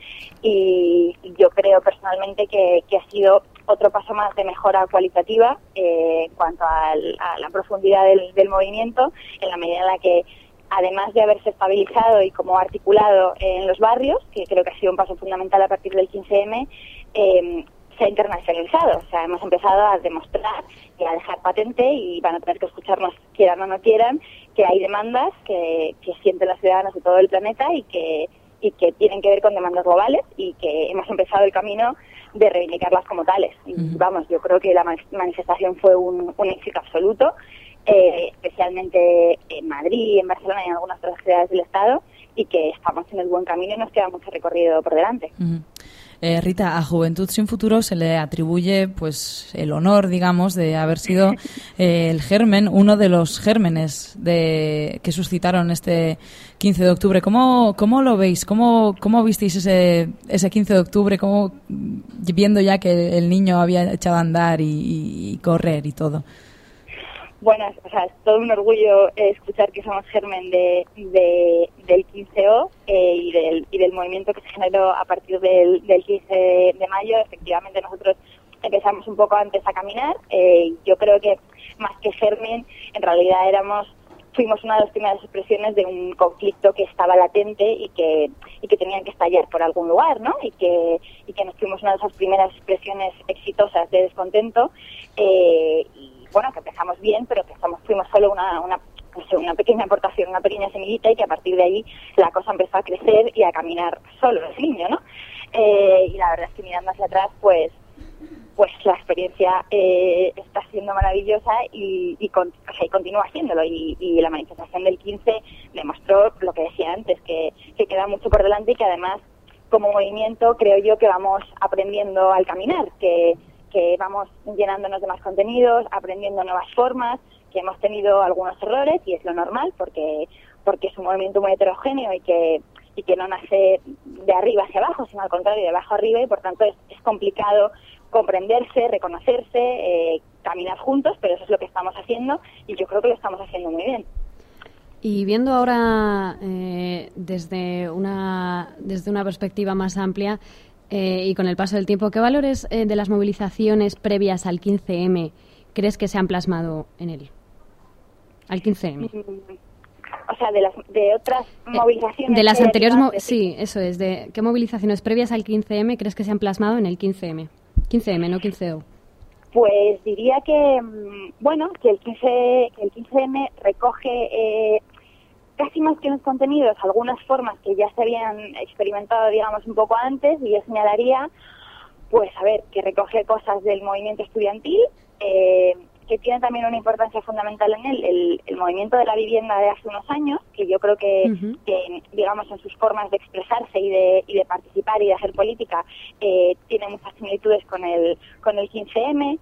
Y yo creo personalmente que, que ha sido otro paso más de mejora cualitativa eh, en cuanto al- a la profundidad del, del movimiento, en la medida en la que, además de haberse estabilizado y como articulado en los barrios, que creo que ha sido un paso fundamental a partir del 15M, eh, se ha internacionalizado. O sea, hemos empezado a demostrar y a dejar patente y van a tener que escucharnos quieran o no quieran que hay demandas que, que sienten los ciudadanos de todo el planeta y que, y que tienen que ver con demandas globales y que hemos empezado el camino de reivindicarlas como tales. Y vamos, yo creo que la ma- manifestación fue un, un éxito absoluto, eh, especialmente en Madrid, en Barcelona y en algunas otras ciudades del Estado, y que estamos en el buen camino y nos queda mucho recorrido por delante.
Eh, Rita, a Juventud Sin Futuro se le atribuye pues el honor, digamos, de haber sido eh, el germen, uno de los gérmenes de, que suscitaron este 15 de octubre. ¿Cómo, cómo lo veis? ¿Cómo, cómo visteis ese, ese 15 de octubre? ¿Cómo, viendo ya que el niño había echado a andar y, y- y correr y todo?
Bueno, o sea, es todo un orgullo eh, escuchar que somos germen de, de- del 15O eh, y, del, y del movimiento que se generó a partir del, del 15 de, mayo. Efectivamente, nosotros empezamos un poco antes a caminar. eh, yo creo que más que germen, en realidad éramos fuimos una de las primeras expresiones de un conflicto que estaba latente y que, y que tenían que estallar por algún lugar, ¿no? Y que, y que nos fuimos una de esas primeras expresiones exitosas de descontento. eh, bueno, que empezamos bien, pero que fuimos solo una, una, no una pequeña aportación, una pequeña semillita y que a partir de ahí la cosa empezó a crecer y a caminar solo el niño, ¿no? Eh, y la verdad es que mirando hacia atrás, pues pues la experiencia eh, está siendo maravillosa y, y, con- o sea, y continúa haciéndolo. Y, y la manifestación del 15 demostró lo que decía antes, que, que queda mucho por delante y que además como movimiento creo yo que vamos aprendiendo al caminar, que, que vamos llenándonos de más contenidos, aprendiendo nuevas formas, que hemos tenido algunos errores y es lo normal porque, porque es un movimiento muy heterogéneo y que, y que no nace de arriba hacia abajo, sino al contrario, de abajo arriba y por tanto es, complicado comprenderse, reconocerse, eh, caminar juntos, pero eso es lo que estamos haciendo y yo creo que lo estamos haciendo muy bien.
Y viendo ahora eh, desde, una, desde una perspectiva más amplia eh, y con el paso del tiempo, ¿qué valores eh, de las movilizaciones previas al 15M crees que se han plasmado en él? Al 15M.
O sea, de, las, de otras movilizaciones.
Eh, De las anteriores, mo- sí, eso es. De, ¿Qué movilizaciones previas al 15M crees que se han plasmado en el 15M? 15M, no 15O.
Pues diría que, mm, bueno, que el 15, que el 15M recoge eh, casi más que los contenidos, algunas formas que ya se habían experimentado, digamos, un poco antes, y yo señalaría, pues, a ver, que recoge cosas del movimiento estudiantil, eh, que tiene también una importancia fundamental en él, el, el movimiento de la vivienda de hace unos años, que yo creo que, digamos, en sus formas de expresarse y de, y de participar y de hacer política, eh, tiene muchas similitudes con el, con el 15M.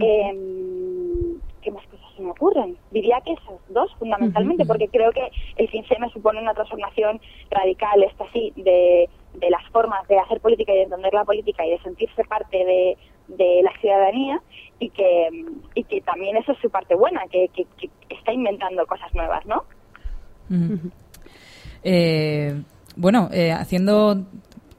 Eh, ¿Qué más cosas se me ocurren? Diría que esos dos, fundamentalmente, porque creo que el 15M supone una transformación radical, esta sí, de, de las formas de hacer política y de entender la política y de sentirse parte de, de la ciudadanía y que, y que también eso es su parte buena, que, que, que está inventando cosas nuevas, ¿no?
Eh, bueno, eh, haciendo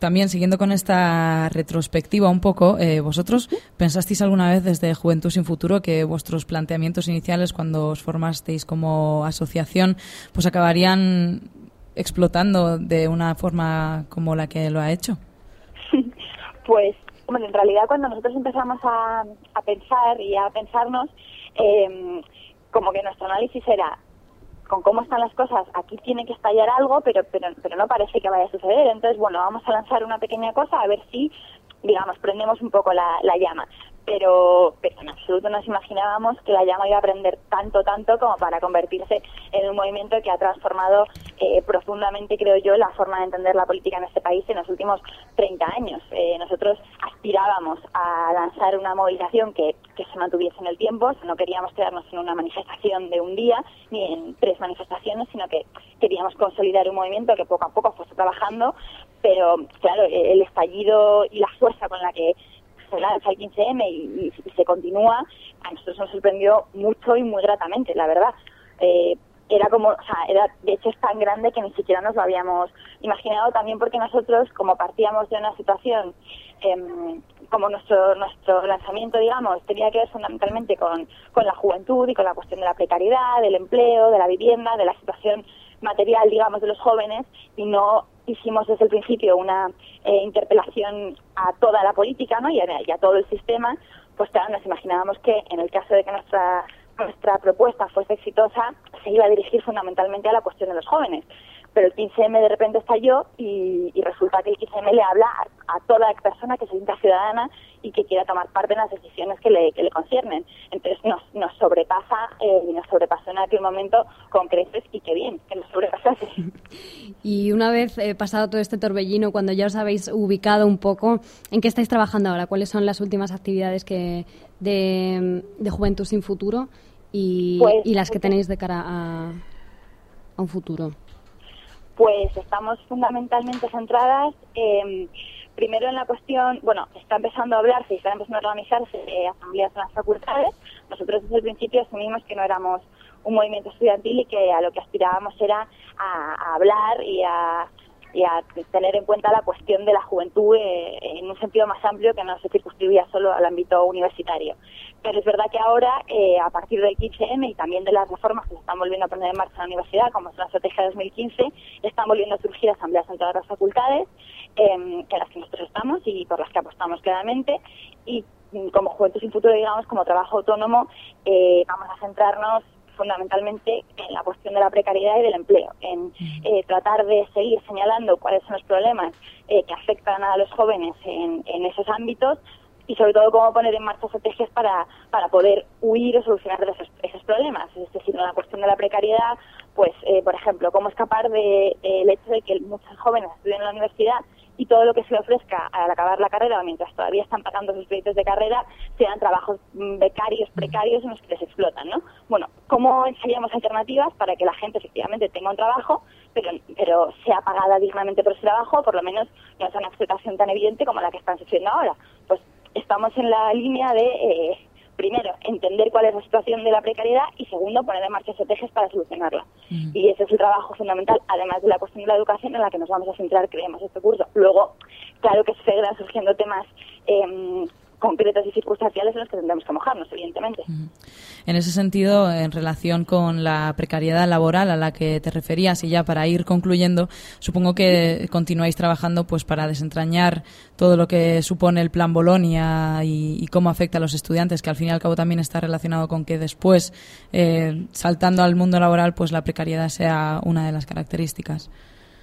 también, siguiendo con esta retrospectiva un poco, eh, ¿vosotros pensasteis alguna vez desde Juventud Sin Futuro que vuestros planteamientos iniciales cuando os formasteis como asociación pues acabarían explotando de una forma como la que lo ha hecho?
Pues, bueno, en realidad cuando nosotros empezamos a, pensar y a pensarnos, eh, como que nuestro análisis era, con cómo están las cosas, aquí tiene que estallar algo, pero, pero, pero no parece que vaya a suceder. Entonces, bueno, vamos a lanzar una pequeña cosa a ver si, digamos, prendemos un poco la, la llama. Pero, pero en absoluto nos imaginábamos que la llama iba a prender tanto, tanto como para convertirse en un movimiento que ha transformado eh, profundamente, creo yo, la forma de entender la política en este país en los últimos 30 años. Eh, nosotros aspirábamos a lanzar una movilización que, que se mantuviese en el tiempo, no queríamos quedarnos en una manifestación de un día ni en tres manifestaciones, sino que queríamos consolidar un movimiento que poco a poco fuese trabajando, pero claro, el estallido y la fuerza con la que lanza el 15M y, y- y se continúa, a nosotros nos sorprendió mucho y muy gratamente, la verdad. Eh, era como, o sea, era, de hecho es tan grande que ni siquiera nos lo habíamos imaginado, también porque nosotros, como partíamos de una situación, em, como nuestro nuestro lanzamiento, digamos, tenía que ver fundamentalmente con, con la juventud y con la cuestión de la precariedad, del empleo, de la vivienda, de la situación material, digamos, de los jóvenes y no hicimos desde el principio una eh, interpelación a toda la política ¿no? y, a, y a todo el sistema, pues claro, nos imaginábamos que en el caso de que nuestra nuestra propuesta fuese exitosa, se iba a dirigir fundamentalmente a la cuestión de los jóvenes. Pero el 15M de repente estalló y, y resulta que el 15M le habla a, a toda persona que se sienta ciudadana y que quiera tomar parte en las decisiones que le, que le conciernen. Entonces nos, nos sobrepasa eh, y nos sobrepasó en aquel momento con creces y qué bien que nos sobrepasase.
Y una vez eh, pasado todo este torbellino, cuando ya os habéis ubicado un poco, ¿en qué estáis trabajando ahora? ¿Cuáles son las últimas actividades que de, de Juventud sin Futuro y,
Pues,
y las que tenéis de cara a, a un futuro?
Pues estamos fundamentalmente centradas eh, primero en la cuestión, bueno, está empezando a hablarse y está empezando a organizarse eh, asambleas en las facultades. Nosotros desde el principio asumimos que no éramos un movimiento estudiantil y que a lo que aspirábamos era a, a hablar y a, y a tener en cuenta la cuestión de la juventud eh, en un sentido más amplio que no se circunscribía solo al ámbito universitario. Pero es verdad que ahora, eh, a partir del 15M y también de las reformas que se están volviendo a poner en marcha en la universidad, como es la estrategia 2015, están volviendo a surgir asambleas en todas las facultades, eh, en las que nosotros estamos y por las que apostamos claramente. Y mm, como Juventud sin Futuro, digamos, como trabajo autónomo, eh, vamos a centrarnos fundamentalmente en la cuestión de la precariedad y del empleo, en eh, tratar de seguir señalando cuáles son los problemas eh, que afectan a los jóvenes en, en esos ámbitos y sobre todo cómo poner en marcha estrategias para, para poder huir o solucionar esos, esos problemas. Es decir, en la cuestión de la precariedad, pues, eh, por ejemplo, cómo escapar del de, el hecho de que muchos jóvenes estudian en la universidad y todo lo que se le ofrezca al acabar la carrera o mientras todavía están pagando sus créditos de carrera sean trabajos mm, becarios, precarios en los que les explotan, ¿no? Bueno, ¿cómo ensayamos alternativas para que la gente efectivamente tenga un trabajo, pero, pero sea pagada dignamente por ese trabajo, por lo menos no sea una explotación tan evidente como la que están sufriendo ahora? Pues estamos en la línea de, eh, primero, entender cuál es la situación de la precariedad y segundo, poner en marcha estrategias para solucionarla. Y ese es el trabajo fundamental, además de la cuestión de la educación en la que nos vamos a centrar, creemos, este curso. Luego, claro que seguirán surgiendo temas eh, concretos y circunstanciales en los que tendremos que mojarnos, evidentemente.
En ese sentido, en relación con la precariedad laboral a la que te referías y ya para ir concluyendo, supongo que continuáis trabajando pues para desentrañar todo lo que supone el plan Bolonia y, y cómo afecta a los estudiantes, que al fin y al cabo también está relacionado con que después, eh, saltando al mundo laboral, pues la precariedad sea una de las características.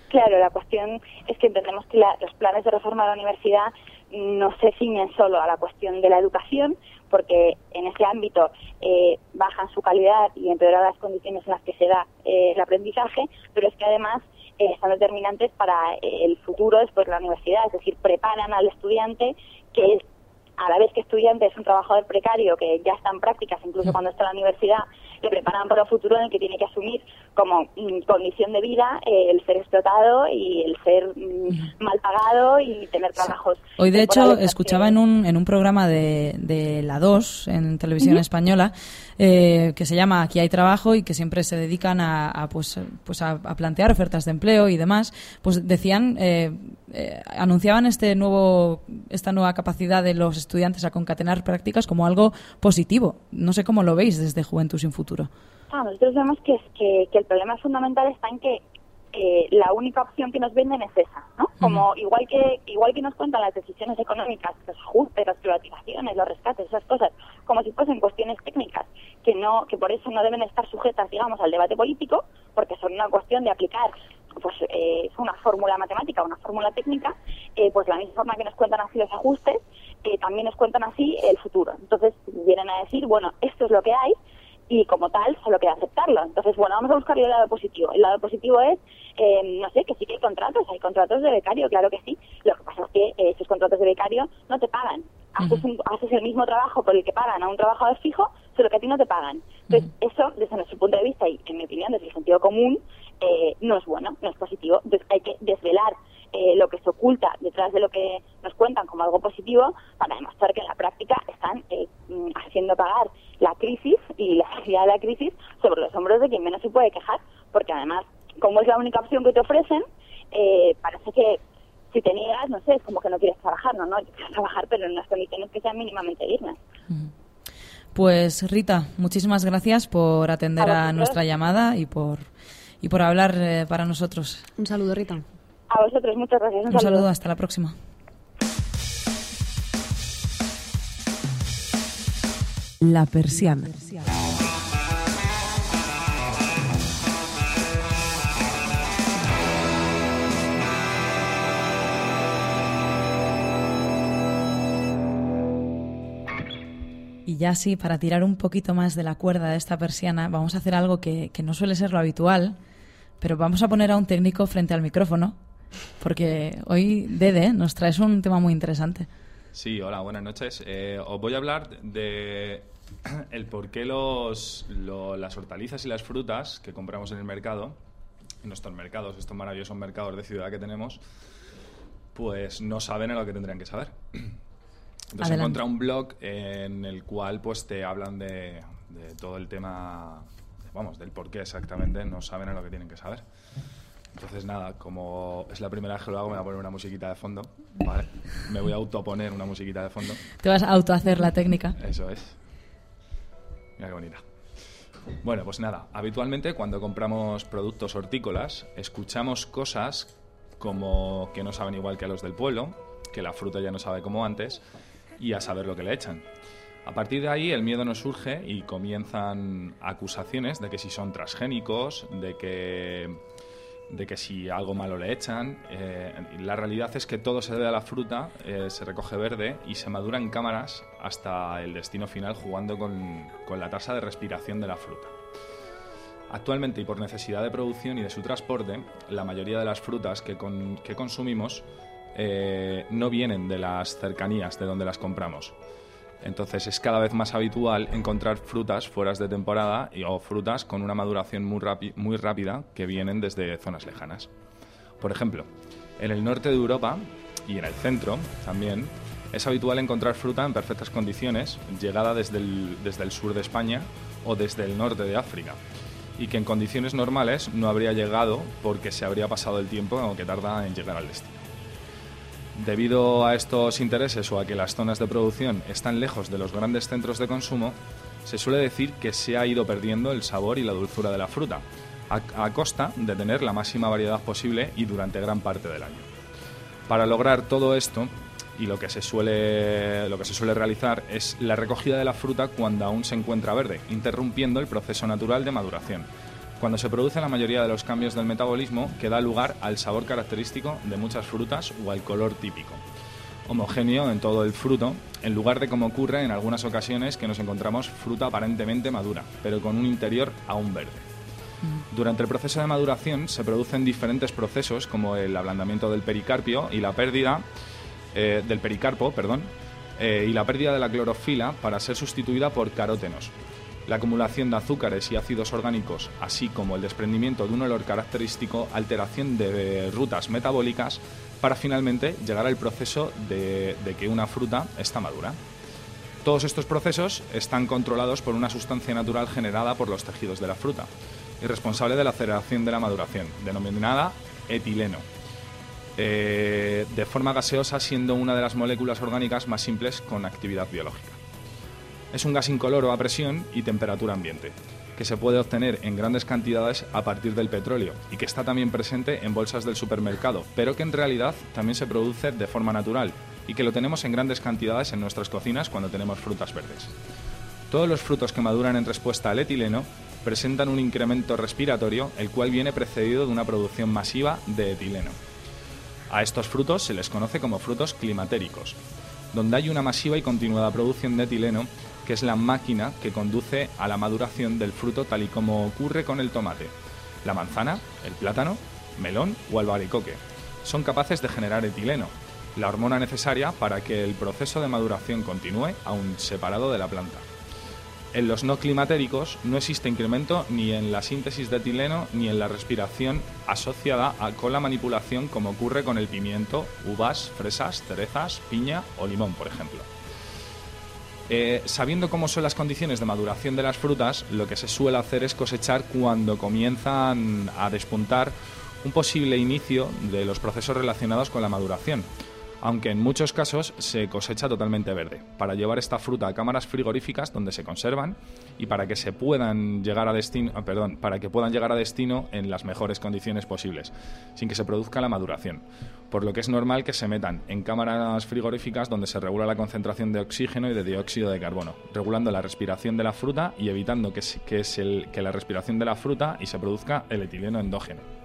Claro, la cuestión es que entendemos que la, los planes de reforma de la universidad no se ciñen solo a la cuestión de la educación, porque en ese ámbito eh, bajan su calidad y empeoran las condiciones en las que se da eh, el aprendizaje, pero es que además eh, son determinantes para eh, el futuro después de la universidad, es decir, preparan al estudiante que es a la vez que estudiante es un trabajador precario que ya está en prácticas, incluso cuando está en la universidad, le preparan para un futuro en el que tiene que asumir como mm, condición de vida eh, el ser explotado y el ser mm, mal pagado y tener trabajos.
Hoy, de hecho, escuchaba en un, en un programa de, de La 2, en televisión española, eh, que se llama Aquí hay trabajo y que siempre se dedican a, a, pues, pues a, a plantear ofertas de empleo y demás. Pues decían, eh, eh, anunciaban este nuevo, esta nueva capacidad de los estudiantes a concatenar prácticas como algo positivo. No sé cómo lo veis desde Juventud sin Futuro.
Ah, nosotros vemos que, que, que el problema fundamental está en que eh, la única opción que nos venden es esa, ¿no? Como igual que igual que nos cuentan las decisiones económicas, los ajustes, las privatizaciones, los rescates, esas cosas, como si fuesen cuestiones técnicas que no que por eso no deben estar sujetas, digamos, al debate político, porque son una cuestión de aplicar pues eh, una fórmula matemática, una fórmula técnica, eh, pues la misma forma que nos cuentan así los ajustes, eh, también nos cuentan así el futuro. Entonces vienen a decir, bueno, esto es lo que hay, y como tal solo queda aceptarlo. Entonces, bueno, vamos a buscar el lado positivo. El lado positivo es, eh, no sé, que sí que hay contratos, hay contratos de becario, claro que sí. Lo que pasa es que eh, esos contratos de becario no te pagan. Haces, un- haces el mismo trabajo por el que pagan a un trabajador fijo, solo que a ti no te pagan. Entonces, eso, desde nuestro punto de vista y, en mi opinión, desde el sentido común, eh, no es bueno, no es positivo. Entonces, hay que desvelar eh, lo que se oculta detrás de lo que nos cuentan como algo positivo para demostrar que en la práctica están eh, mm, haciendo pagar la crisis y la realidad de la crisis sobre los hombros de quien menos se puede quejar, porque además, como es la única opción que te ofrecen, eh, parece que si te niegas, no sé, es como que no quieres trabajar, no, no, yo quiero trabajar, pero en unas condiciones que sean mínimamente dignas.
Pues Rita, muchísimas gracias por atender
A
nuestra llamada y por, y por hablar eh, para nosotros.
Un saludo, Rita.
A vosotros, muchas gracias.
Un saludo, hasta la próxima.
La persiana.
Y ya sí, para tirar un poquito más de la cuerda de esta persiana, vamos a hacer algo que, no suele ser lo habitual, pero vamos a poner a un técnico frente al micrófono, porque hoy, Dede, nos traes un tema muy interesante.
Sí, hola, buenas noches. Eh, os voy a hablar de el por qué los, lo- las hortalizas y las frutas que compramos en el mercado, en nuestros mercados, estos maravillosos mercados de ciudad que tenemos, pues no saben a lo que tendrían que saber. Entonces
Adelante.
encontrado un blog en el cual pues te hablan de, de todo el tema, vamos, del por qué exactamente no saben a lo que tienen que saber. Entonces nada, como es la primera vez que lo hago, me voy a poner una musiquita de fondo, ¿vale? Me voy a autoponer una musiquita de fondo.
Te vas a autohacer la técnica.
Eso es. Mira qué bonita. Bueno, pues nada, habitualmente cuando compramos productos hortícolas escuchamos cosas como que no saben igual que a los del pueblo, que la fruta ya no sabe como antes y a saber lo que le echan. A partir de ahí el miedo nos surge y comienzan acusaciones de que si son transgénicos, de que de que si algo malo le echan. eh, la realidad es que todo se debe a la fruta, eh, se recoge verde y se madura en cámaras hasta el destino final jugando con, con la tasa de respiración de la fruta. Actualmente y por necesidad de producción y de su transporte, la mayoría de las frutas que, que consumimos eh, no vienen de las cercanías de donde las compramos. Entonces es cada vez más habitual encontrar frutas fuera de temporada o frutas con una maduración muy rápida que vienen desde zonas lejanas. Por ejemplo, en el norte de Europa y en el centro también es habitual encontrar fruta en perfectas condiciones, llegada desde el, desde el sur de España o desde el norte de África, y que en condiciones normales no habría llegado porque se habría pasado el tiempo que tarda en llegar al destino. Debido a estos intereses o a que las zonas de producción están lejos de los grandes centros de consumo, se suele decir que se ha ido perdiendo el sabor y la dulzura de la fruta, a, costa de tener la máxima variedad posible y durante gran parte del año. Para lograr todo esto, y lo que se suele, lo que se suele realizar es la recogida de la fruta cuando aún se encuentra verde, interrumpiendo el proceso natural de maduración, cuando se produce la mayoría de los cambios del metabolismo que da lugar al sabor característico de muchas frutas o al color típico. Homogéneo en todo el fruto, en lugar de como ocurre en algunas ocasiones que nos encontramos fruta aparentemente madura, pero con un interior aún verde. Durante el proceso de maduración se producen diferentes procesos como el ablandamiento del pericarpio y la pérdida eh, del pericarpo, perdón, eh, y la pérdida de la clorofila para ser sustituida por carótenos. La acumulación de azúcares y ácidos orgánicos, así como el desprendimiento de un olor característico, alteración de rutas metabólicas, para finalmente llegar al proceso de, que una fruta está madura. Todos estos procesos están controlados por una sustancia natural generada por los tejidos de la fruta y responsable de la aceleración de la maduración, denominada etileno, eh, de forma gaseosa siendo una de las moléculas orgánicas más simples con actividad biológica. Es un gas incoloro a presión y temperatura ambiente, que se puede obtener en grandes cantidades a partir del petróleo y que está también presente en bolsas del supermercado, pero que en realidad también se produce de forma natural y que lo tenemos en grandes cantidades en nuestras cocinas cuando tenemos frutas verdes. Todos los frutos que maduran en respuesta al etileno presentan un incremento respiratorio, el cual viene precedido de una producción masiva de etileno. A estos frutos se les conoce como frutos climatéricos, donde hay una masiva y continuada producción de etileno, que es la máquina que conduce a la maduración del fruto tal y como ocurre con el tomate, la manzana, el plátano, melón o albaricoque. Son capaces de generar etileno, la hormona necesaria para que el proceso de maduración continúe aún separado de la planta. En los no climatéricos no existe incremento ni en la síntesis de etileno ni en la respiración asociada a- con la manipulación como ocurre con el pimiento, uvas, fresas, cerezas, piña o limón, por ejemplo. Eh, sabiendo cómo son las condiciones de maduración de las frutas, lo que se suele hacer es cosechar cuando comienzan a despuntar un posible inicio de los procesos relacionados con la maduración. Aunque en muchos casos se cosecha totalmente verde, para llevar esta fruta a cámaras frigoríficas donde se conservan y para que se puedan llegar a destino, ah, perdón, para que puedan llegar a destino en las mejores condiciones posibles, sin que se produzca la maduración. Por lo que es normal que se metan en cámaras frigoríficas donde se regula la concentración de oxígeno y de dióxido de carbono, regulando la respiración de la fruta y evitando que, es el- que la respiración de la fruta y se produzca el etileno endógeno.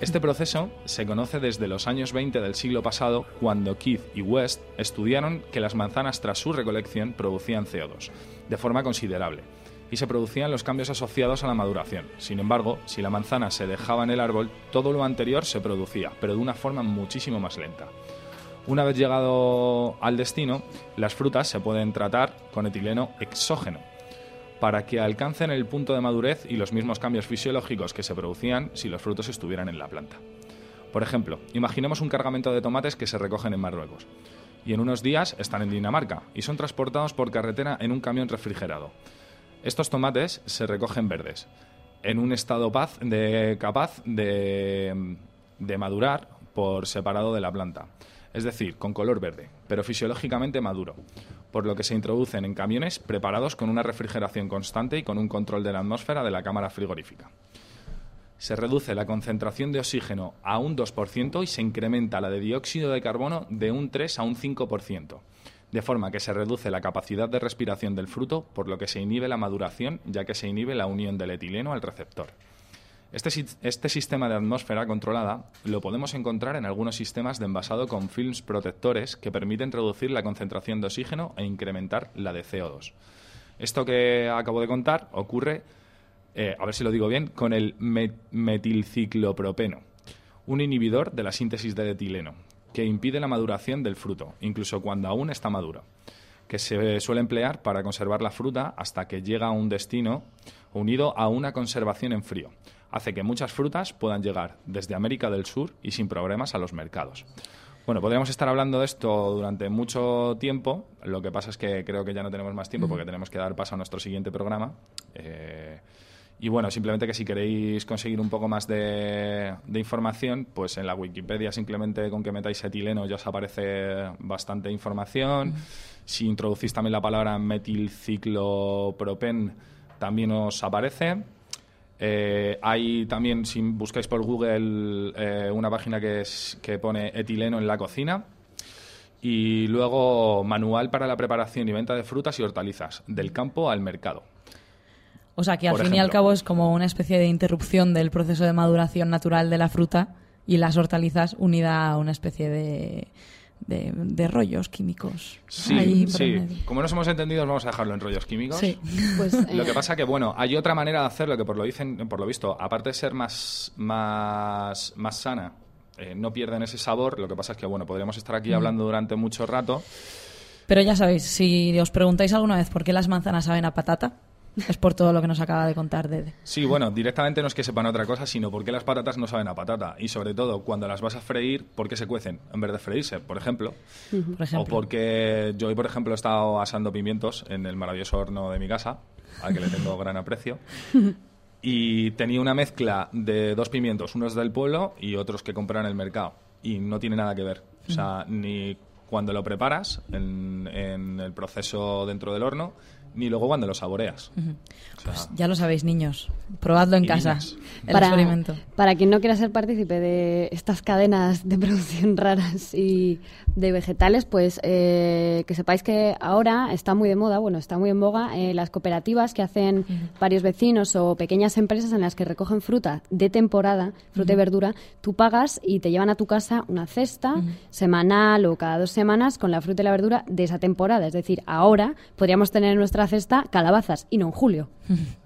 Este proceso se conoce desde los años 20 del siglo pasado, cuando Keith y West estudiaron que las manzanas tras su recolección producían CO2, de forma considerable, y se producían los cambios asociados a la maduración. Sin embargo, si la manzana se dejaba en el árbol, todo lo anterior se producía, pero de una forma muchísimo más lenta. Una vez llegado al destino, las frutas se pueden tratar con etileno exógeno, para que alcancen el punto de madurez y los mismos cambios fisiológicos que se producían si los frutos estuvieran en la planta. Por ejemplo, imaginemos un cargamento de tomates que se recogen en Marruecos y en unos días están en Dinamarca y son transportados por carretera en un camión refrigerado. Estos tomates se recogen verdes, en un estado capaz de madurar por separado de la planta, es decir, con color verde, pero fisiológicamente maduro, por lo que se introducen en camiones preparados con una refrigeración constante y con un control de la atmósfera de la cámara frigorífica. Se reduce la concentración de oxígeno a un 2% y se incrementa la de dióxido de carbono de un 3 a un 5%, de forma que se reduce la capacidad de respiración del fruto, por lo que se inhibe la maduración, ya que se inhibe la unión del etileno al receptor. Este, este sistema de atmósfera controlada lo podemos encontrar en algunos sistemas de envasado con films protectores que permiten reducir la concentración de oxígeno e incrementar la de CO2. Esto que acabo de contar ocurre, eh, a ver si lo digo bien, con el met- metilciclopropeno, un inhibidor de la síntesis de etileno, que impide la maduración del fruto, incluso cuando aún está maduro que se suele emplear para conservar la fruta hasta que llega a un destino unido a una conservación en frío. Hace que muchas frutas puedan llegar desde América del Sur y sin problemas a los mercados. Bueno, podríamos estar hablando de esto durante mucho tiempo. Lo que pasa es que creo que ya no tenemos más tiempo porque tenemos que dar paso a nuestro siguiente programa. Eh, y bueno, simplemente que si queréis conseguir un poco más de, de información, pues en la Wikipedia simplemente con que metáis etileno ya os aparece bastante información. Si introducís también la palabra metilciclopropen, también os aparece. Eh, hay también, si buscáis por Google, eh, una página que, es, que pone etileno en la cocina. Y luego manual para la preparación y venta de frutas y hortalizas, del campo al mercado.
O sea que al
Por
fin y al cabo es como una especie de interrupción del proceso de maduración natural de la fruta y las hortalizas unida a una especie de, de, de rollos químicos. ahí
Sí,
por
sí. Como nos hemos entendido, vamos a dejarlo en rollos químicos.
Sí.
Pues,
Lo
eh,
que pasa que, bueno, hay otra manera de hacerlo que por lo, dicen, por lo visto, aparte de ser más, más, más sana, eh, no pierden ese sabor. Lo que pasa es que, bueno, podríamos estar aquí
Mm.
hablando durante mucho rato.
Pero ya sabéis, si os preguntáis alguna vez por qué las manzanas saben a patata, es por todo lo que nos acaba de contar Dede.
Sí, bueno, directamente no es que sepan otra cosa, sino porque las patatas no saben a patata. Y sobre todo, cuando las vas a freír, ¿por qué se cuecen? En vez de freírse, por ejemplo.
Por ejemplo.
O porque yo hoy, por ejemplo, he estado asando pimientos en el maravilloso horno de mi casa, al que le tengo gran aprecio. Y tenía una mezcla de dos pimientos, unos del pueblo y otros que compran en el mercado. Y no tiene nada que ver. O sea, ni cuando lo preparas en, en el proceso dentro del horno, ni luego cuando lo saboreas.
Ujú.
O sea,
Pues ya lo sabéis, niños. Probadlo en casa.
niñas.
El
para,
experimento.
para quien no quiera ser partícipe de estas cadenas de producción raras y de vegetales, pues eh, que sepáis que ahora está muy de moda, bueno, está muy en boga eh, las cooperativas que hacen varios vecinos o pequeñas empresas en las que recogen fruta de temporada, fruta y verdura, tú pagas y te llevan a tu casa una cesta semanal o cada dos semanas con la fruta y la verdura de esa temporada. Es decir, ahora podríamos tener en nuestra cesta calabazas y no en julio.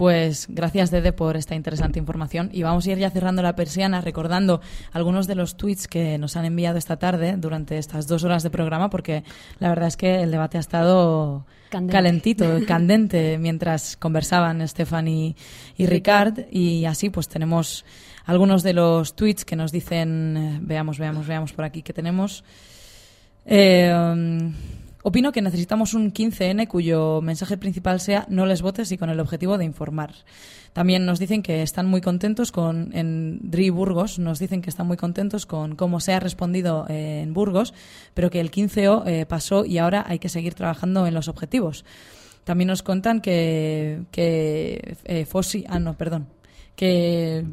Pues gracias, Dede, por esta interesante información. Y vamos a ir ya cerrando la persiana, recordando algunos de los tweets que nos han enviado esta tarde durante estas dos horas de programa, porque la verdad es que el debate ha estado
Candente.
calentito, candente, mientras conversaban Estefan y, y Ricard. Y así, pues tenemos algunos de los tweets que nos dicen, eh, veamos, veamos, veamos por aquí que tenemos. Eh, um, Opino que necesitamos un 15N cuyo mensaje principal sea no les votes y con el objetivo de informar. También nos dicen que están muy contentos con, en DRI Burgos, nos dicen que están muy contentos con cómo se ha respondido eh, en Burgos, pero que el 15O eh, pasó y ahora hay que seguir trabajando en los objetivos. También nos cuentan que, que eh, ah no, perdón, que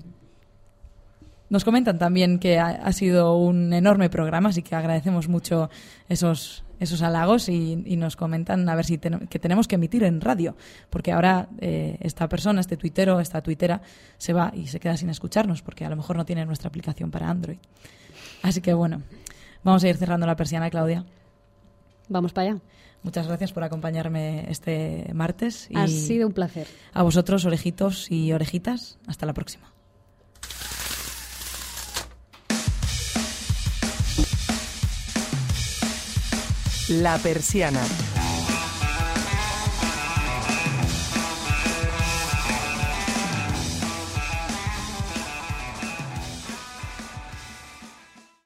nos comentan también que ha, ha sido un enorme programa, así que agradecemos mucho esos, esos halagos y, y nos comentan a ver si ten- que tenemos que emitir en radio, porque ahora eh, esta persona, este tuitero, esta tuitera, se va y se queda sin escucharnos, porque a lo mejor no tiene nuestra aplicación para Android. Así que bueno, vamos a ir cerrando la persiana, Claudia.
Vamos para allá.
Muchas gracias por acompañarme este martes. Y
Ha sido un placer.
A vosotros, orejitos y orejitas, hasta la próxima.
La persiana.